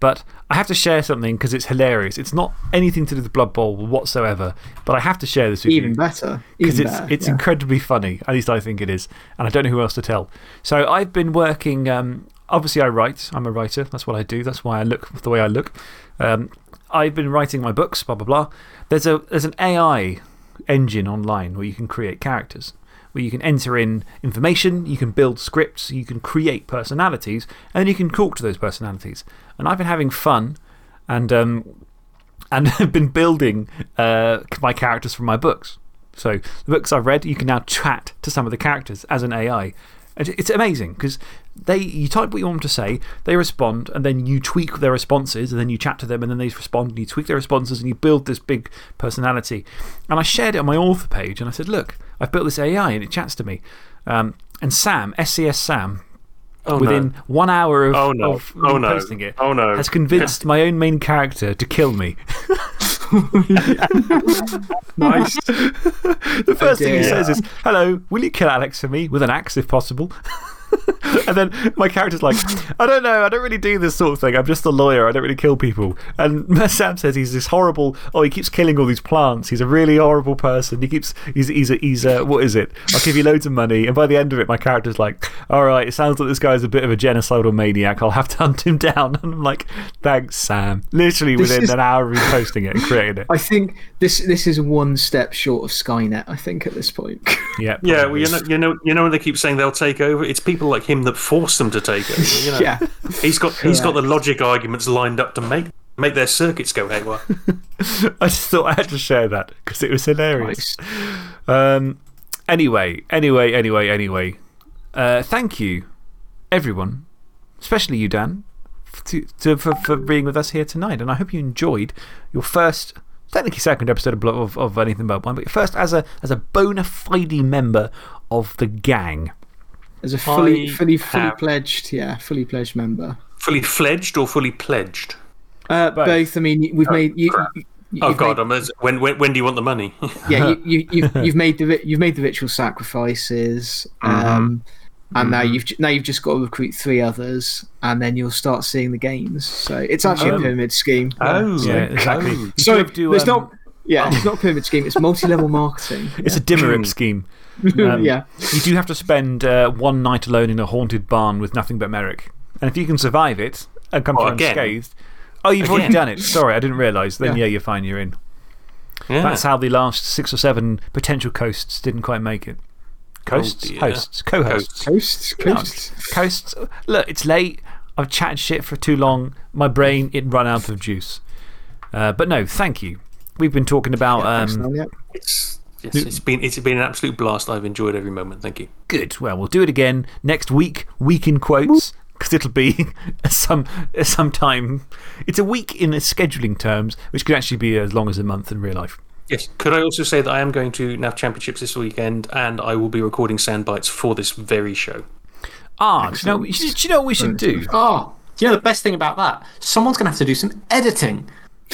But I have to share something because it's hilarious. It's not anything to do with Blood Bowl whatsoever, but I have to share this with Even you. better. Because Even it's, better. it's yeah. incredibly funny. At least I think it is. And I don't know who else to tell. So I've been working. Um, obviously, I write. I'm a writer. That's what I do. That's why I look the way I look. Um, I've been writing my books, blah, blah, blah. There's, a, there's an AI engine online where you can create characters, where you can enter in information, you can build scripts, you can create personalities, and you can talk to those personalities. And I've been having fun and um, <laughs> and have been building uh, my characters from my books. So, the books I've read, you can now chat to some of the characters as an AI. It's amazing because they, you type what you want them to say, they respond, and then you tweak their responses, and then you chat to them, and then they respond, and you tweak their responses, and you build this big personality. And I shared it on my author page, and I said, Look, I've built this AI, and it chats to me. Um, and Sam, SCS Sam, Oh, within no. one hour of, Oh, no. of Oh, no. posting it, Oh, no. has convinced <laughs> my own main character to kill me. <laughs> Nice. The first thing he says is, Hello, will you kill Alex for me with an axe if possible? <laughs> <laughs> and then my character's like, I don't know, I don't really do this sort of thing. I'm just a lawyer, I don't really kill people. And <laughs> Sam says he's this horrible, oh, he keeps killing all these plants. He's a really horrible person. He keeps, he's, he's, a, he's a, what is it? I'll give you loads of money. And by the end of it, my character's like, All right, it sounds like this guy's a bit of a genocidal maniac. I'll have to <laughs> hunt him down. And I'm like, Thanks, Sam. Literally within is- an hour of me posting it and creating it. I think this, this is one step short of Skynet, I think, at this point. Yeah. Yeah, well, you know, you know, you know when they keep saying they'll take over, it's people like him that force them to take over. You know? <laughs> yeah. He's got, he's got the logic arguments lined up to make, make their circuits go haywire. <laughs> I just thought I had to share that because it was hilarious. Nice. Um, anyway, anyway, anyway, anyway. Uh, thank you, everyone, especially you, Dan, to, to, for, for being with us here tonight. And I hope you enjoyed your first, technically second episode of, of, of Anything But One, but your first as a, as a bona fide member of the gang. As a fully, I fully, fully have- pledged, yeah, fully pledged member. fully fledged or fully pledged? Uh, both. I mean, we've made. You, crap. you, Oh, you've God. made- I'm, as- when, when, when do you want the money? <laughs> yeah, you, <laughs> you, you've, you've made the you've made the ritual sacrifices, Mm-hmm. um, and now you've now you've just got to recruit three others, and then you'll start seeing the gains. So it's actually Oh. a pyramid scheme. Oh, Yeah, exactly. <laughs> oh. So could do, there's um, not. Yeah, it's not a pyramid scheme. It's multi-level marketing. It's a dimmerip scheme. Um, <laughs> yeah. You do have to spend uh, one night alone in a haunted barn with nothing but Merrick. And if you can survive it and come Well, through unscathed. Oh, you've already done it. Sorry, I didn't realise. Then, Yeah. yeah, you're fine, you're in. Yeah. That's how the last six or seven potential coasts didn't quite make it. Coasts? dear. hosts. Co hosts. Coasts, coasts. Coasts. Look, it's late. I've chatted shit for too long. My brain, it run out of juice. Uh, but no, thank you. We've been talking about. Thanks, um, yeah. It's, yes, it's, been, it's been an absolute blast. I've enjoyed every moment. Thank you. Good. Well, we'll do it again next week. Week in quotes. Because it'll be <laughs> some, some time. It's a week in the scheduling terms, which could actually be as long as a month in real life. Yes. Could I also say that I am going to NAF Championships this weekend and I will be recording sound bites for this very show? Ah, do you, know, do you know what we should do? Oh, you know the best thing about that? Someone's going to have to do some editing.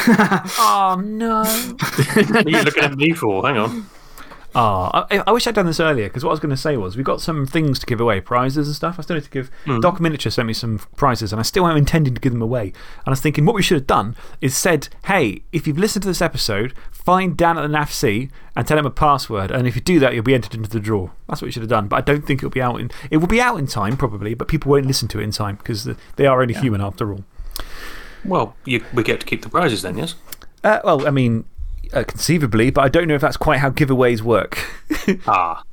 Oh, <laughs> no. <laughs> What are you looking at me for? Hang on. Ah, I, I wish I'd done this earlier because what I was going to say was we've got some things to give away, prizes and stuff. I still need to give. Doc Miniature sent me some prizes and I still am intending to give them away. And I was thinking what we should have done is said, hey, if you've listened to this episode, find Dan at the NAFC and tell him a password. And if you do that, you'll be entered into the draw. That's what we should have done. But I don't think it'll be out in. It will be out in time probably, but people won't listen to it in time because they are only human after all. Well, you, we get to keep the prizes then, yes? Uh, well, I mean, uh, conceivably, but I don't know if that's quite how giveaways work. <laughs> Ah.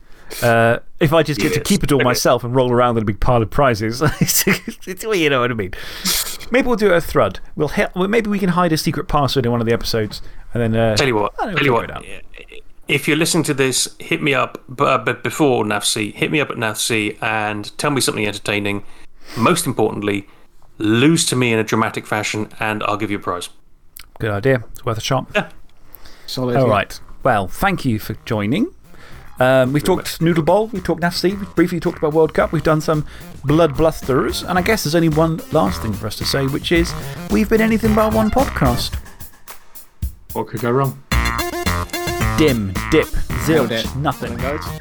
Uh, if I just get to keep it all Okay. myself and roll around in a big pile of prizes, <laughs> it's, it's, you know what I mean. Maybe we'll do a thread. We'll well, maybe we can hide a secret password in one of the episodes and then. Uh, Tell you what, I don't know, tell you what, if you're listening to this, hit me up, but, but before NAFC, hit me up at NAFC and tell me something entertaining. Most importantly, lose to me in a dramatic fashion, and I'll give you a prize. Good idea. It's worth a shot. Yeah. Solid. All yeah. right. Well, thank you for joining. Um, we've talked Noodle Bowl, we've talked NAFC, we've briefly talked about World Cup, we've done some blood blusters, and I guess there's only one last thing for us to say, which is we've been anything but one podcast. What could go wrong? Dim, dip, Nailed zilch, it. nothing. Well done, guys.